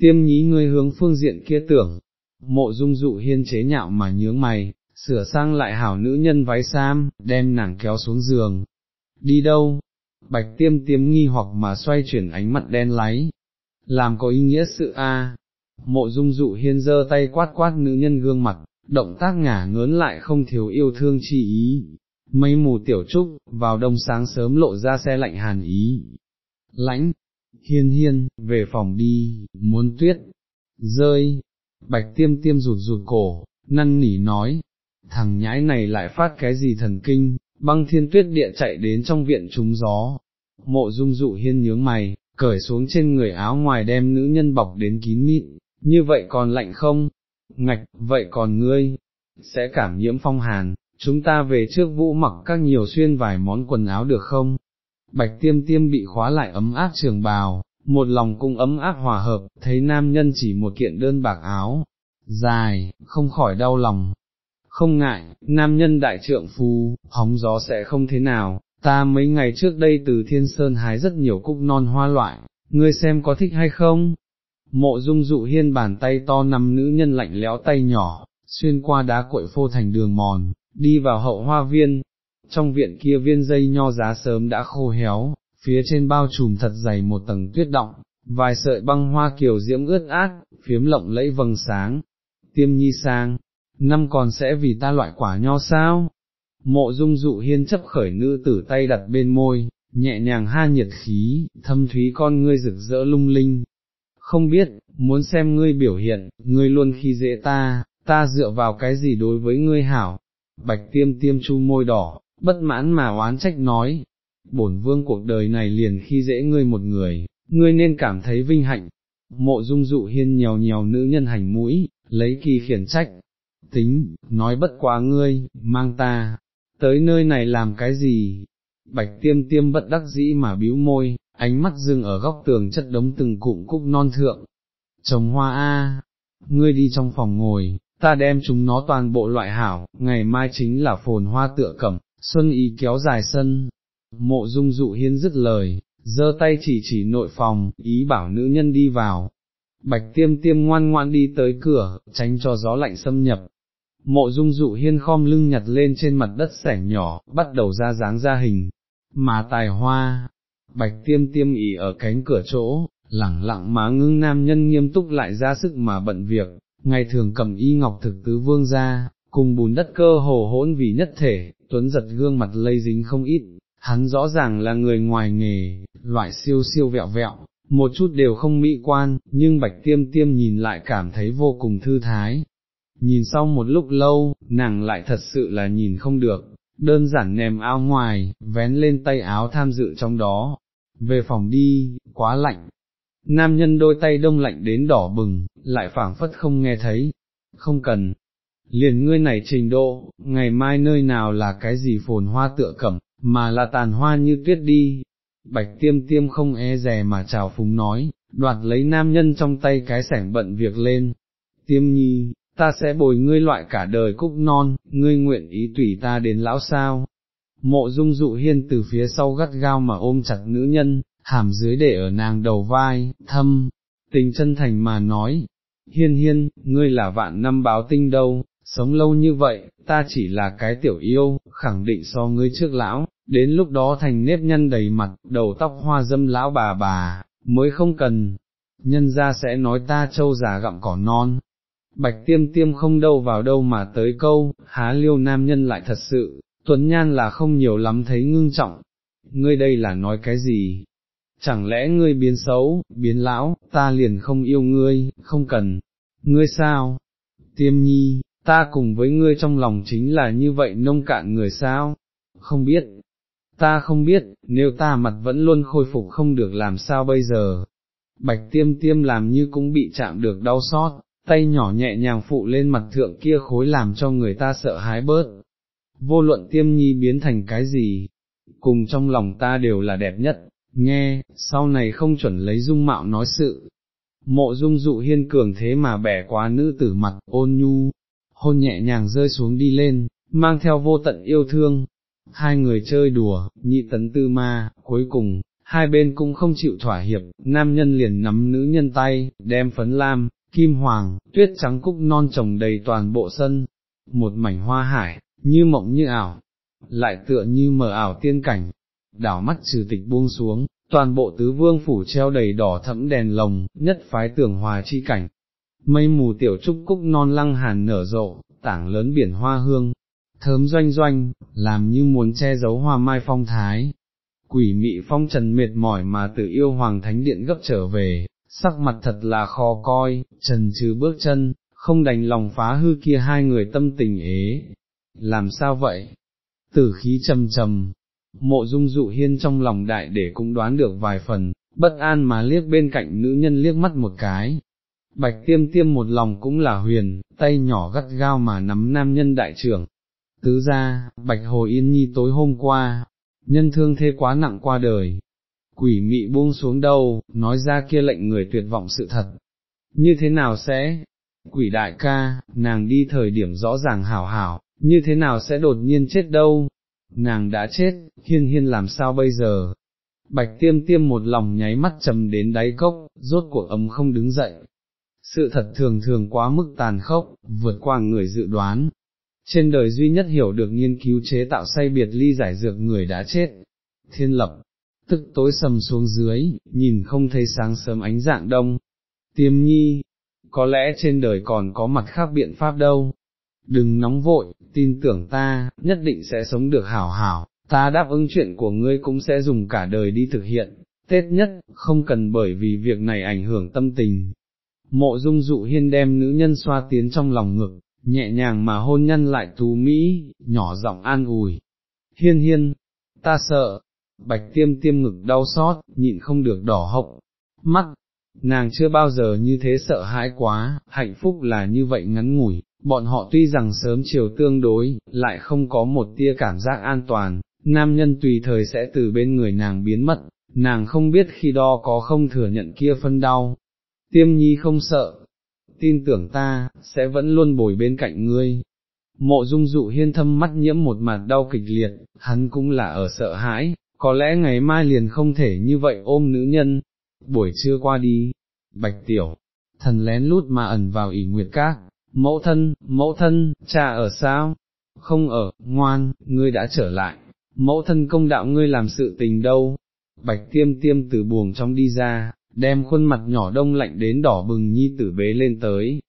Tiêm nhí ngươi hướng phương diện kia tưởng, mộ dung dụ hiên chế nhạo mà nhướng mày, sửa sang lại hảo nữ nhân váy sam, đem nàng kéo xuống giường, đi đâu? Bạch tiêm tiêm nghi hoặc mà xoay chuyển ánh mặt đen láy, làm có ý nghĩa sự a. Mộ dung dụ hiên giơ tay quát quát nữ nhân gương mặt, động tác ngả ngớn lại không thiếu yêu thương chi ý. Mây mù tiểu trúc, vào đông sáng sớm lộ ra xe lạnh hàn ý. Lãnh, hiên hiên, về phòng đi, muốn tuyết, rơi, bạch tiêm tiêm rụt rụt cổ, năn nỉ nói, thằng nhãi này lại phát cái gì thần kinh, băng thiên tuyết địa chạy đến trong viện trúng gió, mộ dung dụ hiên nhướng mày, cởi xuống trên người áo ngoài đem nữ nhân bọc đến kín mịn, như vậy còn lạnh không? Ngạch, vậy còn ngươi, sẽ cảm nhiễm phong hàn, chúng ta về trước vũ mặc các nhiều xuyên vài món quần áo được không? Bạch tiêm tiêm bị khóa lại ấm áp trường bào, một lòng cũng ấm áp hòa hợp, thấy nam nhân chỉ một kiện đơn bạc áo, dài, không khỏi đau lòng, không ngại, nam nhân đại trượng phu, hóng gió sẽ không thế nào, ta mấy ngày trước đây từ thiên sơn hái rất nhiều cúc non hoa loại, ngươi xem có thích hay không? mộ dung dụ hiên bàn tay to nắm nữ nhân lạnh lẽo tay nhỏ, xuyên qua đá cội phô thành đường mòn, đi vào hậu hoa viên, trong viện kia viên dây nho giá sớm đã khô héo, phía trên bao trùm thật dày một tầng tuyết động, vài sợi băng hoa kiều diễm ướt át, phiếm lộng lẫy vầng sáng, tiêm nhi sang, năm còn sẽ vì ta loại quả nho sao? Mộ dung dụ hiên chấp khởi nữ tử tay đặt bên môi, nhẹ nhàng ha nhiệt khí, thâm thúy con ngươi rực rỡ lung linh. Không biết, muốn xem ngươi biểu hiện, ngươi luôn khi dễ ta, ta dựa vào cái gì đối với ngươi hảo. Bạch tiêm tiêm chu môi đỏ, bất mãn mà oán trách nói, bổn vương cuộc đời này liền khi dễ ngươi một người, ngươi nên cảm thấy vinh hạnh. Mộ dung dụ hiên nhèo nhèo nữ nhân hành mũi, lấy kỳ khiển trách, tính, nói bất quá ngươi, mang ta, tới nơi này làm cái gì? Bạch tiêm tiêm bất đắc dĩ mà bĩu môi, ánh mắt dừng ở góc tường chất đống từng cụm cúc non thượng. Trồng hoa A, ngươi đi trong phòng ngồi, ta đem chúng nó toàn bộ loại hảo, ngày mai chính là phồn hoa tựa cẩm, xuân ý kéo dài sân. Mộ dung dụ hiên dứt lời, giơ tay chỉ chỉ nội phòng, ý bảo nữ nhân đi vào. Bạch tiêm tiêm ngoan ngoan đi tới cửa, tránh cho gió lạnh xâm nhập. Mộ dung dụ hiên khom lưng nhặt lên trên mặt đất sẻng nhỏ, bắt đầu ra dáng ra hình, mà tài hoa. Bạch tiêm tiêm ỉ ở cánh cửa chỗ, lẳng lặng má ngưng nam nhân nghiêm túc lại ra sức mà bận việc, ngày thường cầm y ngọc thực tứ vương ra, cùng bùn đất cơ hồ hỗn vì nhất thể, tuấn giật gương mặt lây dính không ít, hắn rõ ràng là người ngoài nghề, loại siêu siêu vẹo vẹo, một chút đều không mỹ quan, nhưng bạch tiêm tiêm nhìn lại cảm thấy vô cùng thư thái. Nhìn sau một lúc lâu, nàng lại thật sự là nhìn không được, đơn giản nèm áo ngoài, vén lên tay áo tham dự trong đó, về phòng đi, quá lạnh. Nam nhân đôi tay đông lạnh đến đỏ bừng, lại phảng phất không nghe thấy, không cần, liền ngươi này trình độ, ngày mai nơi nào là cái gì phồn hoa tựa cẩm, mà là tàn hoa như tuyết đi. Bạch tiêm tiêm không e rè mà chào phúng nói, đoạt lấy nam nhân trong tay cái sẻng bận việc lên. Tiêm nhi, ta sẽ bồi ngươi loại cả đời cúc non, ngươi nguyện ý tùy ta đến lão sao. Mộ dung dụ hiên từ phía sau gắt gao mà ôm chặt nữ nhân, hàm dưới để ở nàng đầu vai, thâm, tình chân thành mà nói, hiên hiên, ngươi là vạn năm báo tinh đâu, sống lâu như vậy, ta chỉ là cái tiểu yêu, khẳng định so ngươi trước lão, đến lúc đó thành nếp nhăn đầy mặt, đầu tóc hoa dâm lão bà bà, mới không cần, nhân ra sẽ nói ta trâu già gặm cỏ non. Bạch tiêm tiêm không đâu vào đâu mà tới câu, há liêu nam nhân lại thật sự, tuấn nhan là không nhiều lắm thấy ngưng trọng. Ngươi đây là nói cái gì? Chẳng lẽ ngươi biến xấu, biến lão, ta liền không yêu ngươi, không cần, ngươi sao? Tiêm nhi, ta cùng với ngươi trong lòng chính là như vậy nông cạn người sao, không biết, ta không biết, nếu ta mặt vẫn luôn khôi phục không được làm sao bây giờ, bạch tiêm tiêm làm như cũng bị chạm được đau xót, tay nhỏ nhẹ nhàng phụ lên mặt thượng kia khối làm cho người ta sợ hãi bớt, vô luận tiêm nhi biến thành cái gì, cùng trong lòng ta đều là đẹp nhất, nghe, sau này không chuẩn lấy dung mạo nói sự. Mộ dung dụ hiên cường thế mà bẻ quá nữ tử mặt, ôn nhu, hôn nhẹ nhàng rơi xuống đi lên, mang theo vô tận yêu thương. Hai người chơi đùa, nhị tấn tư ma, cuối cùng, hai bên cũng không chịu thỏa hiệp, nam nhân liền nắm nữ nhân tay, đem phấn lam, kim hoàng, tuyết trắng cúc non trồng đầy toàn bộ sân, một mảnh hoa hải, như mộng như ảo, lại tựa như mờ ảo tiên cảnh, đảo mắt trừ tịch buông xuống, toàn bộ tứ vương phủ treo đầy đỏ thẫm đèn lồng, nhất phái tưởng hòa chi cảnh, mây mù tiểu trúc cúc non lăng hàn nở rộ, tảng lớn biển hoa hương, thơm doanh doanh, làm như muốn che giấu hoa mai phong thái. Quỷ mị phong trần mệt mỏi mà tự yêu hoàng thánh điện gấp trở về, sắc mặt thật là khó coi, trần trừ bước chân, không đành lòng phá hư kia hai người tâm tình ế. Làm sao vậy? Tử khí trầm trầm, mộ dung dụ hiên trong lòng đại để cũng đoán được vài phần, bất an mà liếc bên cạnh nữ nhân liếc mắt một cái, Bạch tiêm tiêm một lòng cũng là huyền, tay nhỏ gắt gao mà nắm nam nhân đại trưởng. Tứ ra, Bạch Hồ Yên Nhi tối hôm qua, nhân thương thế quá nặng qua đời. Quỷ mị buông xuống đâu, nói ra kia lệnh người tuyệt vọng sự thật. Như thế nào sẽ? Quỷ đại ca, nàng đi thời điểm rõ ràng hảo hảo, như thế nào sẽ đột nhiên chết đâu? Nàng đã chết, hiên hiên làm sao bây giờ? bạch tiêm tiêm một lòng nháy mắt trầm đến đáy cốc, rốt cuộc ấm không đứng dậy. Sự thật thường thường quá mức tàn khốc, vượt qua người dự đoán. Trên đời duy nhất hiểu được nghiên cứu chế tạo say biệt ly giải dược người đã chết. Thiên lập, tức tối sầm xuống dưới, nhìn không thấy sáng sớm ánh dạng đông. Tiêm nhi, có lẽ trên đời còn có mặt khác biện pháp đâu. Đừng nóng vội, tin tưởng ta, nhất định sẽ sống được hảo hảo, ta đáp ứng chuyện của ngươi cũng sẽ dùng cả đời đi thực hiện, Tết nhất, không cần bởi vì việc này ảnh hưởng tâm tình. Mộ dung dụ hiên đem nữ nhân xoa tiến trong lòng ngực, nhẹ nhàng mà hôn nhân lại tú Mỹ, nhỏ giọng an ủi. Hiên hiên, ta sợ, bạch tiêm tiêm ngực đau xót, nhịn không được đỏ hộc, mắt, nàng chưa bao giờ như thế sợ hãi quá, hạnh phúc là như vậy ngắn ngủi, bọn họ tuy rằng sớm chiều tương đối, lại không có một tia cảm giác an toàn, nam nhân tùy thời sẽ từ bên người nàng biến mất, nàng không biết khi đó có không thừa nhận kia phân đau. Tiêm nhi không sợ, tin tưởng ta, sẽ vẫn luôn bồi bên cạnh ngươi. Mộ dung dụ hiên thâm mắt nhiễm một mặt đau kịch liệt, hắn cũng là ở sợ hãi, có lẽ ngày mai liền không thể như vậy ôm nữ nhân. Buổi trưa qua đi, bạch tiểu, thần lén lút mà ẩn vào ỉ nguyệt các, mẫu thân, mẫu thân, cha ở sao? Không ở, ngoan, ngươi đã trở lại, mẫu thân công đạo ngươi làm sự tình đâu, bạch tiêm tiêm từ buồng trong đi ra, đem khuôn mặt nhỏ đông lạnh đến đỏ bừng nhi tử bế lên tới.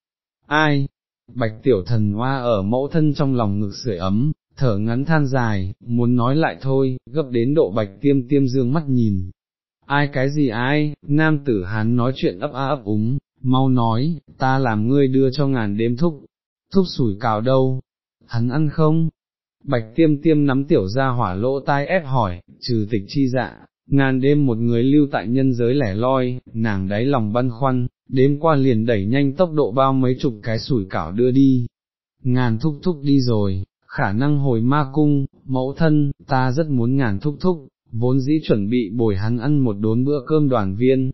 Ai? Bạch tiểu thần hoa ở mẫu thân trong lòng ngực sưởi ấm, thở ngắn than dài, muốn nói lại thôi, gấp đến độ bạch tiêm tiêm dương mắt nhìn. Ai cái gì ai, nam tử hán nói chuyện ấp a ấp úng, mau nói, ta làm ngươi đưa cho ngàn đêm thúc, thúc sủi cào đâu, hắn ăn không, Bạch tiêm tiêm nắm tiểu ra hỏa lỗ tai ép hỏi, trừ tịch chi dạ, ngàn đêm một người lưu tại nhân giới lẻ loi, nàng đáy lòng băn khoăn, đêm qua liền đẩy nhanh tốc độ bao mấy chục cái sủi cảo đưa đi. Ngàn thúc thúc đi rồi, khả năng hồi ma cung, mẫu thân, ta rất muốn ngàn thúc thúc, vốn dĩ chuẩn bị bồi hắn ăn một đốn bữa cơm đoàn viên.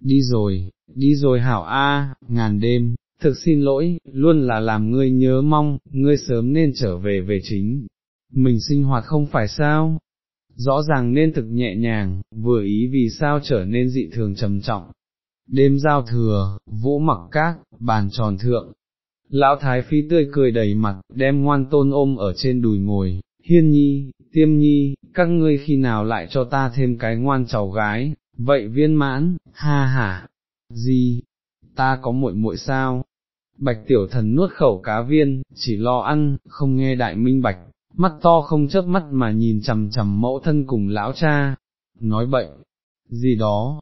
Đi rồi, đi rồi hảo a, ngàn đêm, thực xin lỗi, luôn là làm ngươi nhớ mong, ngươi sớm nên trở về về chính, mình sinh hoạt không phải sao, rõ ràng nên thực nhẹ nhàng, vừa ý vì sao trở nên dị thường trầm trọng. Đêm giao thừa, vũ mặc các, bàn tròn thượng, lão thái phi tươi cười đầy mặt, đem ngoan tôn ôm ở trên đùi ngồi, hiên nhi, tiêm nhi, các ngươi khi nào lại cho ta thêm cái ngoan cháu gái, vậy viên mãn, ha ha, gì, ta có muội muội sao, bạch tiểu thần nuốt khẩu cá viên, chỉ lo ăn, không nghe đại minh bạch, mắt to không chớp mắt mà nhìn chằm chằm mẫu thân cùng lão cha, nói bệnh, gì đó,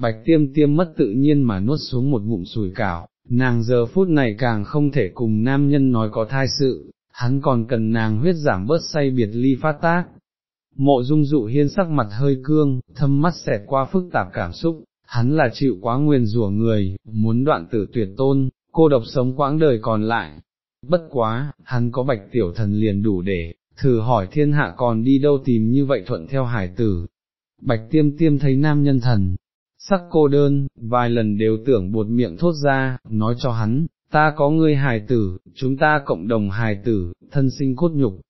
bạch tiêm tiêm mất tự nhiên mà nuốt xuống một ngụm sùi cảo, nàng giờ phút này càng không thể cùng nam nhân nói có thai sự, hắn còn cần nàng huyết giảm bớt say biệt ly phát tác. Mộ dung dụ hiên sắc mặt hơi cương, thâm mắt xẹt qua phức tạp cảm xúc, hắn là chịu quá nguyền rủa người, muốn đoạn tử tuyệt tôn, cô độc sống quãng đời còn lại. Bất quá, hắn có bạch tiểu thần liền đủ để, thử hỏi thiên hạ còn đi đâu tìm như vậy thuận theo hải tử. Bạch tiêm tiêm thấy nam nhân thần, sắc cô đơn, vài lần đều tưởng buột miệng thốt ra, nói cho hắn, ta có ngươi hài tử, chúng ta cộng đồng hài tử, thân sinh cốt nhục.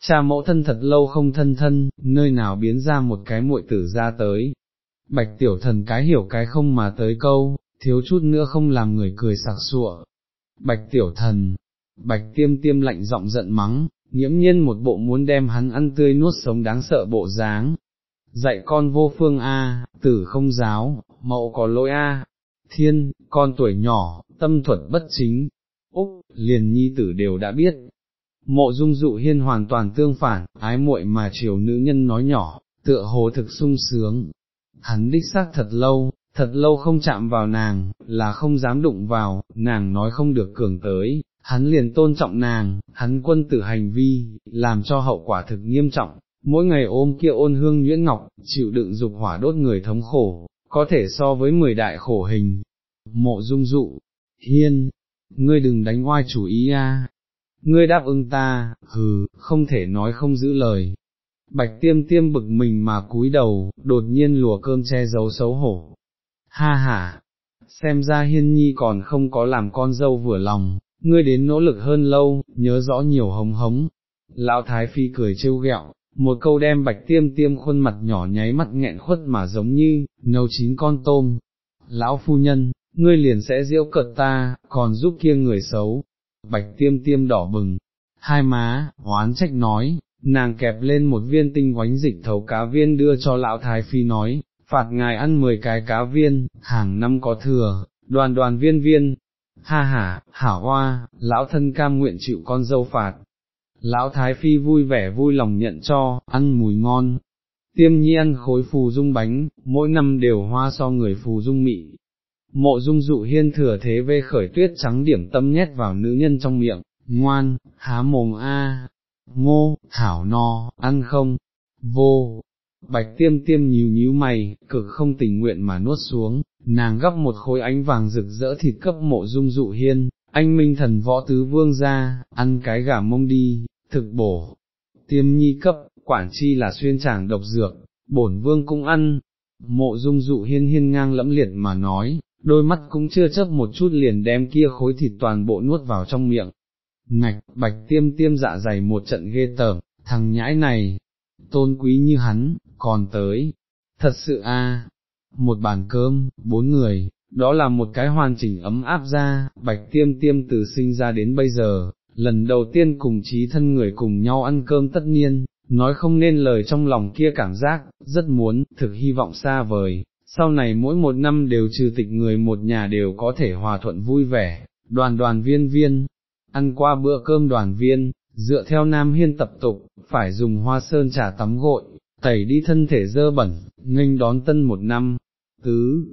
Cha mẫu thân thật lâu không thân thân, nơi nào biến ra một cái muội tử ra tới. Bạch tiểu thần cái hiểu cái không mà tới câu, thiếu chút nữa không làm người cười sặc sụa. Bạch tiểu thần, bạch tiêm tiêm lạnh giọng giận mắng, nghiễm nhiên một bộ muốn đem hắn ăn tươi nuốt sống đáng sợ bộ dáng. Dạy con vô phương A, tử không giáo, mậu có lỗi A, thiên, con tuổi nhỏ, tâm thuật bất chính, Úc, liền nhi tử đều đã biết. Mộ dung dụ hiên hoàn toàn tương phản, ái muội mà chiều nữ nhân nói nhỏ, tựa hồ thực sung sướng. Hắn đích xác thật lâu, thật lâu không chạm vào nàng, là không dám đụng vào, nàng nói không được cường tới, hắn liền tôn trọng nàng, hắn quân tử hành vi, làm cho hậu quả thực nghiêm trọng, mỗi ngày ôm kia ôn hương nhuyễn ngọc, chịu đựng dục hỏa đốt người thống khổ, có thể so với mười đại khổ hình. Mộ dung dụ, hiên, ngươi đừng đánh oai chủ ý a. Ngươi đáp ứng ta, hừ, không thể nói không giữ lời. Bạch tiêm tiêm bực mình mà cúi đầu, đột nhiên lùa cơm che giấu xấu hổ. Ha ha, xem ra hiên nhi còn không có làm con dâu vừa lòng, ngươi đến nỗ lực hơn lâu, nhớ rõ nhiều hống hống. Lão Thái Phi cười trêu ghẹo, một câu đem bạch tiêm tiêm khuôn mặt nhỏ nháy mắt nghẹn khuất mà giống như, nấu chín con tôm. Lão phu nhân, ngươi liền sẽ diễu cợt ta, còn giúp kia người xấu. Bạch tiêm tiêm đỏ bừng, hai má, hoán trách nói, nàng kẹp lên một viên tinh oánh dịch thấu cá viên đưa cho lão thái phi nói, phạt ngài ăn 10 cái cá viên, hàng năm có thừa, đoàn đoàn viên viên, ha ha, hảo hoa, lão thân cam nguyện chịu con dâu phạt. Lão Thái Phi vui vẻ vui lòng nhận cho, ăn mùi ngon. Tiêm nhi ăn khối phù dung bánh, mỗi năm đều hoa so người phù dung mị. Mộ dung dụ hiên thừa thế vê khởi tuyết trắng điểm tâm nhét vào nữ nhân trong miệng, ngoan, há mồm a, ngô, thảo no, ăn không, vô, bạch tiêm tiêm nhíu nhíu mày, cực không tình nguyện mà nuốt xuống, nàng gấp một khối ánh vàng rực rỡ thịt cấp mộ dung dụ hiên, anh minh thần võ tứ vương ra, ăn cái gà mông đi, thực bổ, tiêm nhi cấp, quản chi là xuyên tràng độc dược, bổn vương cũng ăn, mộ dung dụ hiên hiên ngang lẫm liệt mà nói, đôi mắt cũng chưa chấp một chút liền đem kia khối thịt toàn bộ nuốt vào trong miệng. Ngạch, bạch tiêm tiêm dạ dày một trận ghê tởm, thằng nhãi này, tôn quý như hắn, còn tới, thật sự a, một bàn cơm, bốn người, đó là một cái hoàn chỉnh ấm áp ra, bạch tiêm tiêm từ sinh ra đến bây giờ, lần đầu tiên cùng trí thân người cùng nhau ăn cơm tất nhiên, nói không nên lời trong lòng kia cảm giác, rất muốn, thực hy vọng xa vời, sau này mỗi một năm đều trừ tịch người một nhà đều có thể hòa thuận vui vẻ, đoàn đoàn viên viên, ăn qua bữa cơm đoàn viên, dựa theo Nam Hiên tập tục, phải dùng hoa sơn trà tắm gội, tẩy đi thân thể dơ bẩn, nghênh đón tân một năm, tứ.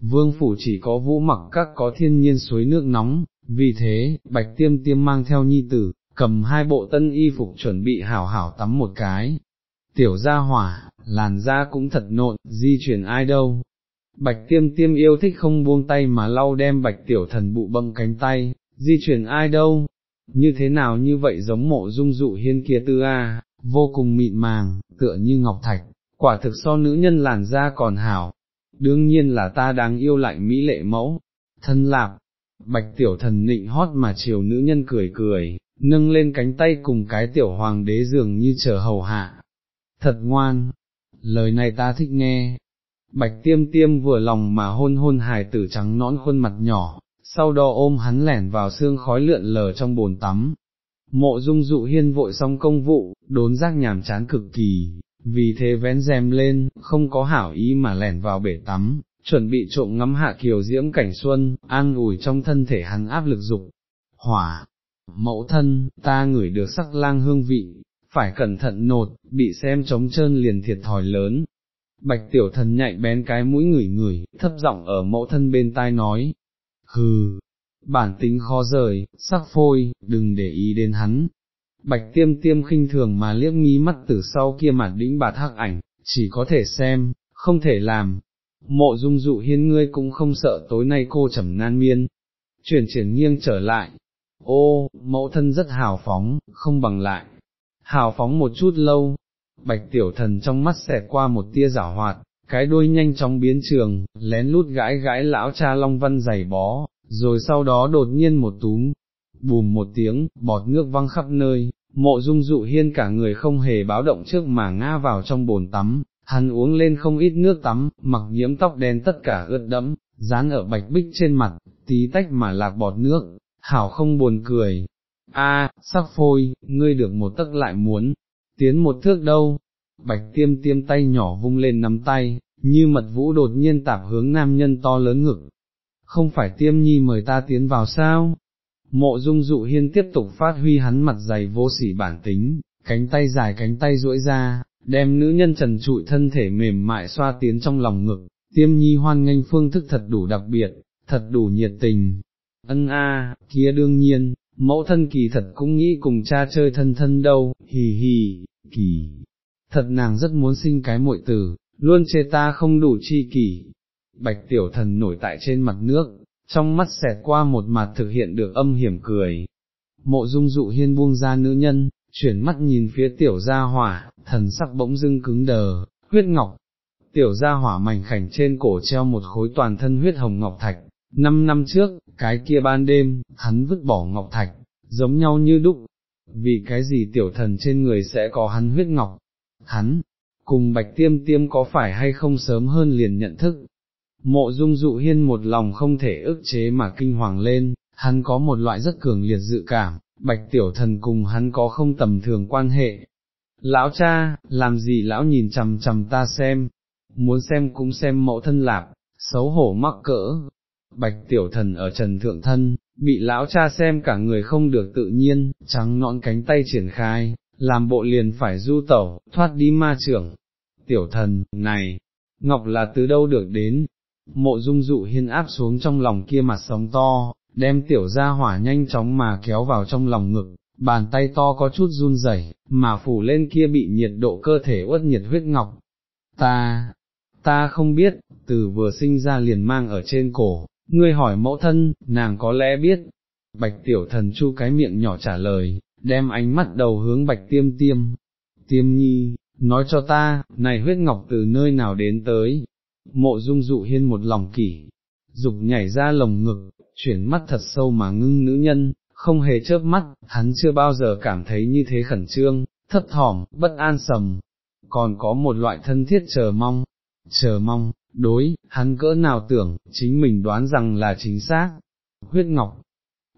Vương phủ chỉ có vũ mặc các có thiên nhiên suối nước nóng, vì thế, bạch tiêm tiêm mang theo nhi tử, cầm hai bộ tân y phục chuẩn bị hảo hảo tắm một cái. Tiểu gia hỏa, làn da cũng thật nộn, di chuyển ai đâu. Bạch tiêm tiêm yêu thích không buông tay mà lau đem bạch tiểu thần bụ bâm cánh tay, di chuyển ai đâu, như thế nào như vậy giống mộ dung dụ hiên kia tư a, vô cùng mịn màng, tựa như ngọc thạch, quả thực so nữ nhân làn da còn hảo, đương nhiên là ta đáng yêu lại mỹ lệ mẫu, thân lạp, bạch tiểu thần nịnh hót mà chiều nữ nhân cười cười, nâng lên cánh tay cùng cái tiểu hoàng đế dường như chờ hầu hạ, thật ngoan, lời này ta thích nghe. Bạch tiêm tiêm vừa lòng mà hôn hôn hài tử trắng nõn khuôn mặt nhỏ, sau đó ôm hắn lẻn vào xương khói lượn lờ trong bồn tắm. Mộ dung dụ hiên vội xong công vụ, đốn giác nhàm chán cực kỳ, vì thế vén rèm lên, không có hảo ý mà lẻn vào bể tắm, chuẩn bị trộm ngắm hạ kiều diễm cảnh xuân, an ủi trong thân thể hắn áp lực dục. Hỏa, mẫu thân, ta ngửi được sắc lang hương vị, phải cẩn thận nột, bị xem trống trơn liền thiệt thòi lớn. Bạch tiểu thần nhạy bén cái mũi ngửi ngửi, thấp giọng ở mẫu thân bên tai nói, hừ, bản tính khó rời, sắc phôi, đừng để ý đến hắn. Bạch tiêm tiêm khinh thường mà liếc mí mắt từ sau kia mặt đĩnh bạt hắc ảnh, chỉ có thể xem, không thể làm. Mộ dung dụ hiên ngươi cũng không sợ tối nay cô trầm nan miên. Chuyển chuyển nghiêng trở lại. Ô, mẫu thân rất hào phóng, không bằng lại. Hào phóng một chút lâu. Bạch tiểu thần trong mắt xẹt qua một tia giả hoạt, cái đuôi nhanh chóng biến trường, lén lút gãi gãi lão cha Long Văn giày bó, rồi sau đó đột nhiên một túm, bùm một tiếng, bọt nước văng khắp nơi, mộ dung dụ hiên cả người không hề báo động trước mà ngã vào trong bồn tắm, hắn uống lên không ít nước tắm, mặc nhiễm tóc đen tất cả ướt đẫm, dán ở bạch bích trên mặt, tí tách mà lạc bọt nước, hảo không buồn cười. A, sắc phôi, ngươi được một tấc lại muốn, tiến một thước đâu, bạch tiêm tiêm tay nhỏ vung lên nắm tay, như mật vũ đột nhiên tạp hướng nam nhân to lớn ngực. Không phải tiêm nhi mời ta tiến vào sao? Mộ dung dụ hiên tiếp tục phát huy hắn mặt dày vô sỉ bản tính, cánh tay dài cánh tay duỗi ra, đem nữ nhân trần trụi thân thể mềm mại xoa tiến trong lòng ngực, tiêm nhi hoan nghênh phương thức thật đủ đặc biệt, thật đủ nhiệt tình. Ân a, kia đương nhiên, mẫu thân kỳ thật cũng nghĩ cùng cha chơi thân thân đâu, hì hì, kỳ, thật nàng rất muốn sinh cái muội tử, luôn chê ta không đủ chi kỷ. Bạch tiểu thần nổi tại trên mặt nước, trong mắt xẹt qua một mặt thực hiện được âm hiểm cười. Mộ dung dụ hiên buông ra nữ nhân, chuyển mắt nhìn phía tiểu gia hỏa, thần sắc bỗng dưng cứng đờ, huyết ngọc. Tiểu gia hỏa mảnh khảnh trên cổ treo một khối toàn thân huyết hồng ngọc thạch, năm năm trước, cái kia ban đêm, hắn vứt bỏ ngọc thạch, giống nhau như đúc. Vì cái gì tiểu thần trên người sẽ có hắn huyết ngọc, hắn, cùng bạch tiêm tiêm có phải hay không sớm hơn liền nhận thức. Mộ dung dụ hiên một lòng không thể ức chế mà kinh hoàng lên, hắn có một loại rất cường liệt dự cảm, bạch tiểu thần cùng hắn có không tầm thường quan hệ. Lão cha, làm gì lão nhìn chằm chằm ta xem, muốn xem cũng xem mẫu thân lạp, xấu hổ mắc cỡ. Bạch tiểu thần ở trần thượng thân, bị lão cha xem cả người không được tự nhiên, trắng nõn cánh tay triển khai, làm bộ liền phải du tẩu, thoát đi ma trưởng. Tiểu thần, này, Ngọc là từ đâu được đến? Mộ dung dụ hiên áp xuống trong lòng kia mặt sống to, đem tiểu ra hỏa nhanh chóng mà kéo vào trong lòng ngực, bàn tay to có chút run rẩy, mà phủ lên kia bị nhiệt độ cơ thể uất nhiệt huyết ngọc. Ta, ta không biết, từ vừa sinh ra liền mang ở trên cổ, ngươi hỏi mẫu thân, nàng có lẽ biết. Bạch tiểu thần chu cái miệng nhỏ trả lời, đem ánh mắt đầu hướng bạch tiêm tiêm. Tiêm nhi, nói cho ta, này huyết ngọc từ nơi nào đến tới. Mộ dung dụ hiên một lòng kỷ, dục nhảy ra lồng ngực, chuyển mắt thật sâu mà ngưng nữ nhân, không hề chớp mắt, hắn chưa bao giờ cảm thấy như thế khẩn trương, thấp thỏm, bất an sầm, còn có một loại thân thiết chờ mong, chờ mong, đối, hắn cỡ nào tưởng, chính mình đoán rằng là chính xác, huyết ngọc.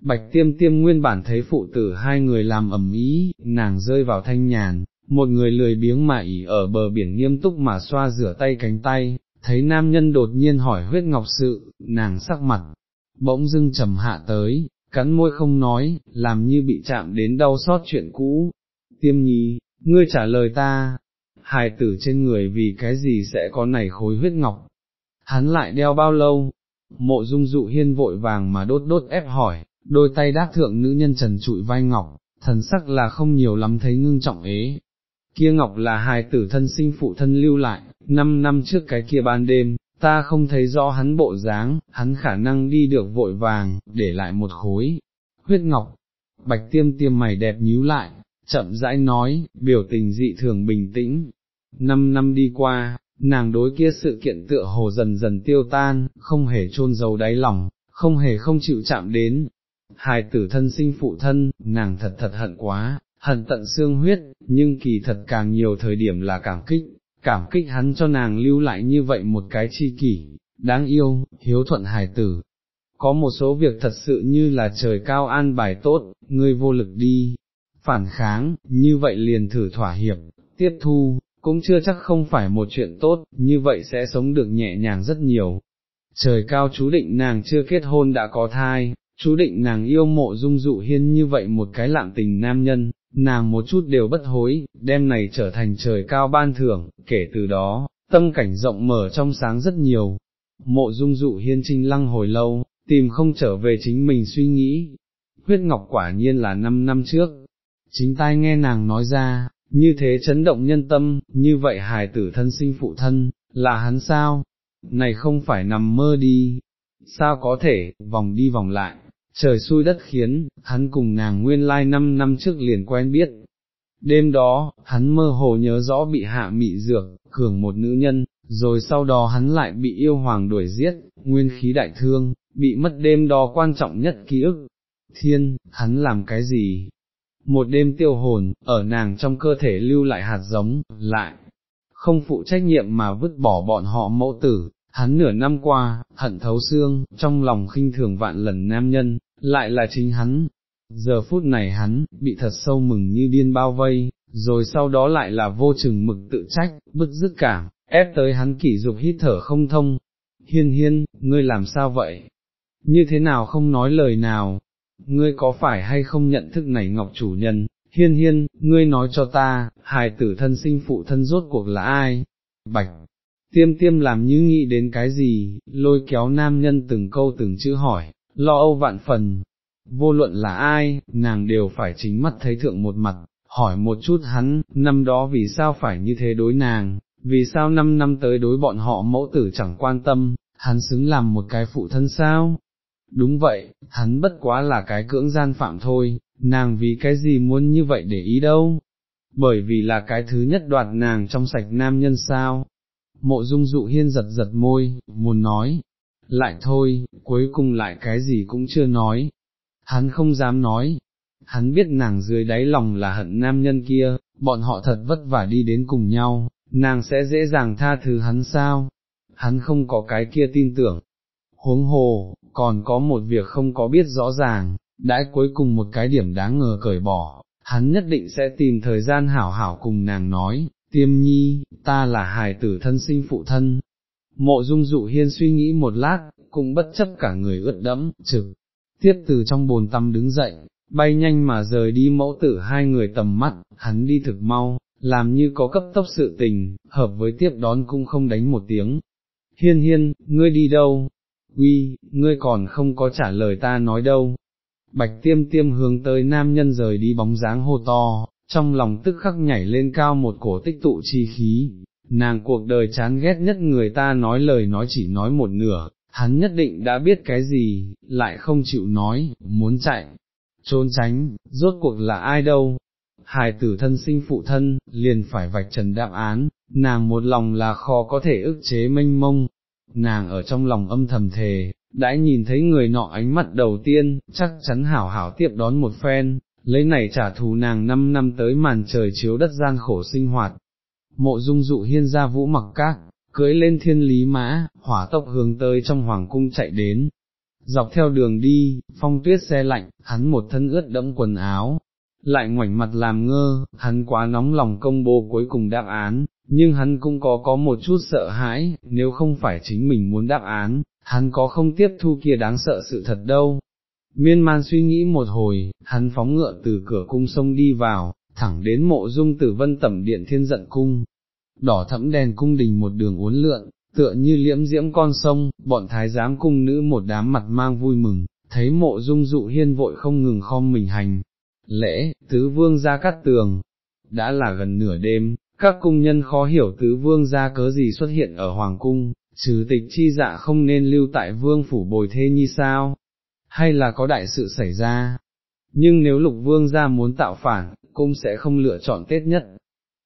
Bạch tiêm tiêm nguyên bản thấy phụ tử hai người làm ẩm ý, nàng rơi vào thanh nhàn, một người lười biếng mà ỉ ở bờ biển nghiêm túc mà xoa rửa tay cánh tay, thấy nam nhân đột nhiên hỏi huyết ngọc sự, nàng sắc mặt, bỗng dưng trầm hạ tới, cắn môi không nói, làm như bị chạm đến đau xót chuyện cũ. Tiêm nhi, ngươi trả lời ta, hài tử trên người vì cái gì sẽ có nảy khối huyết ngọc, hắn lại đeo bao lâu, mộ dung dụ hiên vội vàng mà đốt đốt ép hỏi, đôi tay đáp thượng nữ nhân trần trụi vai ngọc, thần sắc là không nhiều lắm thấy ngưng trọng ế. Kia ngọc là hài tử thân sinh phụ thân lưu lại, năm năm trước cái kia ban đêm, ta không thấy rõ hắn bộ dáng, hắn khả năng đi được vội vàng, để lại một khối, huyết ngọc, bạch tiêm tiêm mày đẹp nhíu lại, chậm rãi nói, biểu tình dị thường bình tĩnh. Năm năm đi qua, nàng đối kia sự kiện tựa hồ dần dần tiêu tan, không hề chôn giấu đáy lòng, không hề không chịu chạm đến. Hài tử thân sinh phụ thân, nàng thật thật hận quá, hận tận xương huyết, nhưng kỳ thật càng nhiều thời điểm là cảm kích, cảm kích hắn cho nàng lưu lại như vậy một cái chi kỷ, đáng yêu, hiếu thuận hài tử. Có một số việc thật sự như là trời cao an bài tốt, ngươi vô lực đi, phản kháng, như vậy liền thử thỏa hiệp, tiếp thu, cũng chưa chắc không phải một chuyện tốt, như vậy sẽ sống được nhẹ nhàng rất nhiều. Trời cao chú định nàng chưa kết hôn đã có thai, chú định nàng yêu mộ dung dụ hiên như vậy một cái lạm tình nam nhân, nàng một chút đều bất hối, đem này trở thành trời cao ban thưởng, kể từ đó, tâm cảnh rộng mở trong sáng rất nhiều. Mộ dung dụ hiên trinh lăng hồi lâu, tìm không trở về chính mình suy nghĩ. Huyết ngọc quả nhiên là năm năm trước, chính tai nghe nàng nói ra, như thế chấn động nhân tâm, như vậy hài tử thân sinh phụ thân, là hắn sao? Này không phải nằm mơ đi, sao có thể, vòng đi vòng lại, trời xui đất khiến, hắn cùng nàng nguyên lai năm năm trước liền quen biết. Đêm đó, hắn mơ hồ nhớ rõ bị hạ mị dược, cường một nữ nhân, rồi sau đó hắn lại bị yêu hoàng đuổi giết, nguyên khí đại thương, bị mất đêm đó quan trọng nhất ký ức. Thiên, hắn làm cái gì, một đêm tiêu hồn, ở nàng trong cơ thể lưu lại hạt giống, lại, không phụ trách nhiệm mà vứt bỏ bọn họ mẫu tử, hắn nửa năm qua, hận thấu xương, trong lòng khinh thường vạn lần nam nhân, lại là chính hắn. Giờ phút này hắn, bị thật sâu mừng như điên bao vây, rồi sau đó lại là vô chừng mực tự trách, bức dứt cảm, ép tới hắn kỷ dục hít thở không thông. Hiên hiên, ngươi làm sao vậy? Như thế nào không nói lời nào, ngươi có phải hay không nhận thức này ngọc chủ nhân, hiên hiên, ngươi nói cho ta, hài tử thân sinh phụ thân rốt cuộc là ai? Bạch, tiêm tiêm làm như nghĩ đến cái gì, lôi kéo nam nhân từng câu từng chữ hỏi, lo âu vạn phần, vô luận là ai, nàng đều phải chính mắt thấy thượng một mặt, hỏi một chút hắn, năm đó vì sao phải như thế đối nàng, vì sao năm năm tới đối bọn họ mẫu tử chẳng quan tâm, hắn xứng làm một cái phụ thân sao, Đúng vậy, hắn bất quá là cái cưỡng gian phạm thôi, nàng vì cái gì muốn như vậy để ý đâu, bởi vì là cái thứ nhất đoạt nàng trong sạch nam nhân sao. Mộ dung dụ hiên giật giật môi, muốn nói, lại thôi, cuối cùng lại cái gì cũng chưa nói. Hắn không dám nói, hắn biết nàng dưới đáy lòng là hận nam nhân kia, bọn họ thật vất vả đi đến cùng nhau, nàng sẽ dễ dàng tha thứ hắn sao, hắn không có cái kia tin tưởng. Huống hồ, còn có một việc không có biết rõ ràng, đãi cuối cùng một cái điểm đáng ngờ cởi bỏ, hắn nhất định sẽ tìm thời gian hảo hảo cùng nàng nói, tiêm nhi, ta là hài tử thân sinh phụ thân. Mộ dung dụ hiên suy nghĩ một lát, cũng bất chấp cả người ướt đẫm, trực, tiếp từ trong bồn tắm đứng dậy, bay nhanh mà rời đi mẫu tử hai người tầm mắt, hắn đi thực mau, làm như có cấp tốc sự tình, hợp với tiếp đón cũng không đánh một tiếng. Hiên hiên, ngươi đi đâu? Uy, ngươi còn không có trả lời ta nói đâu. Bạch tiêm tiêm hướng tới nam nhân rời đi bóng dáng hô to, trong lòng tức khắc nhảy lên cao một cổ tích tụ chi khí, nàng cuộc đời chán ghét nhất người ta nói lời nói chỉ nói một nửa, hắn nhất định đã biết cái gì, lại không chịu nói, muốn chạy, trốn tránh, rốt cuộc là ai đâu. Hài tử thân sinh phụ thân, liền phải vạch trần đáp án, nàng một lòng là khó có thể ức chế mênh mông, nàng ở trong lòng âm thầm thề, đã nhìn thấy người nọ ánh mắt đầu tiên, chắc chắn hảo hảo tiếp đón một phen, lấy này trả thù nàng năm năm tới màn trời chiếu đất gian khổ sinh hoạt. Mộ dung dụ hiên ra vũ mặc các, cưới lên thiên lý mã, hỏa tốc hướng tới trong hoàng cung chạy đến. Dọc theo đường đi, phong tuyết xe lạnh, hắn một thân ướt đẫm quần áo, lại ngoảnh mặt làm ngơ, hắn quá nóng lòng công bố cuối cùng đáp án, nhưng hắn cũng có có một chút sợ hãi, nếu không phải chính mình muốn đáp án, hắn có không tiếp thu kia đáng sợ sự thật đâu. Miên man suy nghĩ một hồi, hắn phóng ngựa từ cửa cung sông đi vào, thẳng đến mộ dung tử vân tẩm điện thiên giận cung. Đỏ thẫm đèn cung đình một đường uốn lượn, tựa như liễm diễm con sông, bọn thái giám cung nữ một đám mặt mang vui mừng, thấy mộ dung dụ hiên vội không ngừng khom mình hành. Lễ, tứ vương ra cắt tường, đã là gần nửa đêm, các cung nhân khó hiểu tứ vương ra cớ gì xuất hiện ở hoàng cung, trừ tịch chi dạ không nên lưu tại vương phủ bồi thê như sao, hay là có đại sự xảy ra. Nhưng nếu lục vương ra muốn tạo phản, cung sẽ không lựa chọn tết nhất.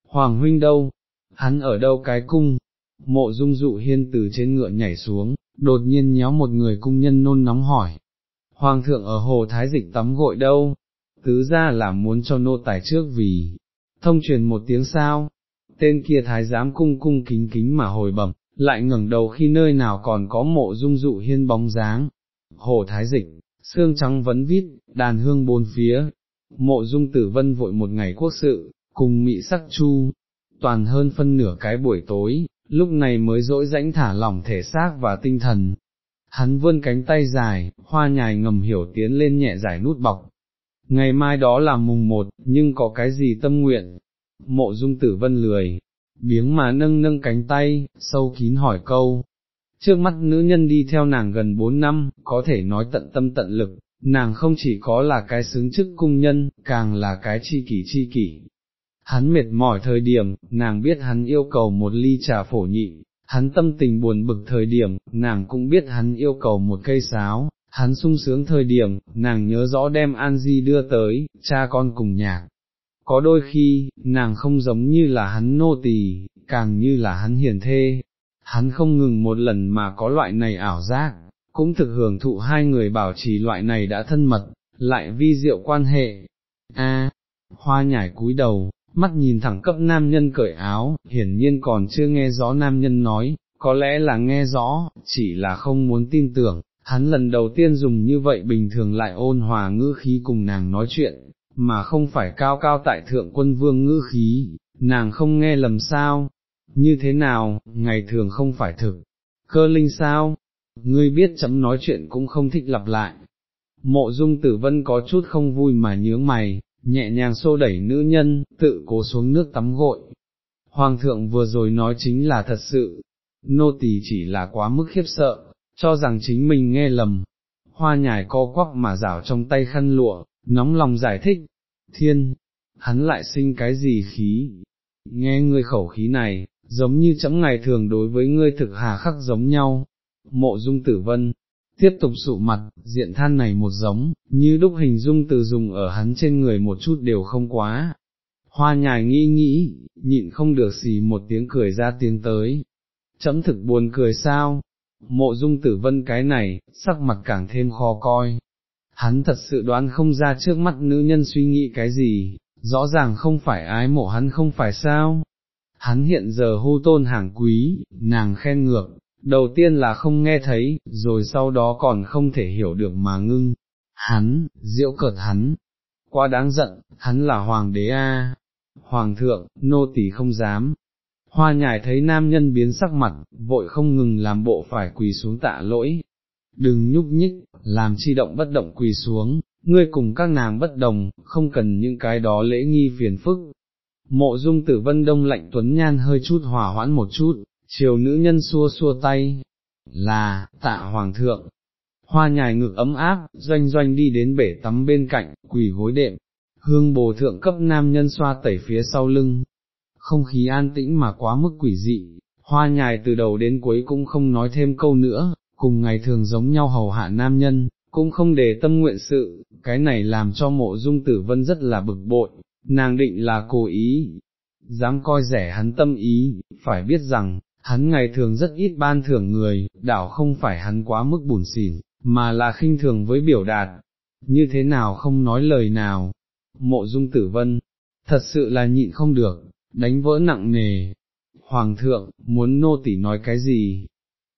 Hoàng huynh đâu? Hắn ở đâu cái cung? Mộ dung dụ hiên từ trên ngựa nhảy xuống, đột nhiên nhéo một người cung nhân nôn nóng hỏi. Hoàng thượng ở hồ thái dịch tắm gội đâu? Tứ ra là muốn cho nô tài trước vì, thông truyền một tiếng sao, tên kia thái giám cung cung kính kính mà hồi bẩm, lại ngẩng đầu khi nơi nào còn có mộ dung dụ hiên bóng dáng. Hồ thái dịch, xương trắng vấn vít, đàn hương bốn phía, mộ dung tử vân vội một ngày quốc sự, cùng mị sắc chu, toàn hơn phân nửa cái buổi tối, lúc này mới dỗi rãnh thả lỏng thể xác và tinh thần. Hắn vươn cánh tay dài, hoa nhài ngầm hiểu tiến lên nhẹ giải nút bọc. Ngày mai đó là mùng một, nhưng có cái gì tâm nguyện, mộ dung tử vân lười, biếng mà nâng nâng cánh tay, sâu kín hỏi câu. Trước mắt nữ nhân đi theo nàng gần bốn năm, có thể nói tận tâm tận lực, nàng không chỉ có là cái xứng chức cung nhân, càng là cái chi kỷ chi kỷ. Hắn mệt mỏi thời điểm, nàng biết hắn yêu cầu một ly trà phổ nhị, hắn tâm tình buồn bực thời điểm, nàng cũng biết hắn yêu cầu một cây sáo, hắn sung sướng thời điểm, nàng nhớ rõ đem An Di đưa tới, cha con cùng nhạc, có đôi khi, nàng không giống như là hắn nô tỳ, càng như là hắn hiền thê, hắn không ngừng một lần mà có loại này ảo giác, cũng thực hưởng thụ hai người bảo trì loại này đã thân mật, lại vi diệu quan hệ. A, hoa nhải cúi đầu, mắt nhìn thẳng cấp nam nhân cởi áo, hiển nhiên còn chưa nghe rõ nam nhân nói, có lẽ là nghe rõ, chỉ là không muốn tin tưởng, hắn lần đầu tiên dùng như vậy bình thường lại ôn hòa ngữ khí cùng nàng nói chuyện, mà không phải cao cao tại thượng quân vương ngữ khí, nàng không nghe lầm sao, như thế nào, ngày thường không phải thực, cơ linh sao, ngươi biết chấm nói chuyện cũng không thích lặp lại. Mộ dung tử vân có chút không vui mà nhướng mày, nhẹ nhàng xô đẩy nữ nhân, tự cố xuống nước tắm gội. Hoàng thượng vừa rồi nói chính là thật sự, nô tỳ chỉ là quá mức khiếp sợ, cho rằng chính mình nghe lầm. Hoa nhài co quắp mà rảo trong tay khăn lụa, nóng lòng giải thích, thiên, hắn lại sinh cái gì khí, nghe ngươi khẩu khí này, giống như chấm ngày thường đối với ngươi thực hà khắc giống nhau, mộ dung tử vân, tiếp tục sụ mặt, diện than này một giống, như đúc hình dung từ dùng ở hắn trên người một chút đều không quá. Hoa nhài nghĩ nghĩ, nhịn không được xì một tiếng cười ra tiếng tới. Chấm thực buồn cười sao? Mộ dung tử vân cái này, sắc mặt càng thêm khó coi, hắn thật sự đoán không ra trước mắt nữ nhân suy nghĩ cái gì, rõ ràng không phải ái mộ hắn không phải sao. Hắn hiện giờ hô tôn hàng quý, nàng khen ngược, đầu tiên là không nghe thấy, rồi sau đó còn không thể hiểu được mà ngưng. Hắn, diễu cợt hắn, quá đáng giận, hắn là hoàng đế a, hoàng thượng, nô tỳ không dám. Hoa nhài thấy nam nhân biến sắc mặt, vội không ngừng làm bộ phải quỳ xuống tạ lỗi. Đừng nhúc nhích, làm chi động bất động quỳ xuống, ngươi cùng các nàng bất đồng, không cần những cái đó lễ nghi phiền phức. Mộ dung tử vân đông lạnh tuấn nhan hơi chút hòa hoãn một chút, chiều nữ nhân xua xua tay, là, tạ hoàng thượng. Hoa nhài ngực ấm áp, doanh doanh đi đến bể tắm bên cạnh, quỳ gối đệm, hương bồ thượng cấp nam nhân xoa tẩy phía sau lưng. Không khí an tĩnh mà quá mức quỷ dị, hoa nhài từ đầu đến cuối cũng không nói thêm câu nữa, cùng ngày thường giống nhau hầu hạ nam nhân, cũng không để tâm nguyện sự, cái này làm cho mộ dung tử vân rất là bực bội, nàng định là cố ý, dám coi rẻ hắn tâm ý, phải biết rằng, hắn ngày thường rất ít ban thưởng người, đảo không phải hắn quá mức bùn xỉn, mà là khinh thường với biểu đạt, như thế nào không nói lời nào, mộ dung tử vân, thật sự là nhịn không được, đánh vỡ nặng nề. Hoàng thượng, muốn nô tỉ nói cái gì?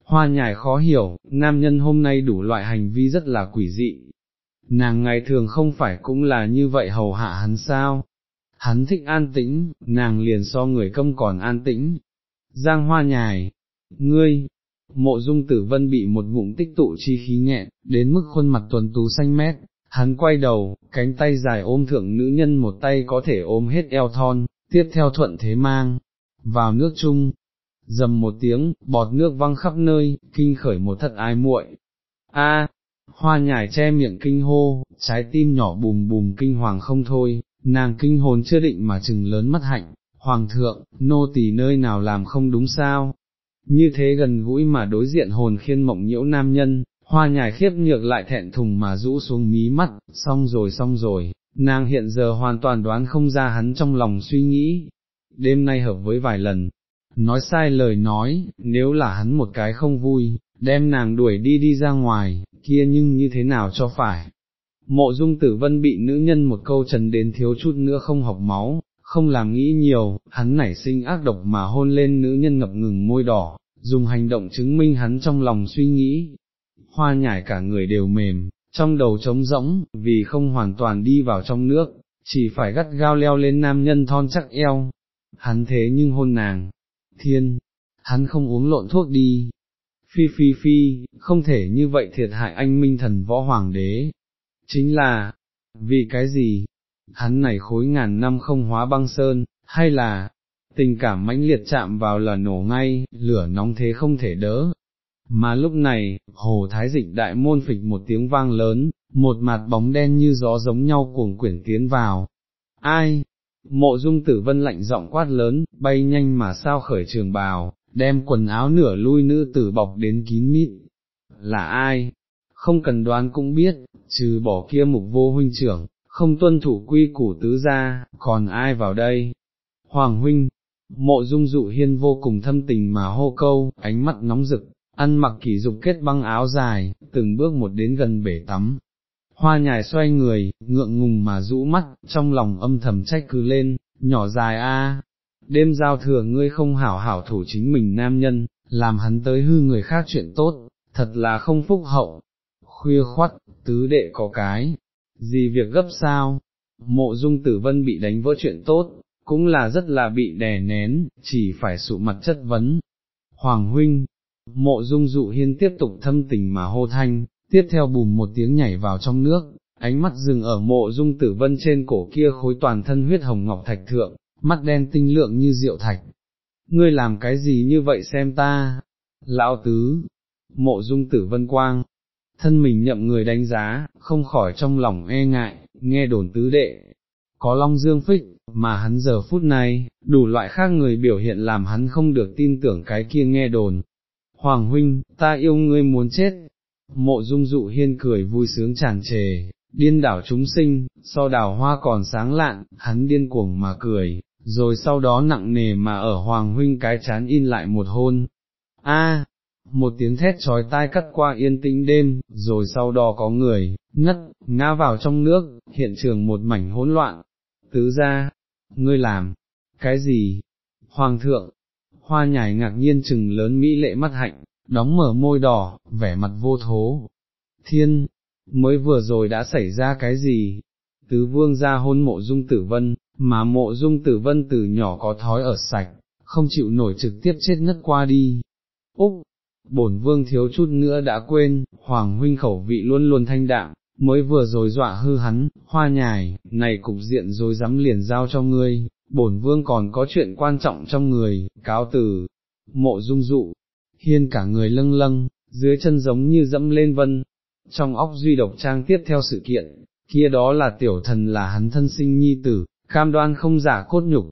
Hoa nhài khó hiểu, nam nhân hôm nay đủ loại hành vi rất là quỷ dị. Nàng ngày thường không phải cũng là như vậy hầu hạ hắn sao? Hắn thích an tĩnh, nàng liền so người công còn an tĩnh. Giang hoa nhài, ngươi, mộ dung tử vân bị một ngụm tích tụ chi khí nhẹ đến mức khuôn mặt tuần tú xanh mét, hắn quay đầu, cánh tay dài ôm thượng nữ nhân một tay có thể ôm hết eo thon, tiếp theo thuận thế mang, vào nước chung, dầm một tiếng, bọt nước văng khắp nơi, kinh khởi một thất ai muội. A, hoa nhài che miệng kinh hô, trái tim nhỏ bùm bùm kinh hoàng không thôi, nàng kinh hồn chưa định mà chừng lớn mắt hạnh, hoàng thượng, nô tỳ nơi nào làm không đúng sao, như thế gần gũi mà đối diện hồn khiên mộng nhiễu nam nhân, hoa nhài khiếp nhược lại thẹn thùng mà rũ xuống mí mắt, xong rồi xong rồi, nàng hiện giờ hoàn toàn đoán không ra hắn trong lòng suy nghĩ, đêm nay hợp với vài lần, nói sai lời nói, nếu là hắn một cái không vui, đem nàng đuổi đi đi ra ngoài, kia nhưng như thế nào cho phải. Mộ dung tử vân bị nữ nhân một câu trần đến thiếu chút nữa không học máu, không làm nghĩ nhiều, hắn nảy sinh ác độc mà hôn lên nữ nhân ngập ngừng môi đỏ, dùng hành động chứng minh hắn trong lòng suy nghĩ. Hoa nhải cả người đều mềm, trong đầu trống rỗng, vì không hoàn toàn đi vào trong nước, chỉ phải gắt gao leo lên nam nhân thon chắc eo. Hắn thế nhưng hôn nàng, thiên, hắn không uống lộn thuốc đi. Phi phi phi, không thể như vậy thiệt hại anh minh thần võ hoàng đế. Chính là, vì cái gì, hắn này khối ngàn năm không hóa băng sơn, hay là, tình cảm mãnh liệt chạm vào là nổ ngay, lửa nóng thế không thể đỡ. Mà lúc này, hồ thái dịch đại môn phịch một tiếng vang lớn, một mặt bóng đen như gió giống nhau cuồng quyển tiến vào. Ai? Mộ dung tử vân lạnh giọng quát lớn, bay nhanh mà sao khởi trường bào, đem quần áo nửa lui nữ tử bọc đến kín mít. Là ai? Không cần đoán cũng biết, trừ bỏ kia mục vô huynh trưởng, không tuân thủ quy củ tứ gia, còn ai vào đây? Hoàng huynh, mộ dung dụ hiên vô cùng thâm tình mà hô câu, ánh mắt nóng rực, ăn mặc kỷ dục kết băng áo dài, từng bước một đến gần bể tắm. Hoa nhài xoay người, ngượng ngùng mà rũ mắt, trong lòng âm thầm trách cứ lên, nhỏ dài a, đêm giao thừa ngươi không hảo hảo thủ chính mình nam nhân, làm hắn tới hư người khác chuyện tốt, thật là không phúc hậu. Khuya khoắt, tứ đệ có cái, gì việc gấp sao, mộ dung tử vân bị đánh vỡ chuyện tốt, cũng là rất là bị đè nén, chỉ phải sụ mặt chất vấn. Hoàng huynh, mộ dung dụ hiên tiếp tục thâm tình mà hô thanh, tiếp theo bùm một tiếng nhảy vào trong nước, ánh mắt dừng ở mộ dung tử vân trên cổ kia khối toàn thân huyết hồng ngọc thạch thượng, mắt đen tinh lượng như rượu thạch. Ngươi làm cái gì như vậy xem ta? Lão tứ, mộ dung tử vân quang, thân mình nhậm người đánh giá, không khỏi trong lòng e ngại, nghe đồn tứ đệ, có long dương phích, mà hắn giờ phút này, đủ loại khác người biểu hiện làm hắn không được tin tưởng cái kia nghe đồn. Hoàng huynh, ta yêu ngươi muốn chết. Mộ dung dụ hiên cười vui sướng tràn trề, điên đảo chúng sinh, so đào hoa còn sáng lạn, hắn điên cuồng mà cười, rồi sau đó nặng nề mà ở hoàng huynh cái chán in lại một hôn. A, một tiếng thét trói tai cắt qua yên tĩnh đêm, rồi sau đó có người, ngất, ngã vào trong nước, hiện trường một mảnh hỗn loạn. Tứ ra, ngươi làm, cái gì? Hoàng thượng, hoa nhài ngạc nhiên chừng lớn mỹ lệ mắt hạnh, đóng mở môi đỏ, vẻ mặt vô thố. Thiên, mới vừa rồi đã xảy ra cái gì? Tứ vương ra hôn mộ dung tử vân, mà mộ dung tử vân từ nhỏ có thói ở sạch, không chịu nổi trực tiếp chết ngất qua đi. Úc, bổn vương thiếu chút nữa đã quên, hoàng huynh khẩu vị luôn luôn thanh đạm, mới vừa rồi dọa hư hắn, hoa nhài, này cục diện rồi dám liền giao cho ngươi, bổn vương còn có chuyện quan trọng trong người, cáo từ, mộ dung dụ, hiên cả người lâng lâng, dưới chân giống như dẫm lên vân, trong óc duy độc trang tiếp theo sự kiện, kia đó là tiểu thần là hắn thân sinh nhi tử, cam đoan không giả cốt nhục,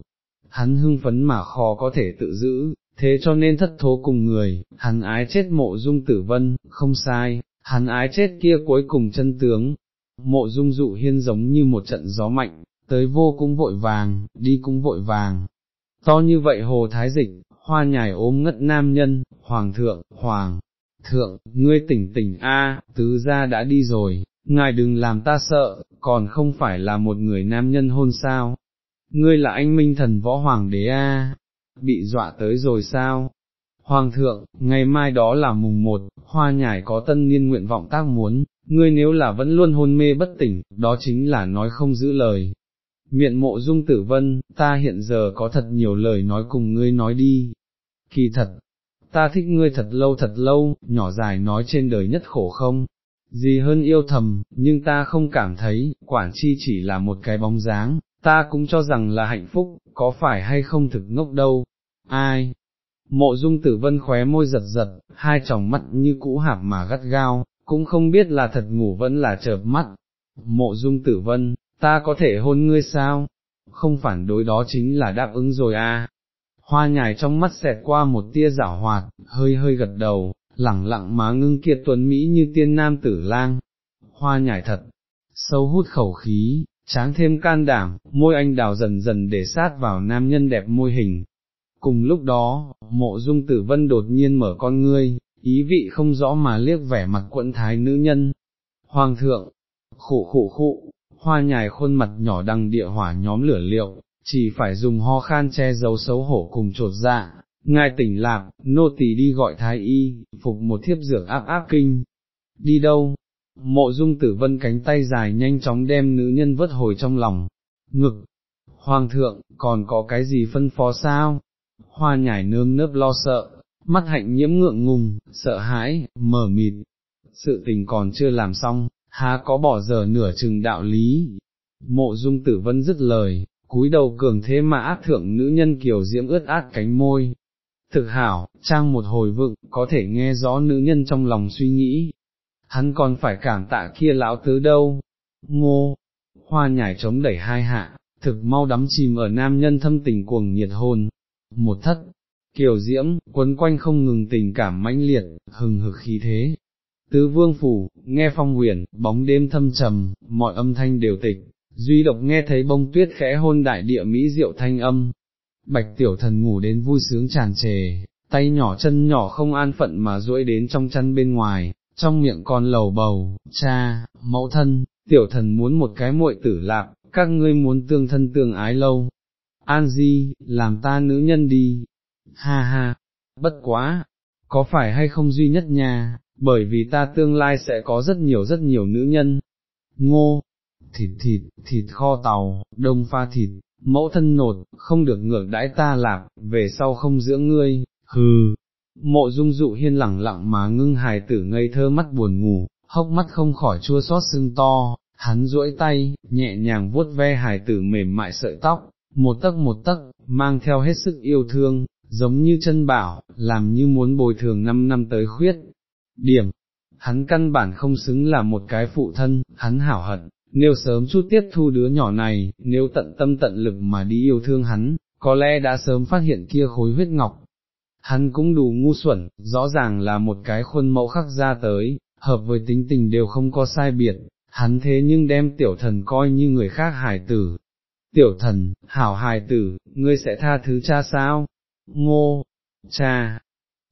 hắn hưng phấn mà khó có thể tự giữ, thế cho nên thất thố cùng người, hắn ái chết mộ dung tử vân, không sai, hắn ái chết kia cuối cùng chân tướng, mộ dung dụ hiên giống như một trận gió mạnh, tới vô cũng vội vàng, đi cũng vội vàng. To như vậy hồ thái dịch, hoa nhài ôm ngất nam nhân, hoàng thượng, hoàng, thượng, ngươi tỉnh tỉnh a, tứ gia đã đi rồi, ngài đừng làm ta sợ, còn không phải là một người nam nhân hôn sao, ngươi là anh minh thần võ hoàng đế a, bị dọa tới rồi sao? Hoàng thượng, ngày mai đó là mùng một, hoa nhải có tân niên nguyện vọng tác muốn, ngươi nếu là vẫn luôn hôn mê bất tỉnh, đó chính là nói không giữ lời. Miệng mộ dung tử vân, ta hiện giờ có thật nhiều lời nói cùng ngươi nói đi. Kỳ thật, ta thích ngươi thật lâu thật lâu, nhỏ dài nói trên đời nhất khổ không, gì hơn yêu thầm, nhưng ta không cảm thấy, quản chi chỉ là một cái bóng dáng, ta cũng cho rằng là hạnh phúc, có phải hay không thực ngốc đâu, ai? Mộ dung tử vân khóe môi giật giật, hai tròng mắt như cũ hạp mà gắt gao, cũng không biết là thật ngủ vẫn là chợp mắt. Mộ dung tử vân, ta có thể hôn ngươi sao? Không phản đối đó chính là đáp ứng rồi à. Hoa nhài trong mắt xẹt qua một tia giả hoạt, hơi hơi gật đầu, lẳng lặng má ngưng kiệt tuấn Mỹ như tiên nam tử lang. Hoa nhài thật, sâu hút khẩu khí, tráng thêm can đảm, môi anh đào dần dần để sát vào nam nhân đẹp môi hình. Cùng lúc đó, mộ dung tử vân đột nhiên mở con ngươi, ý vị không rõ mà liếc vẻ mặt quận thái nữ nhân. Hoàng thượng, khụ khụ khụ, hoa nhài khuôn mặt nhỏ đằng địa hỏa nhóm lửa liệu, chỉ phải dùng ho khan che giấu xấu hổ cùng trột dạ. Ngài tỉnh lạc, nô tỳ đi gọi thái y, phục một thiếp dược áp áp kinh. Đi đâu? Mộ dung tử vân cánh tay dài nhanh chóng đem nữ nhân vất hồi trong lòng, ngực, hoàng thượng, còn có cái gì phân phó sao? Hoa nhải nơm nớp lo sợ, mắt hạnh nhiễm ngượng ngùng, sợ hãi, mở mịt, sự tình còn chưa làm xong, há có bỏ giờ nửa chừng đạo lý. Mộ dung tử vân dứt lời, cúi đầu cường thế mà ác thượng nữ nhân kiều diễm ướt át cánh môi. Thực hảo, trang một hồi vựng, có thể nghe rõ nữ nhân trong lòng suy nghĩ, hắn còn phải cảm tạ kia lão tứ đâu, ngô, hoa nhảy chống đẩy hai hạ, thực mau đắm chìm ở nam nhân thâm tình cuồng nhiệt hôn, một thất, kiều diễm, quấn quanh không ngừng tình cảm mãnh liệt, hừng hực khí thế. Tứ vương phủ, nghe phong huyền, bóng đêm thâm trầm, mọi âm thanh đều tịch, duy độc nghe thấy bông tuyết khẽ hôn đại địa mỹ diệu thanh âm. Bạch tiểu thần ngủ đến vui sướng tràn trề, tay nhỏ chân nhỏ không an phận mà duỗi đến trong chăn bên ngoài, trong miệng còn lầu bầu, cha, mẫu thân, tiểu thần muốn một cái muội tử lạc, các ngươi muốn tương thân tương ái lâu. An Di, làm ta nữ nhân đi, ha ha, bất quá, có phải hay không duy nhất nha, bởi vì ta tương lai sẽ có rất nhiều rất nhiều nữ nhân. Ngô, thịt thịt, thịt kho tàu, đông pha thịt, mẫu thân nột, không được ngược đãi ta lạc, về sau không dưỡng ngươi, hừ, Mộ dung dụ hiên lẳng lặng mà ngưng hài tử ngây thơ mắt buồn ngủ, hốc mắt không khỏi chua xót sưng to, hắn duỗi tay, nhẹ nhàng vuốt ve hài tử mềm mại sợi tóc, một tấc một tấc, mang theo hết sức yêu thương, giống như chân bảo, làm như muốn bồi thường năm năm tới khuyết. Điểm, hắn căn bản không xứng là một cái phụ thân, hắn hảo hận, nếu sớm chút tiếp thu đứa nhỏ này, nếu tận tâm tận lực mà đi yêu thương hắn, có lẽ đã sớm phát hiện kia khối huyết ngọc, hắn cũng đủ ngu xuẩn, rõ ràng là một cái khuôn mẫu khắc ra tới, hợp với tính tình đều không có sai biệt, hắn thế nhưng đem tiểu thần coi như người khác hài tử. Tiểu thần, hảo hài tử, ngươi sẽ tha thứ cha sao? Ngô, cha,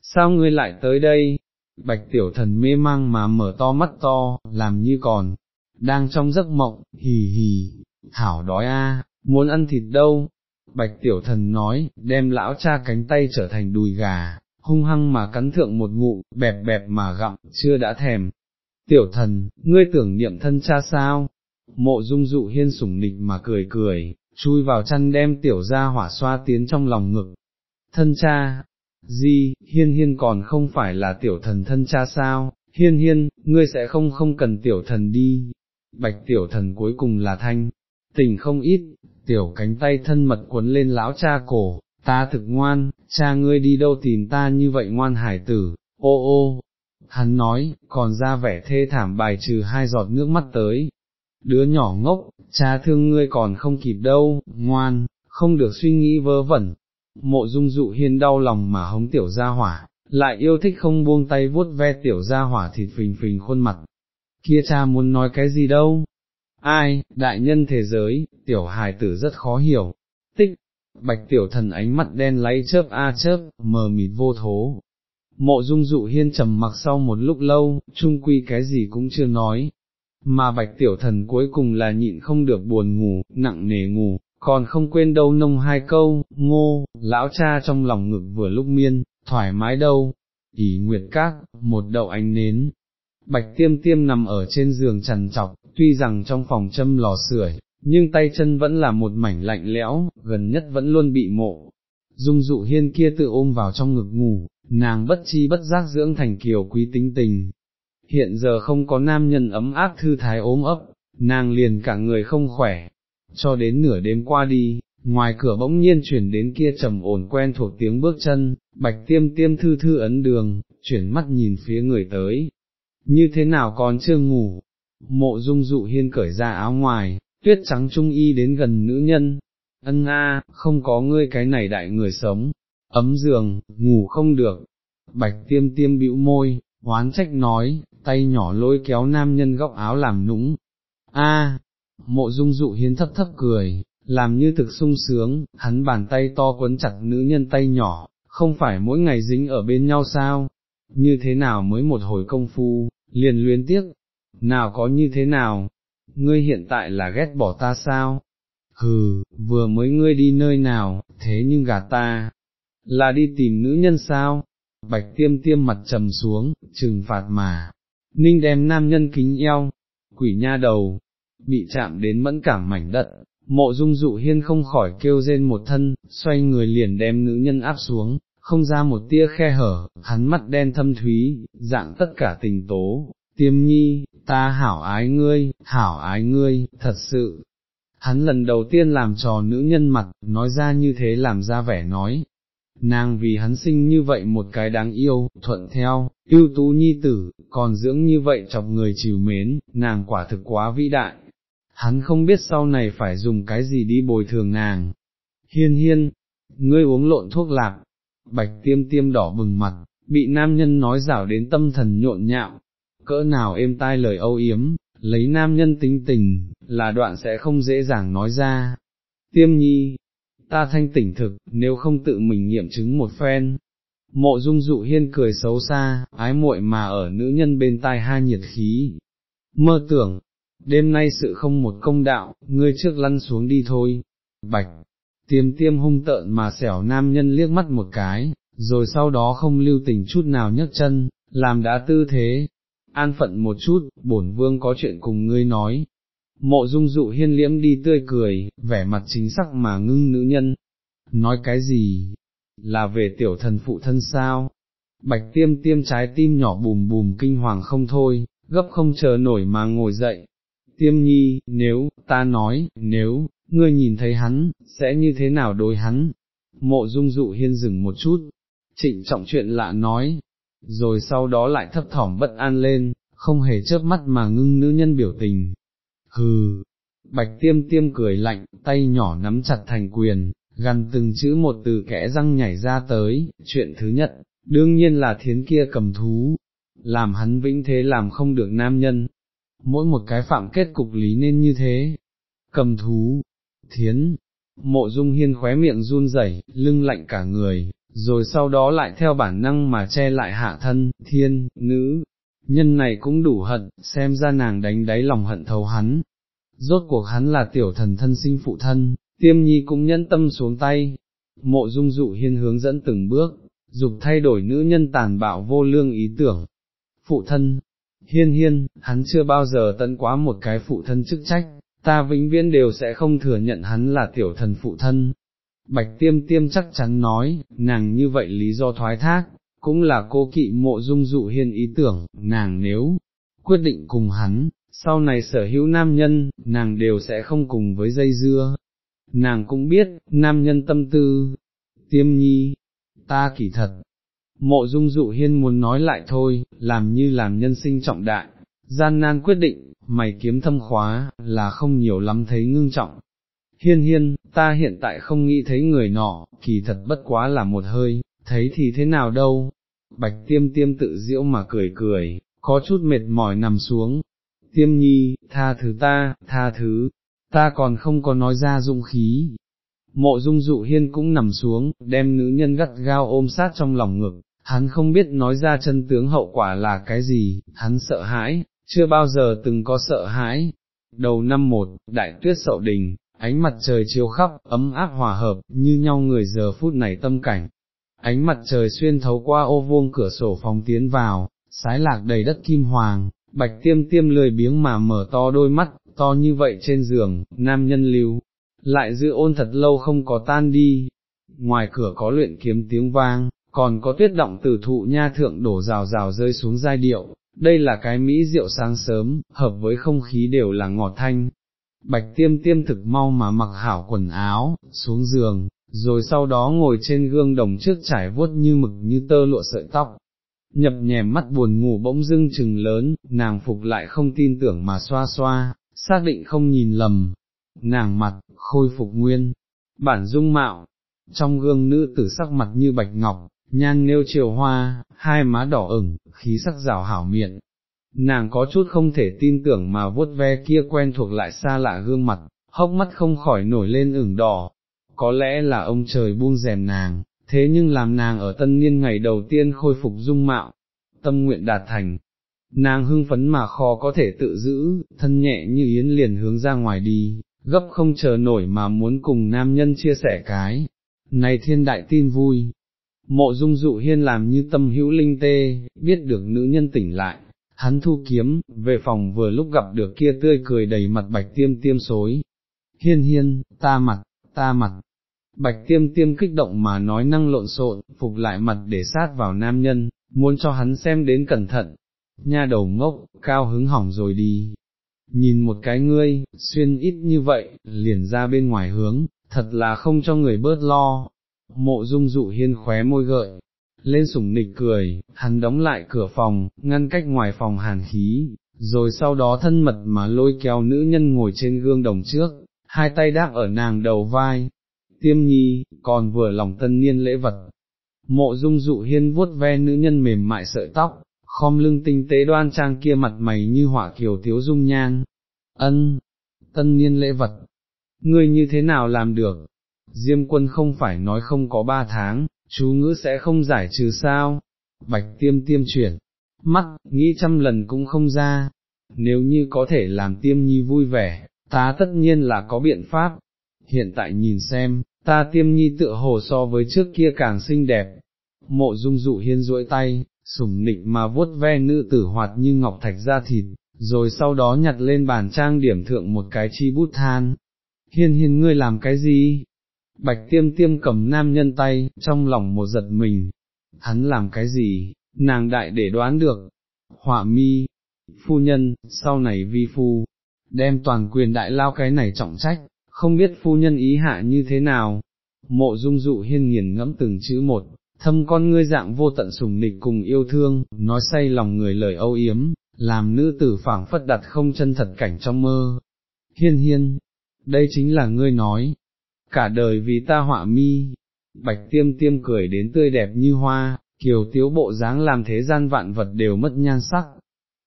sao ngươi lại tới đây? Bạch tiểu thần mê mang mà mở to mắt to, làm như còn, đang trong giấc mộng, hì hì, thảo đói a, muốn ăn thịt đâu? Bạch tiểu thần nói, đem lão cha cánh tay trở thành đùi gà, hung hăng mà cắn thượng một ngụ, bẹp bẹp mà gặm, chưa đã thèm. Tiểu thần, ngươi tưởng niệm thân cha sao? Mộ dung dụ hiên sủng nịch mà cười cười, chui vào chăn đem tiểu ra hỏa xoa tiến trong lòng ngực. Thân cha, Di, hiên hiên còn không phải là tiểu thần thân cha sao, hiên hiên, ngươi sẽ không không cần tiểu thần đi. Bạch tiểu thần cuối cùng là thanh, tình không ít, tiểu cánh tay thân mật quấn lên lão cha cổ, ta thực ngoan, cha ngươi đi đâu tìm ta như vậy ngoan hải tử, ô ô, hắn nói, còn ra vẻ thê thảm bài trừ hai giọt nước mắt tới. Đứa nhỏ ngốc, cha thương ngươi còn không kịp đâu, ngoan, không được suy nghĩ vớ vẩn, mộ dung dụ hiên đau lòng mà hống tiểu gia hỏa, lại yêu thích không buông tay vuốt ve tiểu gia hỏa thịt phình phình khuôn mặt. Kia cha muốn nói cái gì đâu? Ai, đại nhân thế giới, tiểu hài tử rất khó hiểu. Tích, bạch tiểu thần ánh mắt đen láy chớp a chớp, mờ mịt vô thố. Mộ dung dụ hiên trầm mặc sau một lúc lâu, trung quy cái gì cũng chưa nói. Mà bạch tiểu thần cuối cùng là nhịn không được buồn ngủ, nặng nề ngủ, còn không quên đâu nông hai câu, ngô, lão cha trong lòng ngực vừa lúc miên, thoải mái đâu, ỉ nguyệt các, một đậu ánh nến. Bạch tiêm tiêm nằm ở trên giường trần trọc, tuy rằng trong phòng châm lò sưởi, nhưng tay chân vẫn là một mảnh lạnh lẽo, gần nhất vẫn luôn bị mộ. Dung dụ hiên kia tự ôm vào trong ngực ngủ, nàng bất chi bất giác dưỡng thành kiều quý tính tình. Hiện giờ không có nam nhân ấm áp thư thái ốm ấp, nàng liền cả người không khỏe, cho đến nửa đêm qua đi, ngoài cửa bỗng nhiên chuyển đến kia trầm ổn quen thuộc tiếng bước chân, bạch tiêm tiêm thư thư ấn đường, chuyển mắt nhìn phía người tới. Như thế nào còn chưa ngủ? Mộ dung dụ hiên cởi ra áo ngoài, tuyết trắng trung y đến gần nữ nhân. Ân a, không có ngươi cái này đại người sống, ấm giường, ngủ không được. Bạch tiêm tiêm bĩu môi, hoán trách nói, tay nhỏ lôi kéo nam nhân góc áo làm nũng. A, Mộ dung dụ Hiên thấp thấp cười, làm như thực sung sướng, hắn bàn tay to quấn chặt nữ nhân tay nhỏ, không phải mỗi ngày dính ở bên nhau sao, như thế nào mới một hồi công phu, liền luyến tiếc, nào có như thế nào, ngươi hiện tại là ghét bỏ ta sao? Hừ, vừa mới ngươi đi nơi nào, thế nhưng gạt ta, là đi tìm nữ nhân sao? Bạch tiêm tiêm mặt trầm xuống, trừng phạt mà, ninh đem nam nhân kính eo, quỷ nha đầu, bị chạm đến mẫn cảm mảnh đất, mộ dung dụ hiên không khỏi kêu rên một thân, xoay người liền đem nữ nhân áp xuống, không ra một tia khe hở, hắn mắt đen thâm thúy, dạng tất cả tình tố, tiêm nhi, ta hảo ái ngươi, hảo ái ngươi, thật sự. Hắn lần đầu tiên làm trò nữ nhân mặt, nói ra như thế làm ra vẻ nói, nàng vì hắn sinh như vậy một cái đáng yêu, thuận theo, ưu tú nhi tử, còn dưỡng như vậy chọc người chiều mến, nàng quả thực quá vĩ đại, hắn không biết sau này phải dùng cái gì đi bồi thường nàng. Hiên hiên, ngươi uống lộn thuốc lạc, bạch tiêm tiêm đỏ bừng mặt, bị nam nhân nói rảo đến tâm thần nhộn nhạo, cỡ nào êm tai lời âu yếm, lấy nam nhân tính tình, là đoạn sẽ không dễ dàng nói ra. Tiêm nhi, ta thanh tỉnh thực, nếu không tự mình nghiệm chứng một phen. Mộ dung dụ hiên cười xấu xa, ái muội mà ở nữ nhân bên tai ha nhiệt khí. Mơ tưởng, đêm nay sự không một công đạo, ngươi trước lăn xuống đi thôi, bạch, tiêm tiêm hung tợn mà xẻo nam nhân liếc mắt một cái, rồi sau đó không lưu tình chút nào nhấc chân, làm đã tư thế, an phận một chút, bổn vương có chuyện cùng ngươi nói. Mộ dung dụ hiên liễm đi tươi cười, vẻ mặt chính sắc mà ngưng nữ nhân. Nói cái gì? Là về tiểu thần phụ thân sao? Bạch tiêm tiêm trái tim nhỏ bùm bùm kinh hoàng không thôi, gấp không chờ nổi mà ngồi dậy, tiêm nhi, nếu, ta nói, nếu, ngươi nhìn thấy hắn, sẽ như thế nào đối hắn? Mộ dung dụ hiên dừng một chút, trịnh trọng chuyện lạ nói, rồi sau đó lại thấp thỏm bất an lên, không hề chớp mắt mà ngưng nữ nhân biểu tình. Hừ, bạch tiêm tiêm cười lạnh, tay nhỏ nắm chặt thành quyền, gần từng chữ một từ kẽ răng nhảy ra tới, chuyện thứ nhất, đương nhiên là thiến kia cầm thú, làm hắn vĩnh thế làm không được nam nhân, mỗi một cái phạm kết cục lý nên như thế. Cầm thú, thiến, mộ dung hiên khóe miệng run rẩy, lưng lạnh cả người, rồi sau đó lại theo bản năng mà che lại hạ thân, thiên, nữ, nhân này cũng đủ hận, xem ra nàng đánh đáy lòng hận thấu hắn. Rốt cuộc hắn là tiểu thần thân sinh phụ thân, tiêm nhi cũng nhẫn tâm xuống tay, mộ dung dụ hiên hướng dẫn từng bước, dục thay đổi nữ nhân tàn bạo vô lương ý tưởng. Phụ thân, hiên hiên, hắn chưa bao giờ tận quá một cái phụ thân chức trách, ta vĩnh viễn đều sẽ không thừa nhận hắn là tiểu thần phụ thân. Bạch tiêm tiêm chắc chắn nói, nàng như vậy lý do thoái thác, cũng là cô kỵ mộ dung dụ hiên ý tưởng, nàng nếu quyết định cùng hắn, sau này sở hữu nam nhân, nàng đều sẽ không cùng với dây dưa. Nàng cũng biết, nam nhân tâm tư, tiêm nhi, ta kỳ thật. Mộ dung dụ hiên muốn nói lại thôi, làm như làm nhân sinh trọng đại, gian nan quyết định, mày kiếm thâm khóa, là không nhiều lắm thấy ngưng trọng. Hiên hiên, ta hiện tại không nghĩ thấy người nọ, kỳ thật bất quá là một hơi, thấy thì thế nào đâu. Bạch tiêm tiêm tự diễu mà cười cười, có chút mệt mỏi nằm xuống. Tiêm nhi, tha thứ ta, tha thứ, ta còn không có nói ra dung khí. Mộ dung dụ hiên cũng nằm xuống, đem nữ nhân gắt gao ôm sát trong lòng ngực, hắn không biết nói ra chân tướng hậu quả là cái gì, hắn sợ hãi, chưa bao giờ từng có sợ hãi. Đầu năm một, đại tuyết sậu đình, ánh mặt trời chiếu khắp, ấm áp hòa hợp, như nhau người giờ phút này tâm cảnh. Ánh mặt trời xuyên thấu qua ô vuông cửa sổ phòng tiến vào, sái lạc đầy đất kim hoàng, bạch tiêm tiêm lười biếng mà mở to đôi mắt, to như vậy trên giường, nam nhân lưu, lại giữ ôn thật lâu không có tan đi. Ngoài cửa có luyện kiếm tiếng vang, còn có tuyết động từ thụ nha thượng đổ rào rào rơi xuống giai điệu, đây là cái mỹ rượu sáng sớm, hợp với không khí đều là ngọt thanh. Bạch tiêm tiêm thực mau mà mặc hảo quần áo, xuống giường, rồi sau đó ngồi trên gương đồng trước trải vuốt như mực như tơ lụa sợi tóc. Nhập nhèm mắt buồn ngủ bỗng dưng chừng lớn, nàng phục lại không tin tưởng mà xoa xoa, xác định không nhìn lầm. Nàng mặt, khôi phục nguyên, bản dung mạo, trong gương nữ tử sắc mặt như bạch ngọc, nhan nêu chiều hoa, hai má đỏ ửng, khí sắc rào hảo miệng. Nàng có chút không thể tin tưởng mà vuốt ve kia quen thuộc lại xa lạ gương mặt, hốc mắt không khỏi nổi lên ửng đỏ. Có lẽ là ông trời buông rèm nàng, thế nhưng làm nàng ở tân niên ngày đầu tiên khôi phục dung mạo, tâm nguyện đạt thành. Nàng hưng phấn mà khó có thể tự giữ, thân nhẹ như yến liền hướng ra ngoài đi, gấp không chờ nổi mà muốn cùng nam nhân chia sẻ cái. Này thiên đại tin vui, Mộ dung dụ hiên làm như tâm hữu linh tê, biết được nữ nhân tỉnh lại, hắn thu kiếm, về phòng vừa lúc gặp được kia tươi cười đầy mặt bạch tiêm tiêm xối. Hiên hiên, ta mặt, ta mặt. Bạch tiêm tiêm kích động mà nói năng lộn xộn, phục lại mặt để sát vào nam nhân, muốn cho hắn xem đến cẩn thận. Nha đầu ngốc, cao hứng hỏng rồi đi. Nhìn một cái ngươi, xuyên ít như vậy, liền ra bên ngoài hướng, thật là không cho người bớt lo, mộ dung dụ hiên khóe môi gợi, lên sủng nịch cười, hắn đóng lại cửa phòng, ngăn cách ngoài phòng hàn khí, rồi sau đó thân mật mà lôi kéo nữ nhân ngồi trên gương đồng trước, hai tay đáp ở nàng đầu vai, tiêm nhi, còn vừa lòng tân niên lễ vật. Mộ dung dụ hiên vuốt ve nữ nhân mềm mại sợi tóc, khom lưng tinh tế đoan trang kia mặt mày như họa kiều thiếu dung nhan. Ân, tân niên lễ vật, ngươi như thế nào làm được, Diêm quân không phải nói không có ba tháng, chú ngữ sẽ không giải trừ sao, bạch tiêm tiêm chuyển, mắt, nghĩ trăm lần cũng không ra, nếu như có thể làm tiêm nhi vui vẻ, ta tất nhiên là có biện pháp, hiện tại nhìn xem, ta tiêm nhi tựa hồ so với trước kia càng xinh đẹp, mộ dung dụ hiên duỗi tay, sủng nịnh mà vuốt ve nữ tử hoạt như ngọc thạch da thịt, rồi sau đó nhặt lên bàn trang điểm thượng một cái chi bút than. Hiên hiên ngươi làm cái gì? Bạch tiêm tiêm cầm nam nhân tay, trong lòng một giật mình, hắn làm cái gì, nàng đại để đoán được, họa mi, phu nhân, sau này vi phu, đem toàn quyền đại lao cái này trọng trách, không biết phu nhân ý hạ như thế nào, mộ dung dụ hiên nghiền ngẫm từng chữ một, thâm con ngươi dạng vô tận sùng nịch cùng yêu thương, nói say lòng người lời âu yếm, làm nữ tử phảng phất đặt không chân thật cảnh trong mơ. Hiên hiên, đây chính là ngươi nói, cả đời vì ta họa mi, bạch tiêm tiêm cười đến tươi đẹp như hoa, kiều tiếu bộ dáng làm thế gian vạn vật đều mất nhan sắc.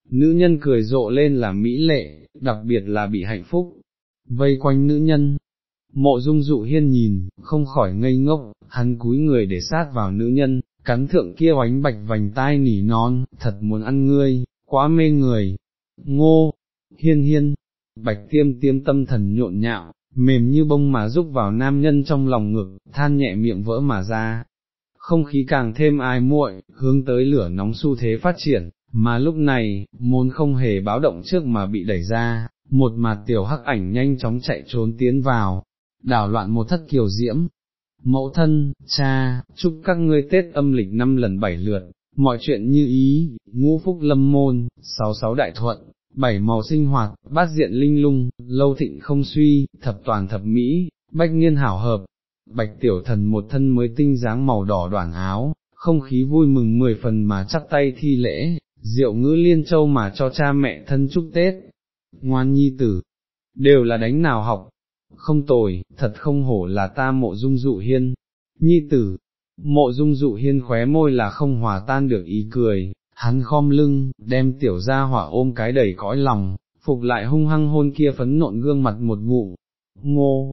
Nữ nhân cười rộ lên là mỹ lệ, đặc biệt là bị hạnh phúc, vây quanh nữ nhân, Mộ dung dụ hiên nhìn, không khỏi ngây ngốc, hắn cúi người để sát vào nữ nhân, cắn thượng kia oánh bạch vành tai nỉ non, thật muốn ăn ngươi, quá mê người. Ngô, hiên hiên, bạch tiêm tiêm tâm thần nhộn nhạo, mềm như bông mà rúc vào nam nhân trong lòng ngực, than nhẹ miệng vỡ mà ra. Không khí càng thêm ai muội, hướng tới lửa nóng xu thế phát triển, mà lúc này, môn không hề báo động trước mà bị đẩy ra, một mặt tiểu hắc ảnh nhanh chóng chạy trốn tiến vào, đảo loạn một thất kiều diễm. Mẫu thân, cha, chúc các ngươi Tết âm lịch năm lần bảy lượt, mọi chuyện như ý, ngũ phúc lâm môn, sáu sáu đại thuận, bảy màu sinh hoạt, bát diện linh lung, lâu thịnh không suy, thập toàn thập mỹ, bách niên hảo hợp. Bạch tiểu thần một thân mới tinh dáng màu đỏ đoàn áo, không khí vui mừng mười phần mà chắp tay thi lễ, rượu ngữ liên châu mà cho cha mẹ thân chúc Tết. Ngoan nhi tử, đều là đánh nào học, không tồi, thật không hổ là ta mộ dung dụ hiên, nhi tử, mộ dung dụ hiên khóe môi là không hòa tan được ý cười, hắn khom lưng, đem tiểu ra hỏa ôm cái đầy cõi lòng, phục lại hung hăng hôn kia phấn nộn gương mặt một ngụm, ngô,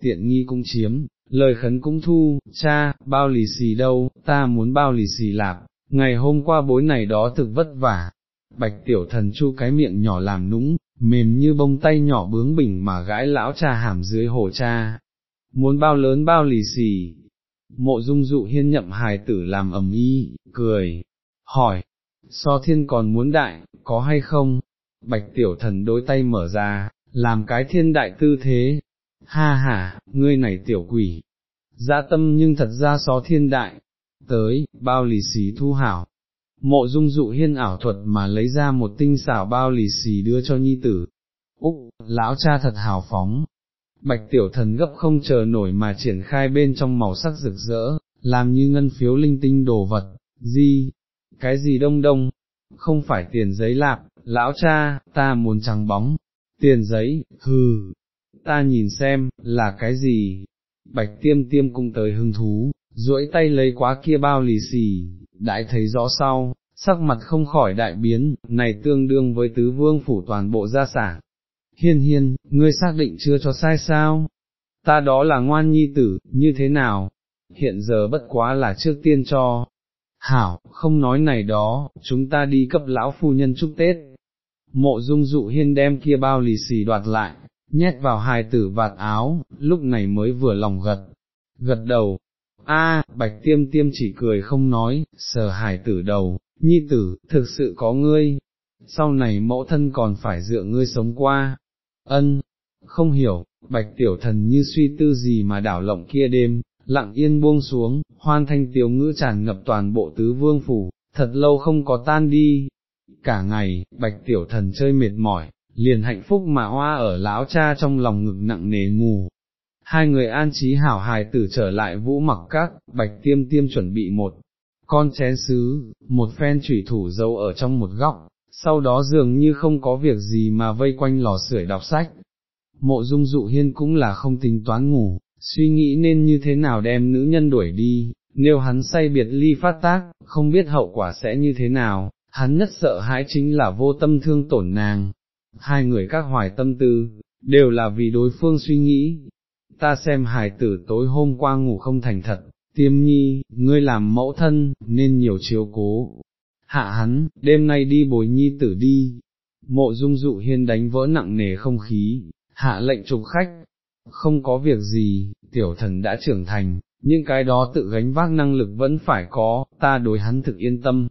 tiện nghi cũng chiếm, lời khấn cũng thu, cha, bao lì xì đâu, ta muốn bao lì xì lạp, ngày hôm qua bối này đó thực vất vả, bạch tiểu thần chu cái miệng nhỏ làm nũng, mềm như bông tay nhỏ bướng bỉnh mà gãi lão cha hàm dưới hồ cha, muốn bao lớn bao lì xì, mộ dung dụ hiên nhậm hài tử làm ầm y, cười, hỏi, so thiên còn muốn đại, có hay không? Bạch tiểu thần đôi tay mở ra, làm cái thiên đại tư thế, ha ha, ngươi này tiểu quỷ, gia tâm nhưng thật ra so thiên đại, tới, bao lì xì thu hảo. Mộ dung dụ hiên ảo thuật mà lấy ra một tinh xảo bao lì xì đưa cho nhi tử. Úc, lão cha thật hào phóng. Bạch tiểu thần gấp không chờ nổi mà triển khai bên trong màu sắc rực rỡ, làm như ngân phiếu linh tinh đồ vật, di cái gì đông đông, không phải tiền giấy lạp, lão cha, ta muốn trắng bóng, tiền giấy, hừ, ta nhìn xem, là cái gì, bạch tiêm tiêm cung tới hứng thú, duỗi tay lấy quá kia bao lì xì, đại thấy rõ sau, sắc mặt không khỏi đại biến, này tương đương với tứ vương phủ toàn bộ gia sản. Hiên hiên, ngươi xác định chưa cho sai sao? Ta đó là ngoan nhi tử, như thế nào? Hiện giờ bất quá là trước tiên cho. Hảo, không nói này đó, chúng ta đi cấp lão phu nhân chúc Tết. Mộ dung dụ hiên đem kia bao lì xì đoạt lại, nhét vào hài tử vạt áo, lúc này mới vừa lòng gật, gật đầu, a bạch tiêm tiêm chỉ cười không nói, sờ hài tử đầu, nhi tử, thực sự có ngươi, sau này mẫu thân còn phải dựa ngươi sống qua, ân, không hiểu, bạch tiểu thần như suy tư gì mà đảo lộng kia đêm, lặng yên buông xuống, hoan thanh tiếu ngữ tràn ngập toàn bộ tứ vương phủ, thật lâu không có tan đi, cả ngày, bạch tiểu thần chơi mệt mỏi, liền hạnh phúc mà hoa ở lão cha trong lòng ngực nặng nề ngủ. Hai người an trí hảo hài tử trở lại vũ mặc các, bạch tiêm tiêm chuẩn bị một con chén sứ, một phen thủy thủ dâu ở trong một góc, sau đó dường như không có việc gì mà vây quanh lò sưởi đọc sách. Mộ dung dụ hiên cũng là không tính toán ngủ, suy nghĩ nên như thế nào đem nữ nhân đuổi đi, nếu hắn say biệt ly phát tác, không biết hậu quả sẽ như thế nào, hắn nhất sợ hãi chính là vô tâm thương tổn nàng, hai người các hoài tâm tư, đều là vì đối phương suy nghĩ. Ta xem hài tử tối hôm qua ngủ không thành thật, tiêm nhi, ngươi làm mẫu thân, nên nhiều chiếu cố. Hạ hắn, đêm nay đi bồi nhi tử đi. Mộ dung dụ hiên đánh vỡ nặng nề không khí, hạ lệnh trục khách. Không có việc gì, tiểu thần đã trưởng thành, những cái đó tự gánh vác năng lực vẫn phải có, ta đối hắn thực yên tâm.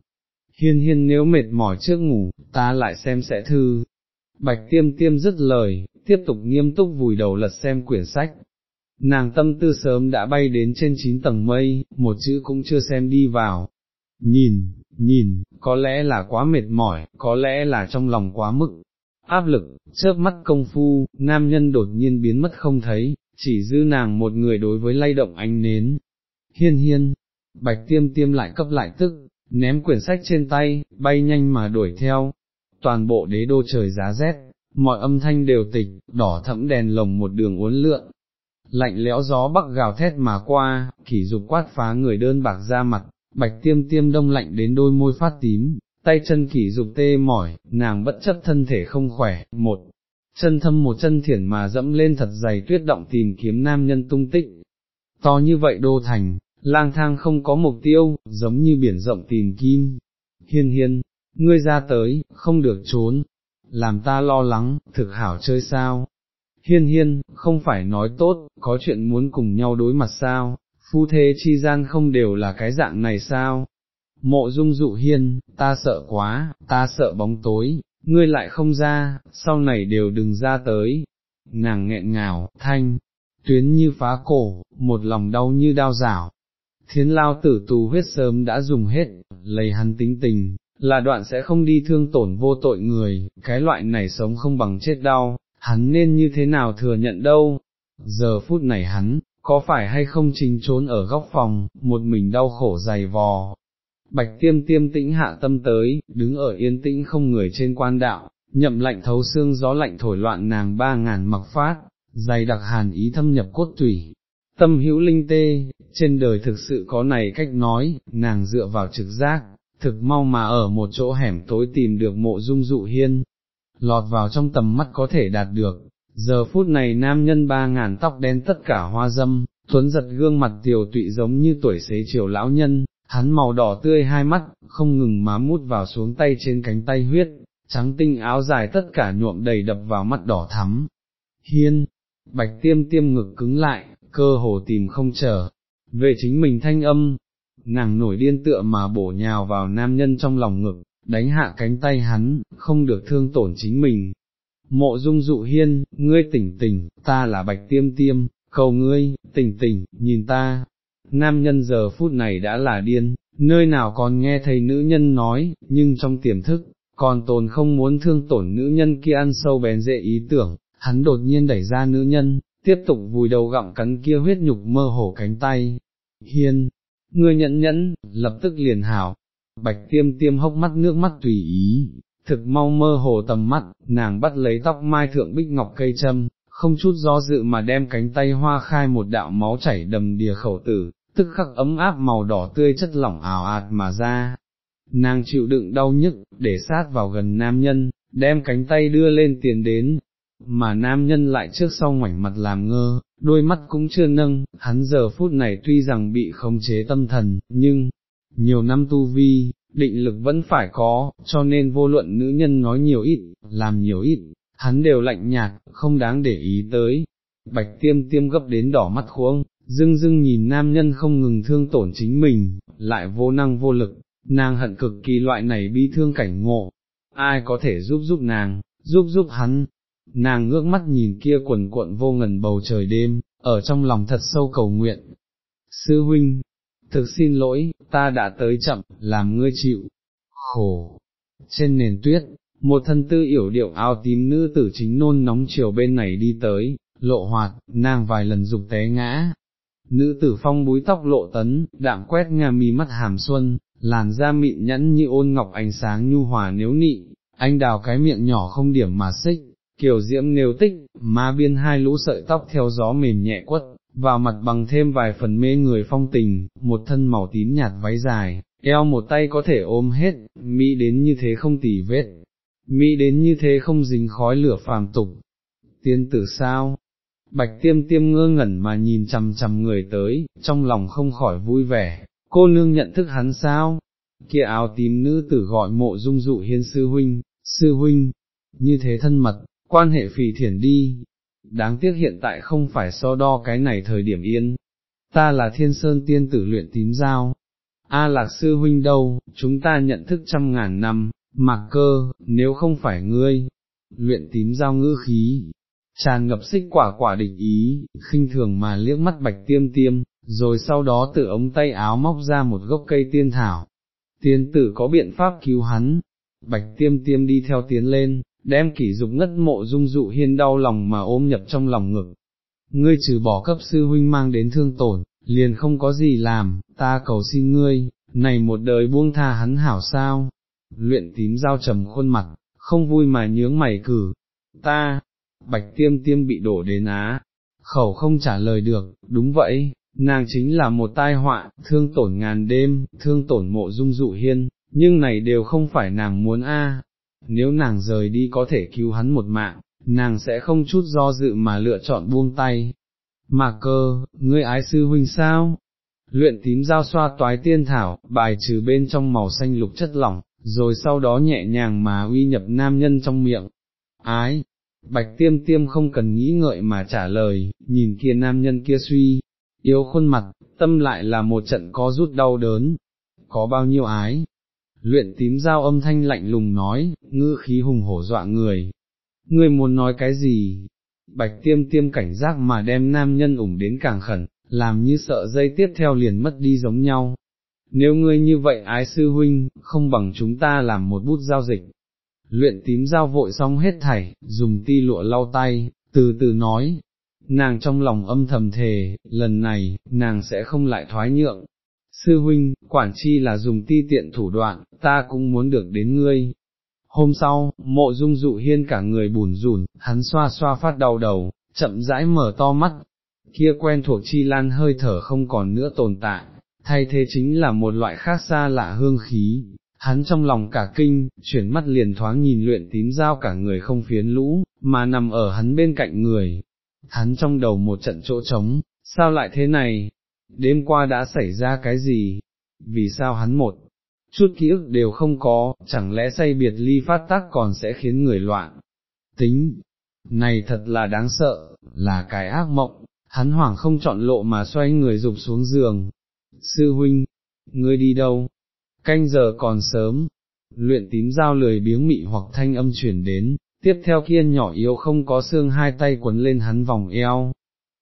Hiên hiên nếu mệt mỏi trước ngủ, ta lại xem sẽ thư, Bạch tiêm tiêm dứt lời, tiếp tục nghiêm túc vùi đầu lật xem quyển sách. Nàng tâm tư sớm đã bay đến trên chín tầng mây, một chữ cũng chưa xem đi vào. Nhìn, nhìn, có lẽ là quá mệt mỏi, có lẽ là trong lòng quá mực áp lực, chớp mắt công phu, nam nhân đột nhiên biến mất không thấy, chỉ dư nàng một người đối với lay động ánh nến. Hiên hiên, bạch tiêm tiêm lại cấp lại tức, ném quyển sách trên tay, bay nhanh mà đuổi theo, toàn bộ đế đô trời giá rét, mọi âm thanh đều tịch, đỏ thẫm đèn lồng một đường uốn lượn. Lạnh lẽo gió bắc gào thét mà qua, kỷ dục quát phá người đơn bạc ra mặt, bạch tiêm tiêm đông lạnh đến đôi môi phát tím, tay chân kỷ dục tê mỏi, nàng bất chấp thân thể không khỏe, một chân thâm một chân thiển mà dẫm lên thật dày tuyết động tìm kiếm nam nhân tung tích. To như vậy đô thành, lang thang không có mục tiêu, giống như biển rộng tìm kim. Hiên hiên, ngươi ra tới, không được trốn, làm ta lo lắng, thực hảo chơi sao. Hiên hiên, không phải nói tốt, có chuyện muốn cùng nhau đối mặt sao, phu thế chi gian không đều là cái dạng này sao. Mộ dung dụ hiên, ta sợ quá, ta sợ bóng tối, ngươi lại không ra, sau này đều đừng ra tới. Nàng nghẹn ngào, thanh, tuyến như phá cổ, một lòng đau như đau rảo. Thiến lao tử tù huyết sớm đã dùng hết, lấy hắn tính tình, là đoạn sẽ không đi thương tổn vô tội người, cái loại này sống không bằng chết đau, hắn nên như thế nào thừa nhận đâu. Giờ phút này hắn, có phải hay không trình trốn ở góc phòng, một mình đau khổ dày vò. Bạch tiêm tiêm tĩnh hạ tâm tới, đứng ở yên tĩnh không người trên quan đạo, nhậm lạnh thấu xương gió lạnh thổi loạn nàng ba ngàn mặc phát, dày đặc hàn ý thâm nhập cốt tủy. Tâm hữu linh tê, trên đời thực sự có này cách nói, nàng dựa vào trực giác, thực mau mà ở một chỗ hẻm tối tìm được mộ dung dụ hiên, lọt vào trong tầm mắt có thể đạt được, giờ phút này nam nhân ba ngàn tóc đen tất cả hoa dâm, tuấn giật gương mặt tiều tụy giống như tuổi xế chiều lão nhân, hắn màu đỏ tươi hai mắt, không ngừng má mút vào xuống tay trên cánh tay huyết, trắng tinh áo dài tất cả nhuộm đầy đập vào mắt đỏ thắm. Hiên, bạch tiêm tiêm ngực cứng lại, cơ hồ tìm không chờ, về chính mình thanh âm, nàng nổi điên tựa mà bổ nhào vào nam nhân trong lòng ngực, đánh hạ cánh tay hắn, không được thương tổn chính mình. Mộ dung dụ hiên, ngươi tỉnh tỉnh, ta là bạch tiêm tiêm, cầu ngươi, tỉnh tỉnh, nhìn ta. Nam nhân giờ phút này đã là điên, nơi nào còn nghe thấy nữ nhân nói, nhưng trong tiềm thức, còn tồn không muốn thương tổn nữ nhân kia ăn sâu bén dễ ý tưởng, hắn đột nhiên đẩy ra nữ nhân, tiếp tục vùi đầu gặm cắn kia huyết nhục mơ hổ cánh tay. Hiên, ngươi nhẫn nhẫn, lập tức liền hảo, bạch tiêm tiêm hốc mắt nước mắt tùy ý, thực mau mơ hồ tầm mắt, nàng bắt lấy tóc mai thượng bích ngọc cây châm, không chút do dự mà đem cánh tay hoa khai một đạo máu chảy đầm đìa khẩu tử, tức khắc ấm áp màu đỏ tươi chất lỏng ảo ạt mà ra. Nàng chịu đựng đau nhức, để sát vào gần nam nhân, đem cánh tay đưa lên tiền đến, mà nam nhân lại trước sau ngoảnh mặt làm ngơ, đôi mắt cũng chưa nâng, hắn giờ phút này tuy rằng bị khống chế tâm thần, nhưng, nhiều năm tu vi, định lực vẫn phải có, cho nên vô luận nữ nhân nói nhiều ít, làm nhiều ít, hắn đều lạnh nhạt, không đáng để ý tới. Bạch tiêm tiêm gấp đến đỏ mắt khuông, dưng dưng nhìn nam nhân không ngừng thương tổn chính mình, lại vô năng vô lực, nàng hận cực kỳ loại này bi thương cảnh ngộ, ai có thể giúp giúp nàng, giúp giúp hắn. Nàng ngước mắt nhìn kia quần cuộn vô ngần bầu trời đêm, ở trong lòng thật sâu cầu nguyện. Sư huynh, thực xin lỗi, ta đã tới chậm, làm ngươi chịu, khổ. Trên nền tuyết, một thân tư yểu điệu áo tím nữ tử chính nôn nóng chiều bên này đi tới, lộ hoạt, nàng vài lần dục té ngã. Nữ tử phong búi tóc lộ tấn, đạm quét nga mi mắt hàm xuân, làn da mịn nhẫn như ôn ngọc ánh sáng nhu hòa nếu nị, anh đào cái miệng nhỏ không điểm mà xích, kiểu diễm nêu tích, má biên hai lũ sợi tóc theo gió mềm nhẹ quất, vào mặt bằng thêm vài phần mê người phong tình, một thân màu tím nhạt váy dài, eo một tay có thể ôm hết, mỹ đến như thế không tỉ vết, mỹ đến như thế không dính khói lửa phàm tục. Tiên tử sao? Bạch tiêm tiêm ngơ ngẩn mà nhìn chằm chằm người tới, trong lòng không khỏi vui vẻ, cô nương nhận thức hắn sao? Kia áo tím nữ tử gọi mộ dung dụ hiên sư huynh, sư huynh, như thế thân mật, quan hệ phì thiển đi, đáng tiếc hiện tại không phải so đo cái này thời điểm yên. Ta là thiên sơn tiên tử luyện tím giao. A lạc sư huynh đâu, chúng ta nhận thức trăm ngàn năm, mặc cơ, nếu không phải ngươi, luyện tím giao ngữ khí, tràn ngập xích quả quả địch ý, khinh thường mà liếc mắt bạch tiêm tiêm, rồi sau đó tự ống tay áo móc ra một gốc cây tiên thảo. Tiên tử có biện pháp cứu hắn, bạch tiêm tiêm đi theo tiến lên, đem kỷ dục ngất mộ dung dụ hiên đau lòng mà ôm nhập trong lòng ngực. Ngươi trừ bỏ cấp sư huynh mang đến thương tổn, liền không có gì làm, ta cầu xin ngươi, này một đời buông tha hắn hảo sao. Luyện tím giao trầm khuôn mặt, không vui mà nhướng mày cử. Ta, bạch tiêm tiêm bị đổ đến á, khẩu không trả lời được, đúng vậy, nàng chính là một tai họa, thương tổn ngàn đêm, thương tổn mộ dung dụ hiên, nhưng này đều không phải nàng muốn a, nếu nàng rời đi có thể cứu hắn một mạng, nàng sẽ không chút do dự mà lựa chọn buông tay. Mà cơ, ngươi ái sư huynh sao? Luyện tím giao xoa toái tiên thảo, bài trừ bên trong màu xanh lục chất lỏng, rồi sau đó nhẹ nhàng mà uy nhập nam nhân trong miệng. Ái, bạch tiêm tiêm không cần nghĩ ngợi mà trả lời, nhìn kia nam nhân kia suy, yếu khuôn mặt, tâm lại là một trận có rút đau đớn. Có bao nhiêu ái? Luyện tím giao âm thanh lạnh lùng nói, ngữ khí hùng hổ dọa người. Ngươi muốn nói cái gì? Bạch tiêm tiêm cảnh giác mà đem nam nhân ủng đến càng khẩn, làm như sợ dây tiếp theo liền mất đi giống nhau. Nếu ngươi như vậy ái sư huynh, không bằng chúng ta làm một bút giao dịch. Luyện tím giao vội xong hết thảy, dùng ti lụa lau tay, từ từ nói, nàng trong lòng âm thầm thề, lần này, nàng sẽ không lại thoái nhượng. Sư huynh, quản chi là dùng ti tiện thủ đoạn, ta cũng muốn được đến ngươi. Hôm sau, mộ dung dụ hiên cả người bùn rùn, hắn xoa xoa phát đau đầu, chậm rãi mở to mắt, kia quen thuộc chi lan hơi thở không còn nữa tồn tại, thay thế chính là một loại khác xa lạ hương khí. Hắn trong lòng cả kinh, chuyển mắt liền thoáng nhìn luyện tím dao cả người không phiến lũ, mà nằm ở hắn bên cạnh người, hắn trong đầu một trận chỗ trống, sao lại thế này, đêm qua đã xảy ra cái gì, vì sao hắn một chút ký ức đều không có, chẳng lẽ say biệt ly phát tác còn sẽ khiến người loạn, tính, này thật là đáng sợ, là cái ác mộng, hắn hoảng không chọn lộ mà xoay người rụp xuống giường, sư huynh, ngươi đi đâu, canh giờ còn sớm, luyện tím dao lười biếng mị hoặc thanh âm chuyển đến, tiếp theo kia nhỏ yếu không có xương hai tay quấn lên hắn vòng eo.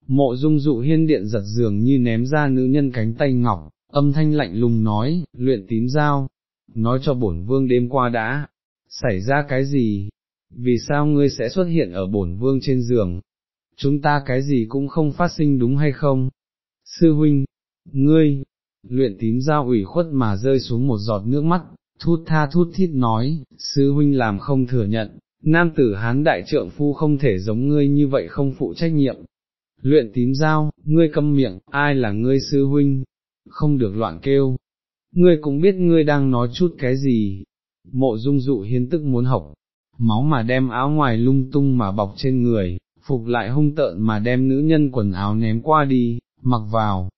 Mộ dung dụ hiên điện giật giường như ném ra nữ nhân cánh tay ngọc, âm thanh lạnh lùng nói, luyện tím dao, nói cho bổn vương đêm qua đã, xảy ra cái gì, vì sao ngươi sẽ xuất hiện ở bổn vương trên giường, chúng ta cái gì cũng không phát sinh đúng hay không, sư huynh, ngươi, luyện tím Giao ủy khuất mà rơi xuống một giọt nước mắt, thút tha thút thít nói, sư huynh làm không thừa nhận, nam tử hán đại trượng phu không thể giống ngươi như vậy không phụ trách nhiệm. Luyện tím giao, ngươi câm miệng, ai là ngươi sư huynh, không được loạn kêu, ngươi cũng biết ngươi đang nói chút cái gì, mộ dung dụ hiến tức muốn học, máu mà đem áo ngoài lung tung mà bọc trên người, phục lại hung tợn mà đem nữ nhân quần áo ném qua đi, mặc vào,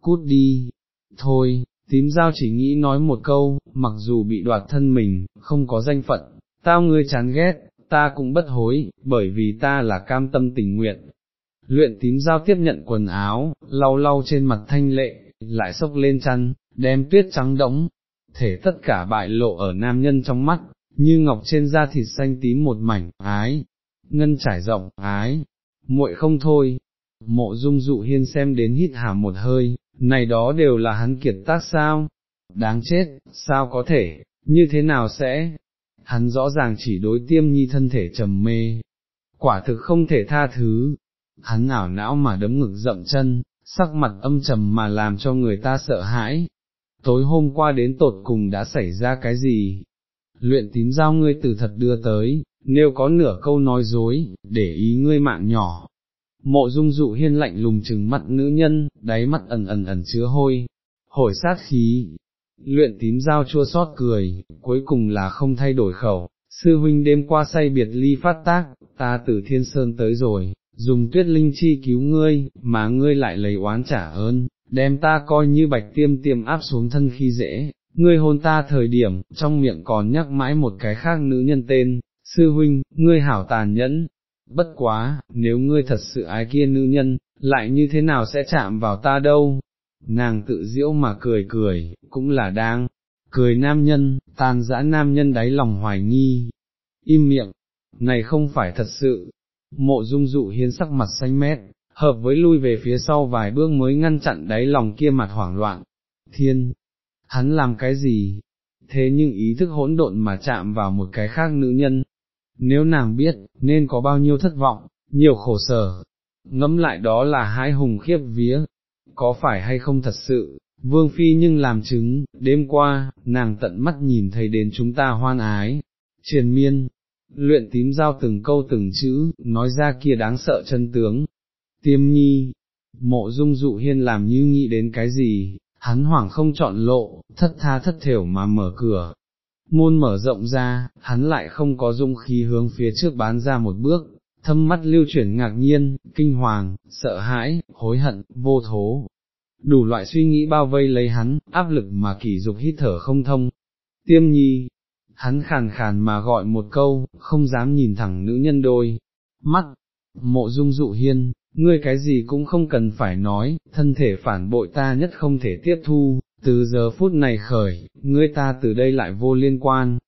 cút đi, thôi, tím giao chỉ nghĩ nói một câu, mặc dù bị đoạt thân mình, không có danh phận, tao ngươi chán ghét, ta cũng bất hối, bởi vì ta là cam tâm tình nguyện. Luyện tím giao tiếp nhận quần áo, lau lau trên mặt thanh lệ, lại xốc lên chăn, đem tuyết trắng đống, thể tất cả bại lộ ở nam nhân trong mắt, như ngọc trên da thịt xanh tím một mảnh, ái, ngân trải rộng, ái, muội không thôi. Mộ dung dụ hiên xem đến hít hà một hơi, này đó đều là hắn kiệt tác sao, đáng chết, sao có thể, như thế nào sẽ, hắn rõ ràng chỉ đối tiêm nhi thân thể trầm mê, quả thực không thể tha thứ, hắn ảo não mà đấm ngực rậm chân, sắc mặt âm trầm mà làm cho người ta sợ hãi. Tối hôm qua đến tột cùng đã xảy ra cái gì? Luyện tím giao ngươi từ thật đưa tới, nếu có nửa câu nói dối, để ý ngươi mạng nhỏ. Mộ dung dụ hiên lạnh lùng chừng mặt nữ nhân, đáy mắt ẩn ẩn ẩn chứa hôi, hồi sát khí, luyện tím dao chua xót cười, cuối cùng là không thay đổi khẩu, sư huynh đêm qua say biệt ly phát tác, ta từ thiên sơn tới rồi, dùng tuyết linh chi cứu ngươi, mà ngươi lại lấy oán trả ơn, đem ta coi như bạch tiêm tiêm áp xuống thân khi dễ, ngươi hôn ta thời điểm, trong miệng còn nhắc mãi một cái khác nữ nhân tên, sư huynh, ngươi hảo tàn nhẫn, bất quá, nếu ngươi thật sự ái kia nữ nhân, lại như thế nào sẽ chạm vào ta đâu, nàng tự diễu mà cười cười, cũng là đang, cười nam nhân, tàn dã nam nhân đáy lòng hoài nghi, im miệng, này không phải thật sự, mộ dung dụ hiến sắc mặt xanh mét, hợp với lui về phía sau vài bước mới ngăn chặn đáy lòng kia mặt hoảng loạn, thiên, hắn làm cái gì, thế nhưng ý thức hỗn độn mà chạm vào một cái khác nữ nhân, nếu nàng biết, nên có bao nhiêu thất vọng, nhiều khổ sở, ngẫm lại đó là hai hùng khiếp vía, có phải hay không thật sự, vương phi nhưng làm chứng, đêm qua, nàng tận mắt nhìn thấy đến chúng ta hoan ái, triền miên, luyện tím giao từng câu từng chữ, nói ra kia đáng sợ chân tướng, tiêm nhi, mộ dung dụ hiên làm như nghĩ đến cái gì, hắn hoảng không chọn lộ, thất tha thất thểu mà mở cửa. Môn mở rộng ra, hắn lại không có dung khí hướng phía trước bán ra một bước, thâm mắt lưu chuyển ngạc nhiên, kinh hoàng, sợ hãi, hối hận, vô thố. Đủ loại suy nghĩ bao vây lấy hắn, áp lực mà kỳ dục hít thở không thông. Tiêm nhi, hắn khàn khàn mà gọi một câu, không dám nhìn thẳng nữ nhân đôi, mắt, mộ dung dụ hiên, ngươi cái gì cũng không cần phải nói, thân thể phản bội ta nhất không thể tiếp thu, từ giờ phút này khởi, ngươi ta từ đây lại vô liên quan.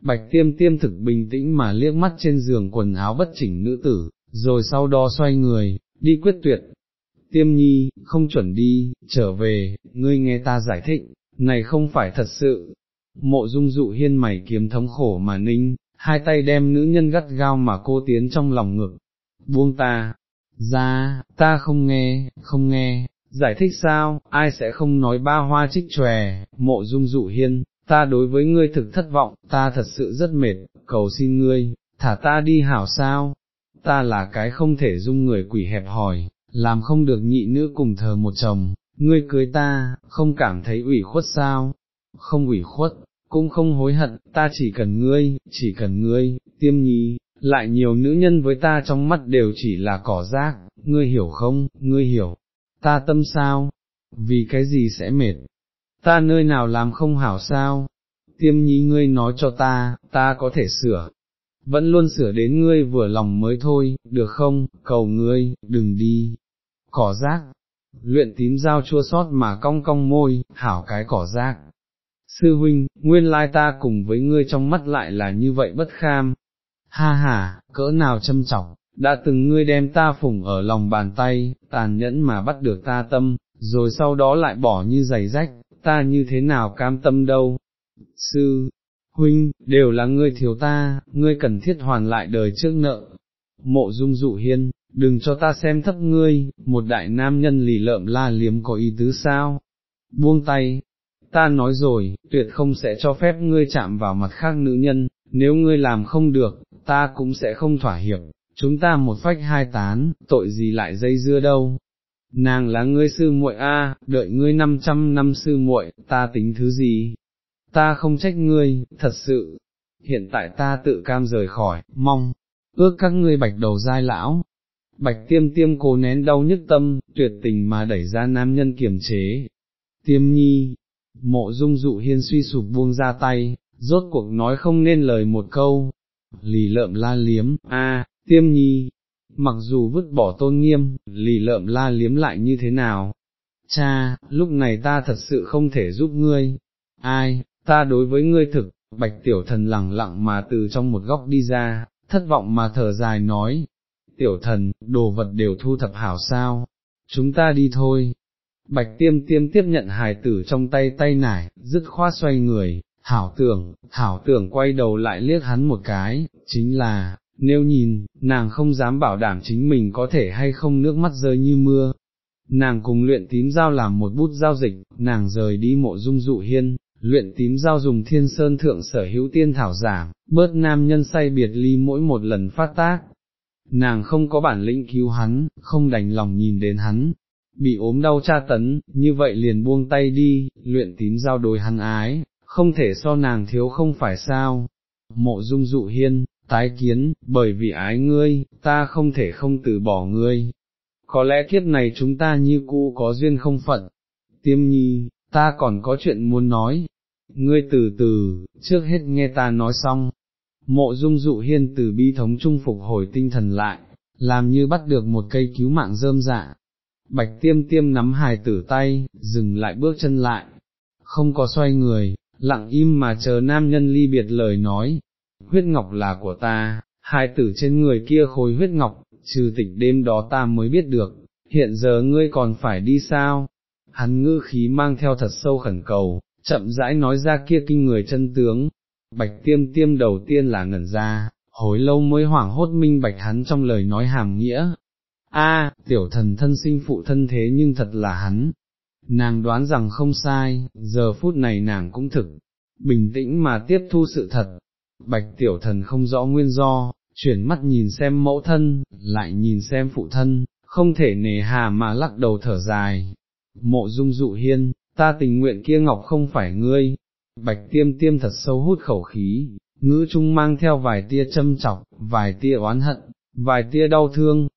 Bạch tiêm tiêm thực bình tĩnh mà liếc mắt trên giường quần áo bất chỉnh nữ tử, rồi sau đó xoay người, đi quyết tuyệt. Tiêm nhi, không chuẩn đi, trở về, ngươi nghe ta giải thích, này không phải thật sự. Mộ dung dụ hiên mày kiếm thống khổ mà ninh, hai tay đem nữ nhân gắt gao mà cô tiến trong lòng ngực. Buông ta, ra, ta không nghe, không nghe, giải thích sao, ai sẽ không nói ba hoa trích tròe, mộ dung dụ hiên, ta đối với ngươi thực thất vọng, ta thật sự rất mệt, cầu xin ngươi, thả ta đi hảo sao, ta là cái không thể dung người quỷ hẹp hòi, làm không được nhị nữ cùng thờ một chồng, ngươi cưới ta, không cảm thấy ủy khuất sao, không ủy khuất, cũng không hối hận, ta chỉ cần ngươi, chỉ cần ngươi, tiêm nhi, lại nhiều nữ nhân với ta trong mắt đều chỉ là cỏ rác, ngươi hiểu không, ngươi hiểu, ta tâm sao, vì cái gì sẽ mệt, ta nơi nào làm không hảo sao, tiêm nhi ngươi nói cho ta, ta có thể sửa, vẫn luôn sửa đến ngươi vừa lòng mới thôi, được không, cầu ngươi, đừng đi, cỏ rác, luyện tím dao chua sót mà cong cong môi, hảo cái cỏ rác. Sư huynh, nguyên lai ta cùng với ngươi trong mắt lại là như vậy bất kham, ha ha, cỡ nào châm trọng, đã từng ngươi đem ta phủng ở lòng bàn tay, tàn nhẫn mà bắt được ta tâm, rồi sau đó lại bỏ như giày rách, ta như thế nào cam tâm đâu. Sư, huynh, đều là ngươi thiếu ta, ngươi cần thiết hoàn lại đời trước nợ. Mộ dung dụ hiên, đừng cho ta xem thấp ngươi, một đại nam nhân lì lợm la liếm có ý tứ sao. Buông tay, ta nói rồi, tuyệt không sẽ cho phép ngươi chạm vào mặt khác nữ nhân, nếu ngươi làm không được, ta cũng sẽ không thỏa hiệp, chúng ta một phách hai tán, tội gì lại dây dưa đâu. Nàng là ngươi sư muội a, đợi ngươi năm trăm năm sư muội, ta tính thứ gì? Ta không trách ngươi, thật sự, hiện tại ta tự cam rời khỏi, mong, ước các ngươi bạch đầu dai lão. Bạch tiêm tiêm cố nén đau nhức tâm, tuyệt tình mà đẩy ra nam nhân kiềm chế. Tiêm nhi, mộ dung dụ hiên suy sụp buông ra tay, rốt cuộc nói không nên lời một câu, lì lợm la liếm, a, tiêm nhi, mặc dù vứt bỏ tôn nghiêm, lì lợm la liếm lại như thế nào, cha, lúc này ta thật sự không thể giúp ngươi, ai, ta đối với ngươi thực, bạch tiểu thần lẳng lặng mà từ trong một góc đi ra, thất vọng mà thở dài nói, tiểu thần, đồ vật đều thu thập hảo sao, chúng ta đi thôi. Bạch tiêm tiêm tiếp nhận hài tử trong tay tay nải, dứt khoát xoay người, hảo tưởng, hảo tưởng quay đầu lại liếc hắn một cái, chính là, nếu nhìn, nàng không dám bảo đảm chính mình có thể hay không nước mắt rơi như mưa. Nàng cùng luyện tím giao làm một bút giao dịch, nàng rời đi mộ dung dụ hiên, luyện tím giao dùng thiên sơn thượng sở hữu tiên thảo giảm, bớt nam nhân say biệt ly mỗi một lần phát tác. Nàng không có bản lĩnh cứu hắn, không đành lòng nhìn đến hắn, bị ốm đau tra tấn, như vậy liền buông tay đi, luyện tím giao đối hắn ái, không thể so nàng thiếu không phải sao. Mộ dung dụ hiên, tái kiến, bởi vì ái ngươi, ta không thể không từ bỏ ngươi. Có lẽ kiếp này chúng ta như cũ có duyên không phận. Tiêm nhi, ta còn có chuyện muốn nói. Ngươi từ từ, trước hết nghe ta nói xong. Mộ dung dụ hiên từ bi thống trung phục hồi tinh thần lại, làm như bắt được một cây cứu mạng rơm dạ. Bạch tiêm tiêm nắm hài tử tay, dừng lại bước chân lại, không có xoay người, lặng im mà chờ nam nhân ly biệt lời nói, huyết ngọc là của ta, hai tử trên người kia khối huyết ngọc, trừ tịch đêm đó ta mới biết được, hiện giờ ngươi còn phải đi sao? Hắn ngư khí mang theo thật sâu khẩn cầu, chậm rãi nói ra kia kinh người chân tướng, bạch tiêm tiêm đầu tiên là ngẩn ra, hồi lâu mới hoảng hốt minh bạch hắn trong lời nói hàm nghĩa. A, tiểu thần thân sinh phụ thân thế nhưng thật là hắn, nàng đoán rằng không sai, giờ phút này nàng cũng thực, bình tĩnh mà tiếp thu sự thật, bạch tiểu thần không rõ nguyên do, chuyển mắt nhìn xem mẫu thân, lại nhìn xem phụ thân, không thể nề hà mà lắc đầu thở dài, mộ dung dụ hiên, ta tình nguyện kia ngọc không phải ngươi, bạch tiêm tiêm thật sâu hút khẩu khí, ngữ trung mang theo vài tia châm chọc, vài tia oán hận, vài tia đau thương,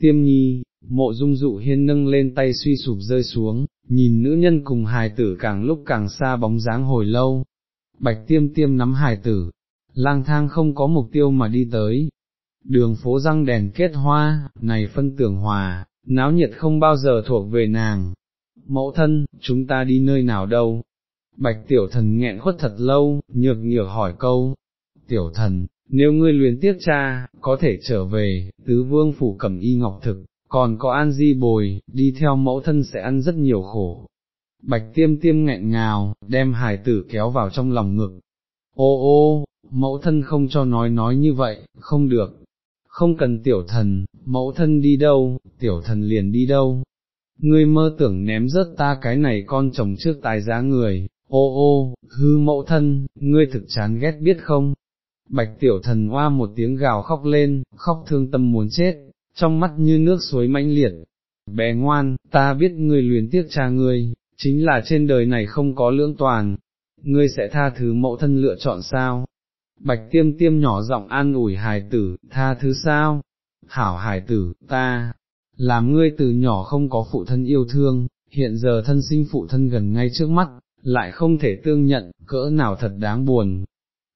tiêm nhi, mộ dung dụ hiên nâng lên tay suy sụp rơi xuống, nhìn nữ nhân cùng hài tử càng lúc càng xa bóng dáng hồi lâu, bạch tiêm tiêm nắm hài tử, lang thang không có mục tiêu mà đi tới, đường phố răng đèn kết hoa, này phân tưởng hòa, náo nhiệt không bao giờ thuộc về nàng. Mẫu thân, chúng ta đi nơi nào đâu? Bạch tiểu thần nghẹn khuất thật lâu, nhược nhược hỏi câu. Tiểu thần, nếu ngươi luyến tiếc cha, có thể trở về, tứ vương phủ cẩm y ngọc thực, còn có an di bồi, đi theo mẫu thân sẽ ăn rất nhiều khổ. Bạch tiêm tiêm nghẹn ngào, đem hài tử kéo vào trong lòng ngực. Ô ô, mẫu thân không cho nói nói như vậy, không được, không cần tiểu thần, mẫu thân đi đâu, tiểu thần liền đi đâu. Ngươi mơ tưởng ném rớt ta cái này con chồng trước tài giá người, ô ô, hư mẫu thân, ngươi thực chán ghét biết không? Bạch tiểu thần hoa một tiếng gào khóc lên, khóc thương tâm muốn chết, trong mắt như nước suối mãnh liệt. Bé ngoan, ta biết ngươi luyến tiếc cha ngươi, chính là trên đời này không có lưỡng toàn, ngươi sẽ tha thứ mẫu thân lựa chọn sao? Bạch tiêm tiêm nhỏ giọng an ủi hài tử, tha thứ sao? Hảo hài tử, ta, làm ngươi từ nhỏ không có phụ thân yêu thương, hiện giờ thân sinh phụ thân gần ngay trước mắt, lại không thể tương nhận, cỡ nào thật đáng buồn.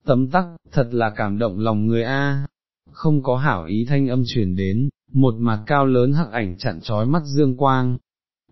Tấm tắc, thật là cảm động lòng người A, không có hảo ý thanh âm truyền đến, một mặt cao lớn hắc ảnh chặn trói mắt dương quang.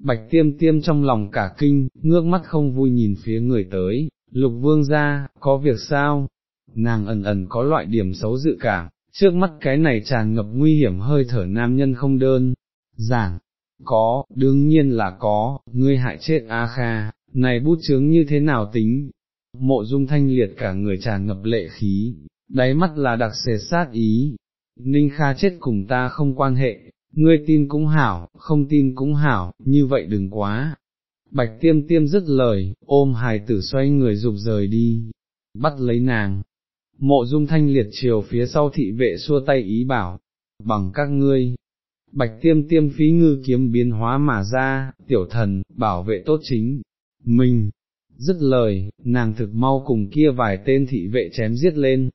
Bạch tiêm tiêm trong lòng cả kinh, ngước mắt không vui nhìn phía người tới, lục vương ra, có việc sao, nàng ẩn ẩn có loại điểm xấu dự cảm, trước mắt cái này tràn ngập nguy hiểm hơi thở nam nhân không đơn, giản, có, đương nhiên là có, ngươi hại chết A Kha, này bút chướng như thế nào tính, mộ dung thanh liệt cả người tràn ngập lệ khí, đáy mắt là đặc sệt sát ý, Ninh Kha chết cùng ta không quan hệ, ngươi tin cũng hảo, không tin cũng hảo, như vậy đừng quá. Bạch tiêm tiêm dứt lời, ôm hài tử xoay người rụp rời đi, bắt lấy nàng, Mộ dung thanh liệt chiều phía sau thị vệ xua tay ý bảo, bằng các ngươi, bạch tiêm tiêm phí ngư kiếm biến hóa mà ra, tiểu thần, bảo vệ tốt chính, mình, dứt lời, nàng thực mau cùng kia vài tên thị vệ chém giết lên,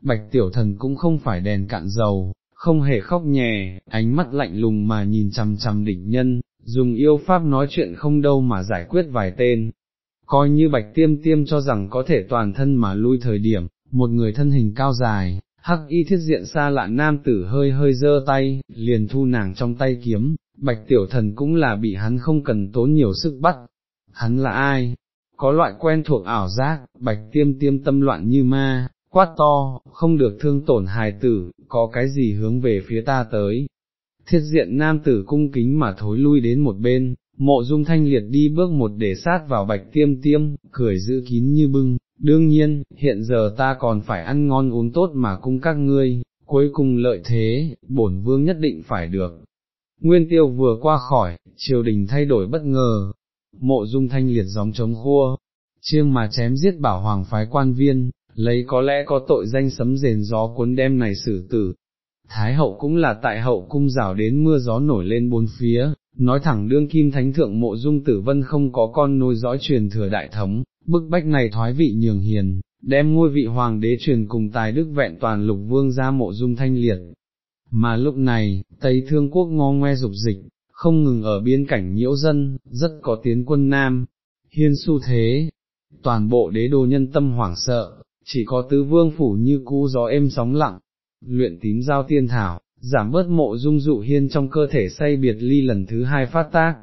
bạch tiểu thần cũng không phải đèn cạn dầu, không hề khóc nhè, ánh mắt lạnh lùng mà nhìn chằm chằm địch nhân, dùng yêu pháp nói chuyện không đâu mà giải quyết vài tên, coi như bạch tiêm tiêm cho rằng có thể toàn thân mà lui thời điểm, một người thân hình cao dài, hắc y thiết diện xa lạ nam tử hơi hơi dơ tay, liền thu nàng trong tay kiếm, bạch tiểu thần cũng là bị hắn không cần tốn nhiều sức bắt. Hắn là ai? Có loại quen thuộc ảo giác, bạch tiêm tiêm tâm loạn như ma, quát to, không được thương tổn hài tử, có cái gì hướng về phía ta tới. Thiết diện nam tử cung kính mà thối lui đến một bên, mộ dung thanh liệt đi bước một để sát vào bạch tiêm tiêm, cười giữ kín như bưng, đương nhiên, hiện giờ ta còn phải ăn ngon uống tốt mà cung các ngươi, cuối cùng lợi thế, bổn vương nhất định phải được. Nguyên tiêu vừa qua khỏi, triều đình thay đổi bất ngờ, mộ dung thanh liệt gióng chống khua, chiêng mà chém giết bảo hoàng phái quan viên, lấy có lẽ có tội danh sấm rền gió cuốn đem này xử tử. Thái hậu cũng là tại hậu cung rào đến mưa gió nổi lên bốn phía, nói thẳng đương kim thánh thượng mộ dung tử vân không có con nối dõi truyền thừa đại thống, bức bách này thoái vị nhường hiền, đem ngôi vị hoàng đế truyền cùng tài đức vẹn toàn lục vương ra mộ dung thanh liệt. Mà lúc này, Tây Thương Quốc ngo ngoe dục dịch, không ngừng ở biên cảnh nhiễu dân, rất có tiến quân Nam, hiên su thế, toàn bộ đế đô nhân tâm hoảng sợ, chỉ có tứ vương phủ như cũ gió êm sóng lặng, luyện tím giao tiên thảo, giảm bớt mộ dung dụ hiên trong cơ thể say biệt ly lần thứ hai phát tác,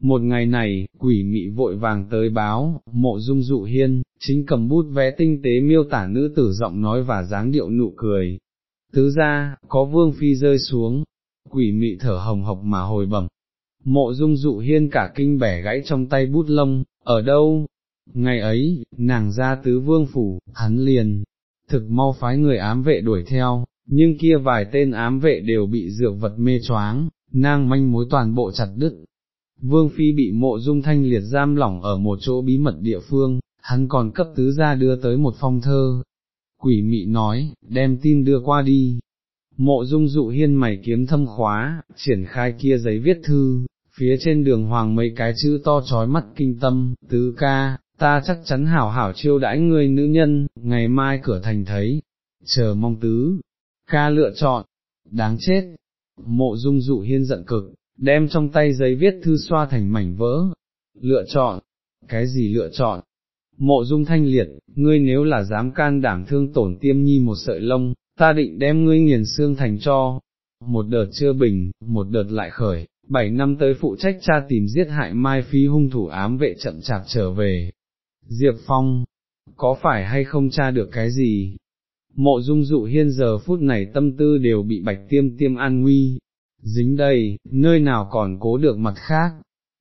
một ngày này, quỷ mị vội vàng tới báo, mộ dung dụ hiên, chính cầm bút vẽ tinh tế miêu tả nữ tử giọng nói và dáng điệu nụ cười. Tứ ra, có vương phi rơi xuống, quỷ mị thở hồng hộc mà hồi bẩm. Mộ dung dụ hiên cả kinh bẻ gãy trong tay bút lông, ở đâu? Ngày ấy, nàng ra tứ vương phủ, hắn liền, thực mau phái người ám vệ đuổi theo, nhưng kia vài tên ám vệ đều bị dược vật mê choáng, nang manh mối toàn bộ chặt đứt, Vương Phi bị mộ dung thanh liệt giam lỏng ở một chỗ bí mật địa phương, hắn còn cấp tứ ra đưa tới một phong thơ. Quỷ mị nói, đem tin đưa qua đi. Mộ dung dụ hiên mày kiếm thâm khóa, triển khai kia giấy viết thư, phía trên đường hoàng mấy cái chữ to trói mắt kinh tâm, tứ ca, ta chắc chắn hảo hảo chiêu đãi ngươi nữ nhân, ngày mai cửa thành thấy, chờ mong tứ, ca lựa chọn, đáng chết. Mộ dung dụ hiên giận cực, đem trong tay giấy viết thư xoa thành mảnh vỡ. Lựa chọn, cái gì lựa chọn? Mộ dung thanh liệt, ngươi nếu là dám can đảm thương tổn tiêm nhi một sợi lông, ta định đem ngươi nghiền xương thành cho. Một đợt chưa bình, một đợt lại khởi, bảy năm tới phụ trách cha tìm giết hại Mai Phi hung thủ ám vệ chậm chạp trở về. Diệp Phong, có phải hay không tra được cái gì? Mộ dung dụ hiên giờ phút này tâm tư đều bị bạch tiêm tiêm an nguy, dính đầy, nơi nào còn cố được mặt khác.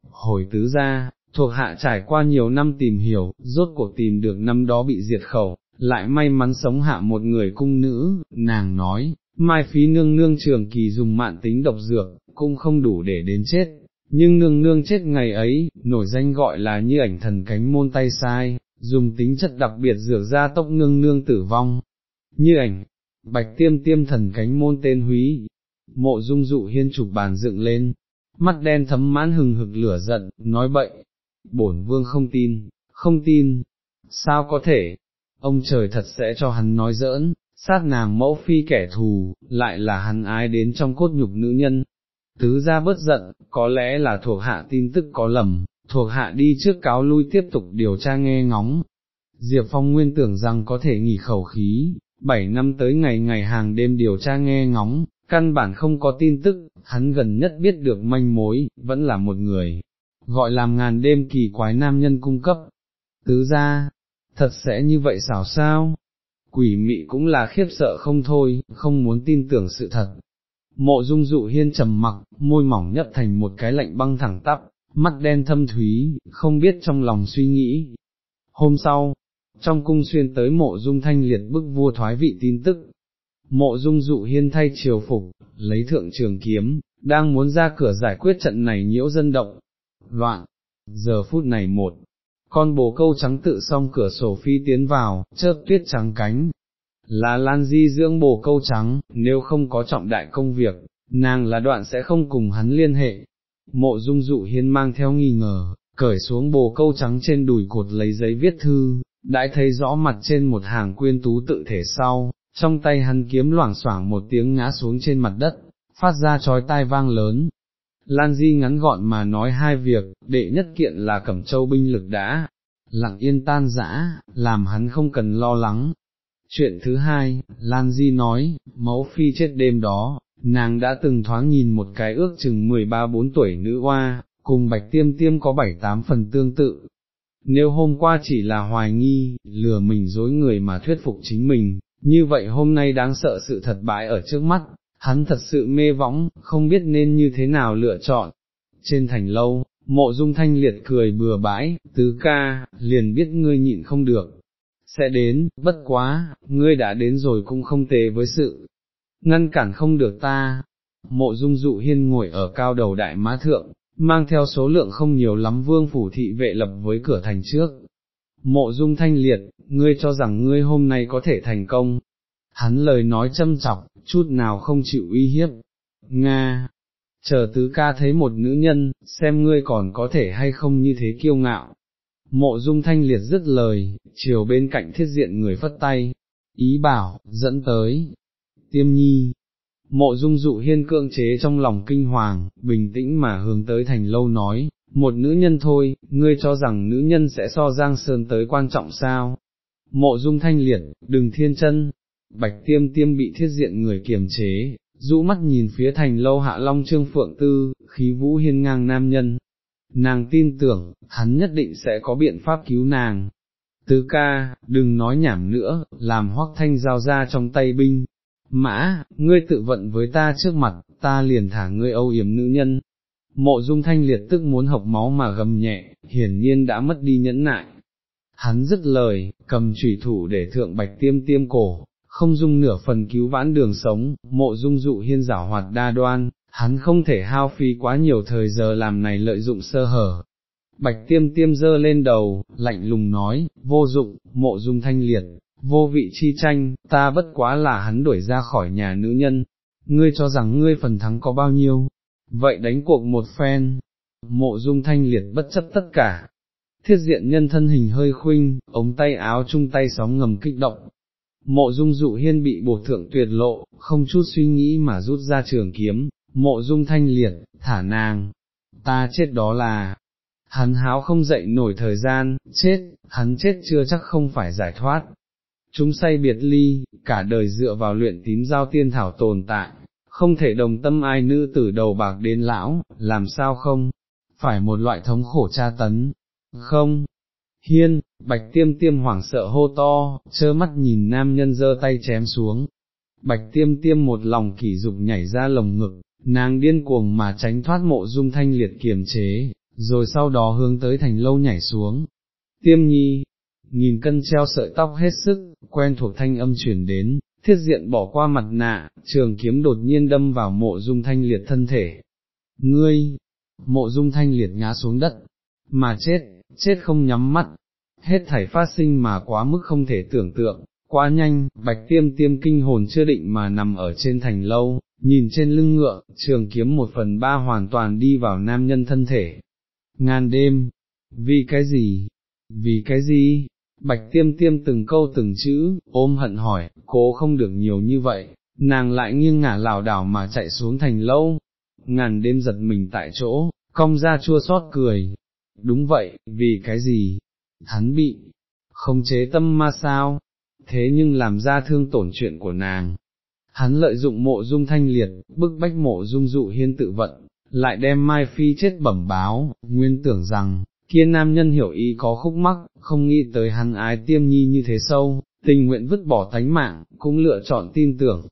Hồi tứ ra, thuộc hạ trải qua nhiều năm tìm hiểu, rốt cuộc tìm được năm đó bị diệt khẩu, lại may mắn sống hạ một người cung nữ, nàng nói, mai phí nương nương trường kỳ dùng mạn tính độc dược, cũng không đủ để đến chết, nhưng nương nương chết ngày ấy, nổi danh gọi là như ảnh thần cánh môn tay sai, dùng tính chất đặc biệt rửa ra tốc nương nương tử vong. Như ảnh, bạch tiêm tiêm thần cánh môn tên húy, mộ dung dụ hiên chụp bàn dựng lên, mắt đen thấm mãn hừng hực lửa giận, nói bậy, bổn vương không tin, không tin, sao có thể, ông trời thật sẽ cho hắn nói giỡn, sát nàng mẫu phi kẻ thù, lại là hắn ái đến trong cốt nhục nữ nhân. Tứ ra bất giận, có lẽ là thuộc hạ tin tức có lầm, thuộc hạ đi trước cáo lui tiếp tục điều tra nghe ngóng. Diệp Phong nguyên tưởng rằng có thể nghỉ khẩu khí, bảy năm tới ngày ngày hàng đêm điều tra nghe ngóng, căn bản không có tin tức, hắn gần nhất biết được manh mối, vẫn là một người, gọi làm ngàn đêm kỳ quái nam nhân cung cấp. Tứ ra, thật sẽ như vậy xảo sao? Quỷ mị cũng là khiếp sợ không thôi, không muốn tin tưởng sự thật. Mộ dung dụ hiên trầm mặc, môi mỏng nhấp thành một cái lạnh băng thẳng tắp, mắt đen thâm thúy, không biết trong lòng suy nghĩ. Hôm sau, trong cung xuyên tới mộ dung thanh liệt bức vua thoái vị tin tức, mộ dung dụ hiên thay triều phục, lấy thượng trường kiếm, đang muốn ra cửa giải quyết trận này nhiễu dân động, loạn, giờ phút này một, con bồ câu trắng tự xong cửa sổ phi tiến vào, chớp tuyết trắng cánh, là Lan Di dưỡng bồ câu trắng, nếu không có trọng đại công việc, nàng là đoạn sẽ không cùng hắn liên hệ. Mộ dung dụ hiên mang theo nghi ngờ, cởi xuống bồ câu trắng trên đùi cột lấy giấy viết thư, đãi thấy rõ mặt trên một hàng quyên tú tự thể sau, trong tay hắn kiếm loảng xoảng một tiếng ngã xuống trên mặt đất, phát ra chói tai vang lớn. Lan Di ngắn gọn mà nói hai việc, đệ nhất kiện là cẩm châu binh lực đã, lặng yên tan dã, làm hắn không cần lo lắng. Chuyện thứ hai, Lan Di nói, mẫu phi chết đêm đó, nàng đã từng thoáng nhìn một cái ước chừng 13-4 tuổi nữ hoa, cùng bạch tiêm tiêm có 7-8 phần tương tự. Nếu hôm qua chỉ là hoài nghi, lừa mình dối người mà thuyết phục chính mình, như vậy hôm nay đáng sợ sự thật bại ở trước mắt, hắn thật sự mê võng, không biết nên như thế nào lựa chọn. Trên thành lâu, mộ dung thanh liệt cười bừa bãi, tứ ca, liền biết ngươi nhịn không được. Sẽ đến, bất quá, ngươi đã đến rồi cũng không tế với sự, ngăn cản không được ta. Mộ dung dụ hiên ngồi ở cao đầu đại má thượng, mang theo số lượng không nhiều lắm vương phủ thị vệ lập với cửa thành trước, Mộ dung thanh liệt, ngươi cho rằng ngươi hôm nay có thể thành công. Hắn lời nói châm chọc, chút nào không chịu uy hiếp. Nga, chờ tứ ca thấy một nữ nhân, xem ngươi còn có thể hay không như thế kiêu ngạo. Mộ dung thanh liệt dứt lời, chiều bên cạnh thiết diện người phất tay, ý bảo, dẫn tới. Tiêm nhi, mộ dung dụ hiên cưỡng chế trong lòng kinh hoàng, bình tĩnh mà hướng tới thành lâu nói, một nữ nhân thôi, ngươi cho rằng nữ nhân sẽ so Giang Sơn tới quan trọng sao? Mộ dung thanh liệt, đừng thiên chân, bạch tiêm tiêm bị thiết diện người kiềm chế, rũ mắt nhìn phía thành lâu hạ long trương phượng tư, khí vũ hiên ngang nam nhân. Nàng tin tưởng, hắn nhất định sẽ có biện pháp cứu nàng. Tứ ca, đừng nói nhảm nữa, làm hoắc thanh giao ra trong tay binh. Mã, ngươi tự vận với ta trước mặt, ta liền thả ngươi âu yếm nữ nhân, Mộ dung thanh liệt tức muốn học máu mà gầm nhẹ, hiển nhiên đã mất đi nhẫn nại. Hắn dứt lời, cầm trùy thủ để thượng bạch tiêm tiêm cổ, không dung nửa phần cứu vãn đường sống, mộ dung dụ hiên giả hoạt đa đoan, hắn không thể hao phí quá nhiều thời giờ làm này lợi dụng sơ hở. Bạch tiêm tiêm dơ lên đầu, lạnh lùng nói, vô dụng, mộ dung thanh liệt, vô vị chi tranh, ta bất quá là hắn đuổi ra khỏi nhà nữ nhân, ngươi cho rằng ngươi phần thắng có bao nhiêu, vậy đánh cuộc một phen, mộ dung thanh liệt bất chấp tất cả, thiết diện nhân thân hình hơi khuynh, ống tay áo chung tay sóng ngầm kích động, Mộ dung dụ hiên bị bột thượng tuyệt lộ, không chút suy nghĩ mà rút ra trường kiếm, mộ dung thanh liệt, thả nàng, ta chết đó là, hắn háo không dậy nổi thời gian, chết, hắn chết chưa chắc không phải giải thoát. Chúng say biệt ly, cả đời dựa vào luyện tím giao tiên thảo tồn tại, không thể đồng tâm ai nữ từ đầu bạc đến lão, làm sao không, phải một loại thống khổ tra tấn, không, hiên, bạch tiêm tiêm hoảng sợ hô to, chơ mắt nhìn nam nhân giơ tay chém xuống, bạch tiêm tiêm một lòng kỷ dục nhảy ra lồng ngực, nàng điên cuồng mà tránh thoát mộ dung thanh liệt kiềm chế, rồi sau đó hướng tới thành lâu nhảy xuống. Tiêm nhi, nghìn cân treo sợi tóc hết sức, quen thuộc thanh âm chuyển đến, thiết diện bỏ qua mặt nạ, trường kiếm đột nhiên đâm vào mộ dung thanh liệt thân thể. Ngươi, mộ dung thanh liệt ngã xuống đất, mà chết, chết không nhắm mắt, hết thảy phát sinh mà quá mức không thể tưởng tượng, quá nhanh, bạch tiêm tiêm kinh hồn chưa định mà nằm ở trên thành lâu, nhìn trên lưng ngựa, trường kiếm một phần ba hoàn toàn đi vào nam nhân thân thể. Ngàn đêm, vì cái gì? Vì cái gì? Bạch tiêm tiêm từng câu từng chữ, ôm hận hỏi, cố không được nhiều như vậy, nàng lại nghiêng ngả lảo đảo mà chạy xuống thành lâu, ngàn đêm giật mình tại chỗ, cong ra chua xót cười. Đúng vậy, vì cái gì? Hắn bị, không chế tâm ma sao? Thế nhưng làm ra thương tổn chuyện của nàng, hắn lợi dụng mộ dung thanh liệt, bức bách mộ dung dụ hiên tự vận, lại đem Mai Phi chết bẩm báo, nguyên tưởng rằng, kia nam nhân hiểu ý có khúc mắc, không nghĩ tới hắn ái tiêm nhi như thế sâu, tình nguyện vứt bỏ tánh mạng, cũng lựa chọn tin tưởng.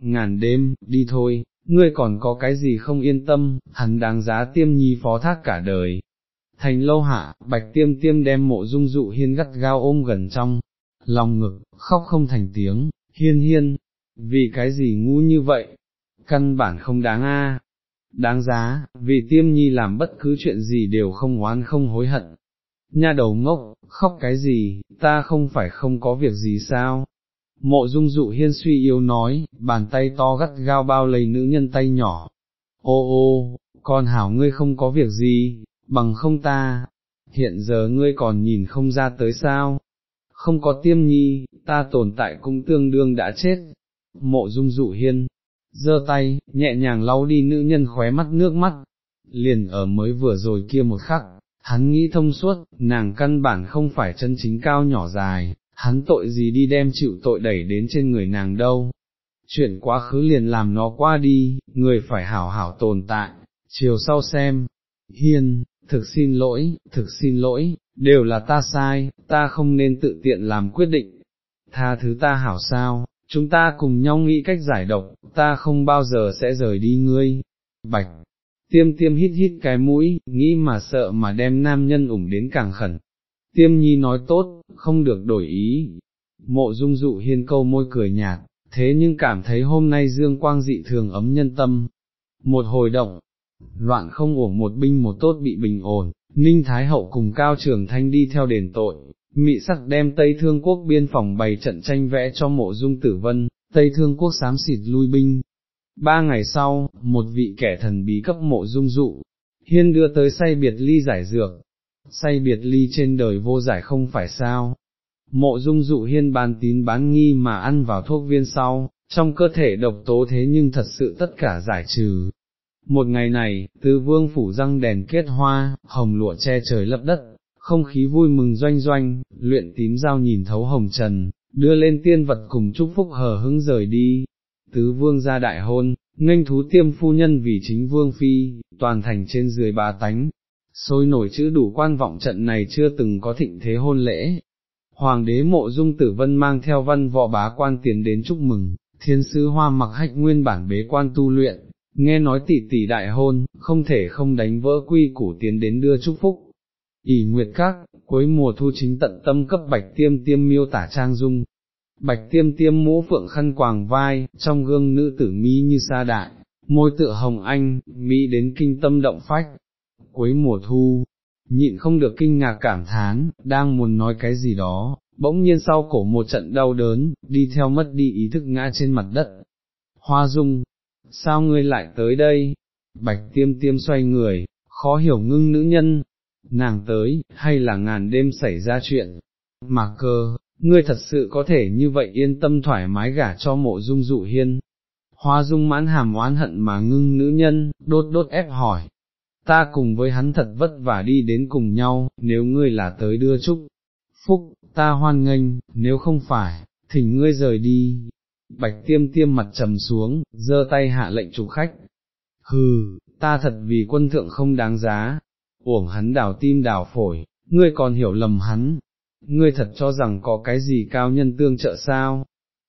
Ngàn đêm, đi thôi, ngươi còn có cái gì không yên tâm, hắn đáng giá tiêm nhi phó thác cả đời. Thành lâu hạ, bạch tiêm tiêm đem mộ dung dụ hiên gắt gao ôm gần trong, lòng ngực, khóc không thành tiếng, hiên hiên, vì cái gì ngu như vậy, căn bản không đáng a. Đáng giá, vì tiêm nhi làm bất cứ chuyện gì đều không oán không hối hận. Nha đầu ngốc, khóc cái gì, ta không phải không có việc gì sao? Mộ dung dụ hiên suy yếu nói, bàn tay to gắt gao bao lấy nữ nhân tay nhỏ. Ô ô, con hảo ngươi không có việc gì, bằng không ta, hiện giờ ngươi còn nhìn không ra tới sao? Không có tiêm nhi, ta tồn tại cũng tương đương đã chết, mộ dung dụ hiên, giơ tay, nhẹ nhàng lau đi nữ nhân khóe mắt nước mắt, liền ở mới vừa rồi kia một khắc, hắn nghĩ thông suốt, nàng căn bản không phải chân chính cao nhỏ dài, hắn tội gì đi đem chịu tội đẩy đến trên người nàng đâu. Chuyện quá khứ liền làm nó qua đi, người phải hảo hảo tồn tại, chiều sau xem, hiên, thực xin lỗi, thực xin lỗi, đều là ta sai, ta không nên tự tiện làm quyết định, tha thứ ta hảo sao, chúng ta cùng nhau nghĩ cách giải độc, ta không bao giờ sẽ rời đi ngươi. Bạch, tiêm tiêm hít hít cái mũi, nghĩ mà sợ mà đem nam nhân ủng đến càng khẩn. Tiêm nhi nói tốt, không được đổi ý. Mộ dung dụ hiên câu môi cười nhạt, thế nhưng cảm thấy hôm nay dương quang dị thường ấm nhân tâm. Một hồi động, loạn không uổng một binh một tốt bị bình ổn, Ninh Thái Hậu cùng Cao Trường Thanh đi theo đền tội, mị sắc đem Tây Thương Quốc biên phòng bày trận tranh vẽ cho mộ dung tử vân, Tây Thương Quốc xám xịt lui binh. Ba ngày sau, một vị kẻ thần bí cấp mộ dung dụ, hiên đưa tới say biệt ly giải dược, say biệt ly trên đời vô giải không phải sao. Mộ dung dụ hiên bán tín bán nghi mà ăn vào thuốc viên sau, trong cơ thể độc tố thế nhưng thật sự tất cả giải trừ. Một ngày này, tứ vương phủ răng đèn kết hoa, hồng lụa che trời lấp đất, không khí vui mừng doanh doanh, luyện tím giao nhìn thấu hồng trần, đưa lên tiên vật cùng chúc phúc hờ hững rời đi, tứ vương ra đại hôn, nghênh thú tiêm phu nhân vì chính vương phi, toàn thành trên dưới ba tánh, sôi nổi chữ đủ quan vọng trận này chưa từng có thịnh thế hôn lễ. Hoàng đế mộ dung tử vân mang theo văn võ bá quan tiến đến chúc mừng, thiên sứ hoa mặc hách nguyên bản bế quan tu luyện, nghe nói tỷ tỷ đại hôn, không thể không đánh vỡ quy củ tiến đến đưa chúc phúc, ỉ nguyệt các, cuối mùa thu chính tận tâm cấp bạch tiêm tiêm miêu tả trang dung. Bạch tiêm tiêm mũ phượng khăn quàng vai, trong gương nữ tử mỹ như sa đại, môi tựa hồng anh, mỹ đến kinh tâm động phách. Cuối mùa thu, nhịn không được kinh ngạc cảm thán, đang muốn nói cái gì đó, bỗng nhiên sau cổ một trận đau đớn, đi theo mất đi ý thức ngã trên mặt đất. Hoa dung, sao ngươi lại tới đây? Bạch tiêm tiêm xoay người, khó hiểu ngưng nữ nhân, nàng tới, hay là ngàn đêm xảy ra chuyện, mà cơ, ngươi thật sự có thể như vậy yên tâm thoải mái gả cho mộ dung dụ hiên. Hoa dung mãn hàm oán hận mà ngưng nữ nhân, đốt đốt ép hỏi. Ta cùng với hắn thật vất vả đi đến cùng nhau, nếu ngươi là tới đưa chúc. Phúc, ta hoan nghênh, nếu không phải, thỉnh ngươi rời đi. Bạch tiêm tiêm mặt trầm xuống, giơ tay hạ lệnh chủ khách. Hừ, ta thật vì quân thượng không đáng giá, uổng hắn đào tim đào phổi, ngươi còn hiểu lầm hắn, ngươi thật cho rằng có cái gì cao nhân tương trợ sao,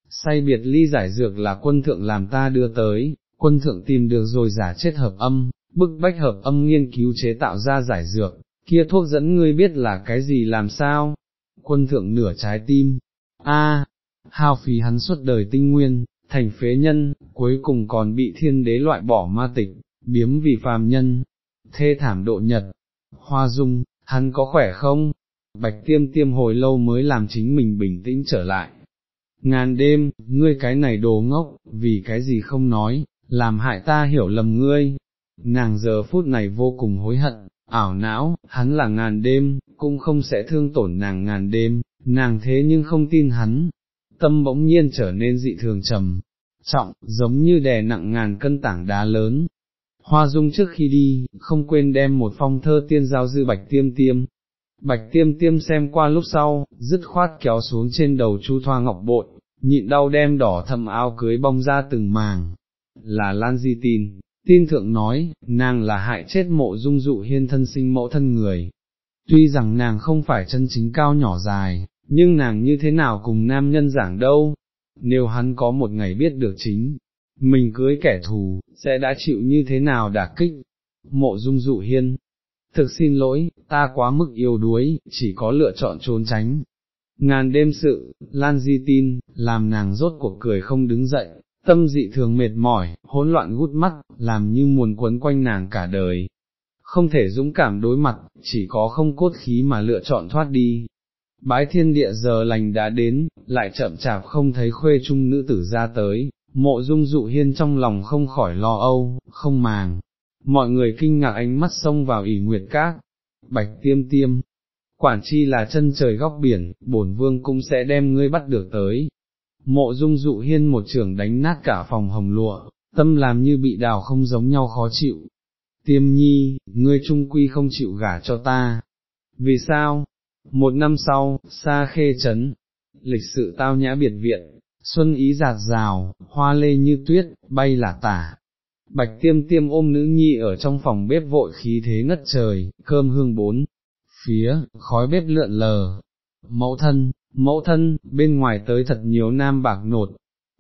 say biệt ly giải dược là quân thượng làm ta đưa tới, quân thượng tìm được rồi giả chết hợp âm, bức bách hợp âm nghiên cứu chế tạo ra giải dược, kia thuốc dẫn ngươi biết là cái gì làm sao, quân thượng nửa trái tim, a, hao phí hắn suốt đời tinh nguyên, thành phế nhân, cuối cùng còn bị thiên đế loại bỏ ma tịch, biếm vì phàm nhân, thê thảm độ nhật, hoa dung, hắn có khỏe không? Bạch tiêm tiêm hồi lâu mới làm chính mình bình tĩnh trở lại. Ngàn đêm, ngươi cái này đồ ngốc, vì cái gì không nói, làm hại ta hiểu lầm ngươi. Nàng giờ phút này vô cùng hối hận, ảo não, hắn là ngàn đêm, cũng không sẽ thương tổn nàng ngàn đêm, nàng thế nhưng không tin hắn. Tâm bỗng nhiên trở nên dị thường trầm, trọng, giống như đè nặng ngàn cân tảng đá lớn, Hoa dung trước khi đi, không quên đem một phong thơ tiên giao dư bạch tiêm tiêm. Bạch tiêm tiêm xem qua lúc sau, dứt khoát kéo xuống trên đầu chu thoa ngọc bội, nhịn đau đem đỏ thầm áo cưới bong ra từng màng. Là Lan Di tin, tin thượng nói, nàng là hại chết mộ dung dụ hiên thân sinh mẫu thân người. Tuy rằng nàng không phải chân chính cao nhỏ dài, nhưng nàng như thế nào cùng nam nhân giảng đâu, nếu hắn có một ngày biết được chính, mình cưới kẻ thù, sẽ đã chịu như thế nào đả kích, mộ dung dụ hiên, thực xin lỗi, ta quá mức yêu đuối, chỉ có lựa chọn trốn tránh. Ngàn đêm sự, Lan Di tin, làm nàng rốt cuộc cười không đứng dậy, tâm dị thường mệt mỏi, hỗn loạn gút mắt, làm như muồn quấn quanh nàng cả đời. Không thể dũng cảm đối mặt, chỉ có không cốt khí mà lựa chọn thoát đi. Bái thiên địa giờ lành đã đến, lại chậm chạp không thấy khuê trung nữ tử ra tới, Mộ dung dụ hiên trong lòng không khỏi lo âu, không màng, mọi người kinh ngạc ánh mắt xông vào ỉ nguyệt các, bạch tiêm tiêm, quản chi là chân trời góc biển, bổn vương cũng sẽ đem ngươi bắt được tới. Mộ dung dụ hiên một trường đánh nát cả phòng hồng lụa, tâm làm như bị đào không giống nhau khó chịu. Tiêm nhi, ngươi trung quy không chịu gả cho ta. Vì sao? Một năm sau, xa khê chấn, lịch sự tao nhã biệt viện, xuân ý giạt rào, hoa lê như tuyết, bay là tả. Bạch tiêm tiêm ôm nữ nhi ở trong phòng bếp vội khí thế ngất trời, cơm hương bốn, phía, khói bếp lượn lờ. Mẫu thân, mẫu thân, bên ngoài tới thật nhiều nam bạc nột,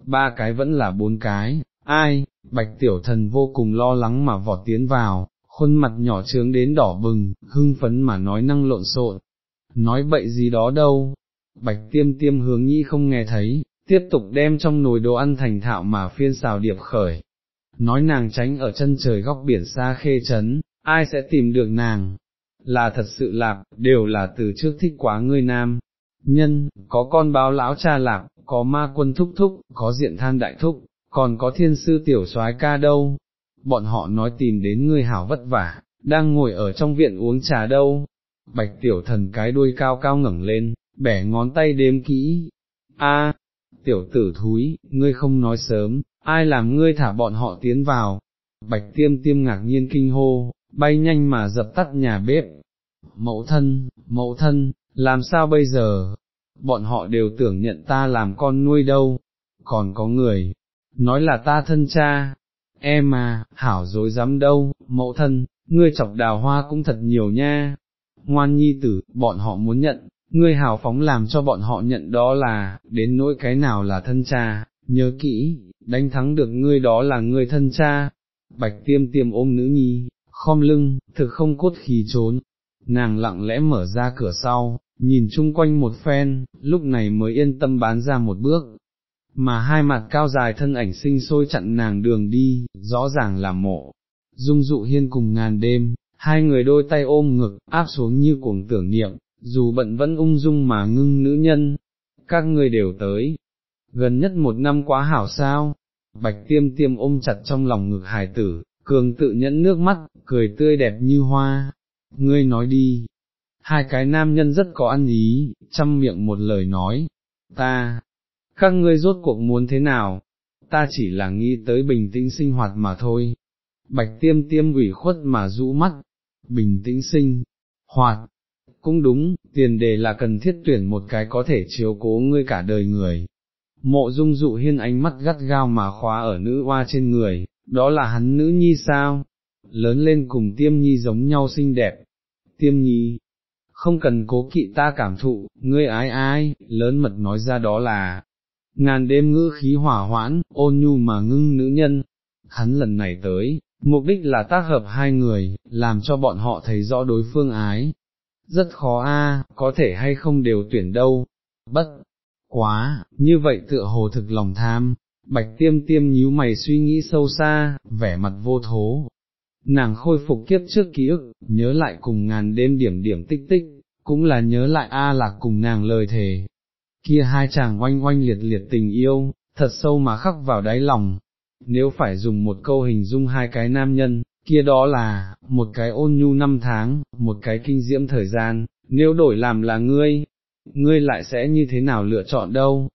ba cái vẫn là bốn cái, ai, bạch tiểu thần vô cùng lo lắng mà vọt tiến vào, khuôn mặt nhỏ trướng đến đỏ bừng, hưng phấn mà nói năng lộn xộn, nói bậy gì đó đâu, bạch tiêm tiêm hướng nhi không nghe thấy, tiếp tục đem trong nồi đồ ăn thành thạo mà phiên xào điệp khởi. Nói nàng tránh ở chân trời góc biển xa khê chấn, ai sẽ tìm được nàng? Là thật sự lạc, đều là từ trước thích quá ngươi nam. Nhân, có con báo lão cha lạc, có ma quân thúc thúc, có diện than đại thúc, còn có thiên sư tiểu soái ca đâu. Bọn họ nói tìm đến ngươi hảo vất vả, đang ngồi ở trong viện uống trà đâu. Bạch tiểu thần cái đuôi cao cao ngẩng lên, bẻ ngón tay đếm kỹ. A, tiểu tử thúi, ngươi không nói sớm, ai làm ngươi thả bọn họ tiến vào, bạch tiêm tiêm ngạc nhiên kinh hô, bay nhanh mà dập tắt nhà bếp, mẫu thân, mẫu thân, làm sao bây giờ, bọn họ đều tưởng nhận ta làm con nuôi đâu, còn có người, nói là ta thân cha, em à, hảo dối dám đâu, mẫu thân, ngươi chọc đào hoa cũng thật nhiều nha, ngoan nhi tử, bọn họ muốn nhận, ngươi hào phóng làm cho bọn họ nhận đó là, đến nỗi cái nào là thân cha, nhớ kỹ, đánh thắng được ngươi đó là ngươi thân cha, bạch tiêm tiêm ôm nữ nhi, khom lưng, thực không cốt khí trốn, nàng lặng lẽ mở ra cửa sau, nhìn chung quanh một phen, lúc này mới yên tâm bán ra một bước, mà hai mặt cao dài thân ảnh sinh sôi chặn nàng đường đi, rõ ràng là mộ, dung dụ hiên cùng ngàn đêm, hai người đôi tay ôm ngực, áp xuống như cuồng tưởng niệm, dù bận vẫn ung dung mà ngưng nữ nhân, các ngươi đều tới, gần nhất một năm quá hảo sao, bạch tiêm tiêm ôm chặt trong lòng ngực hải tử, cường tự nhẫn nước mắt, cười tươi đẹp như hoa, ngươi nói đi, hai cái nam nhân rất có ăn ý, chăm miệng một lời nói, ta, các ngươi rốt cuộc muốn thế nào, ta chỉ là nghĩ tới bình tĩnh sinh hoạt mà thôi. Bạch tiêm tiêm ủy khuất mà rũ mắt, bình tĩnh sinh, hoạt, cũng đúng, tiền đề là cần thiết tuyển một cái có thể chiếu cố ngươi cả đời người. Mộ dung dụ hiên ánh mắt gắt gao mà khóa ở nữ hoa trên người, đó là hắn nữ nhi sao? Lớn lên cùng tiêm nhi giống nhau xinh đẹp. Tiêm nhi, không cần cố kỵ ta cảm thụ, ngươi ái ai, lớn mật nói ra đó là, ngàn đêm ngữ khí hỏa hoãn, ôn nhu mà ngưng nữ nhân. Hắn lần này tới, mục đích là tác hợp hai người, làm cho bọn họ thấy rõ đối phương ái. Rất khó a, có thể hay không đều tuyển đâu. Bất, quá, như vậy tựa hồ thực lòng tham, bạch tiêm tiêm nhíu mày suy nghĩ sâu xa, vẻ mặt vô thố. Nàng khôi phục kiếp trước ký ức, nhớ lại cùng ngàn đêm điểm điểm tích tích, cũng là nhớ lại A lạc cùng nàng lời thề. Kia hai chàng oanh oanh liệt liệt tình yêu, thật sâu mà khắc vào đáy lòng. Nếu phải dùng một câu hình dung hai cái nam nhân, kia đó là, một cái ôn nhu năm tháng, một cái kinh diễm thời gian, nếu đổi làm là ngươi, ngươi lại sẽ như thế nào lựa chọn đâu,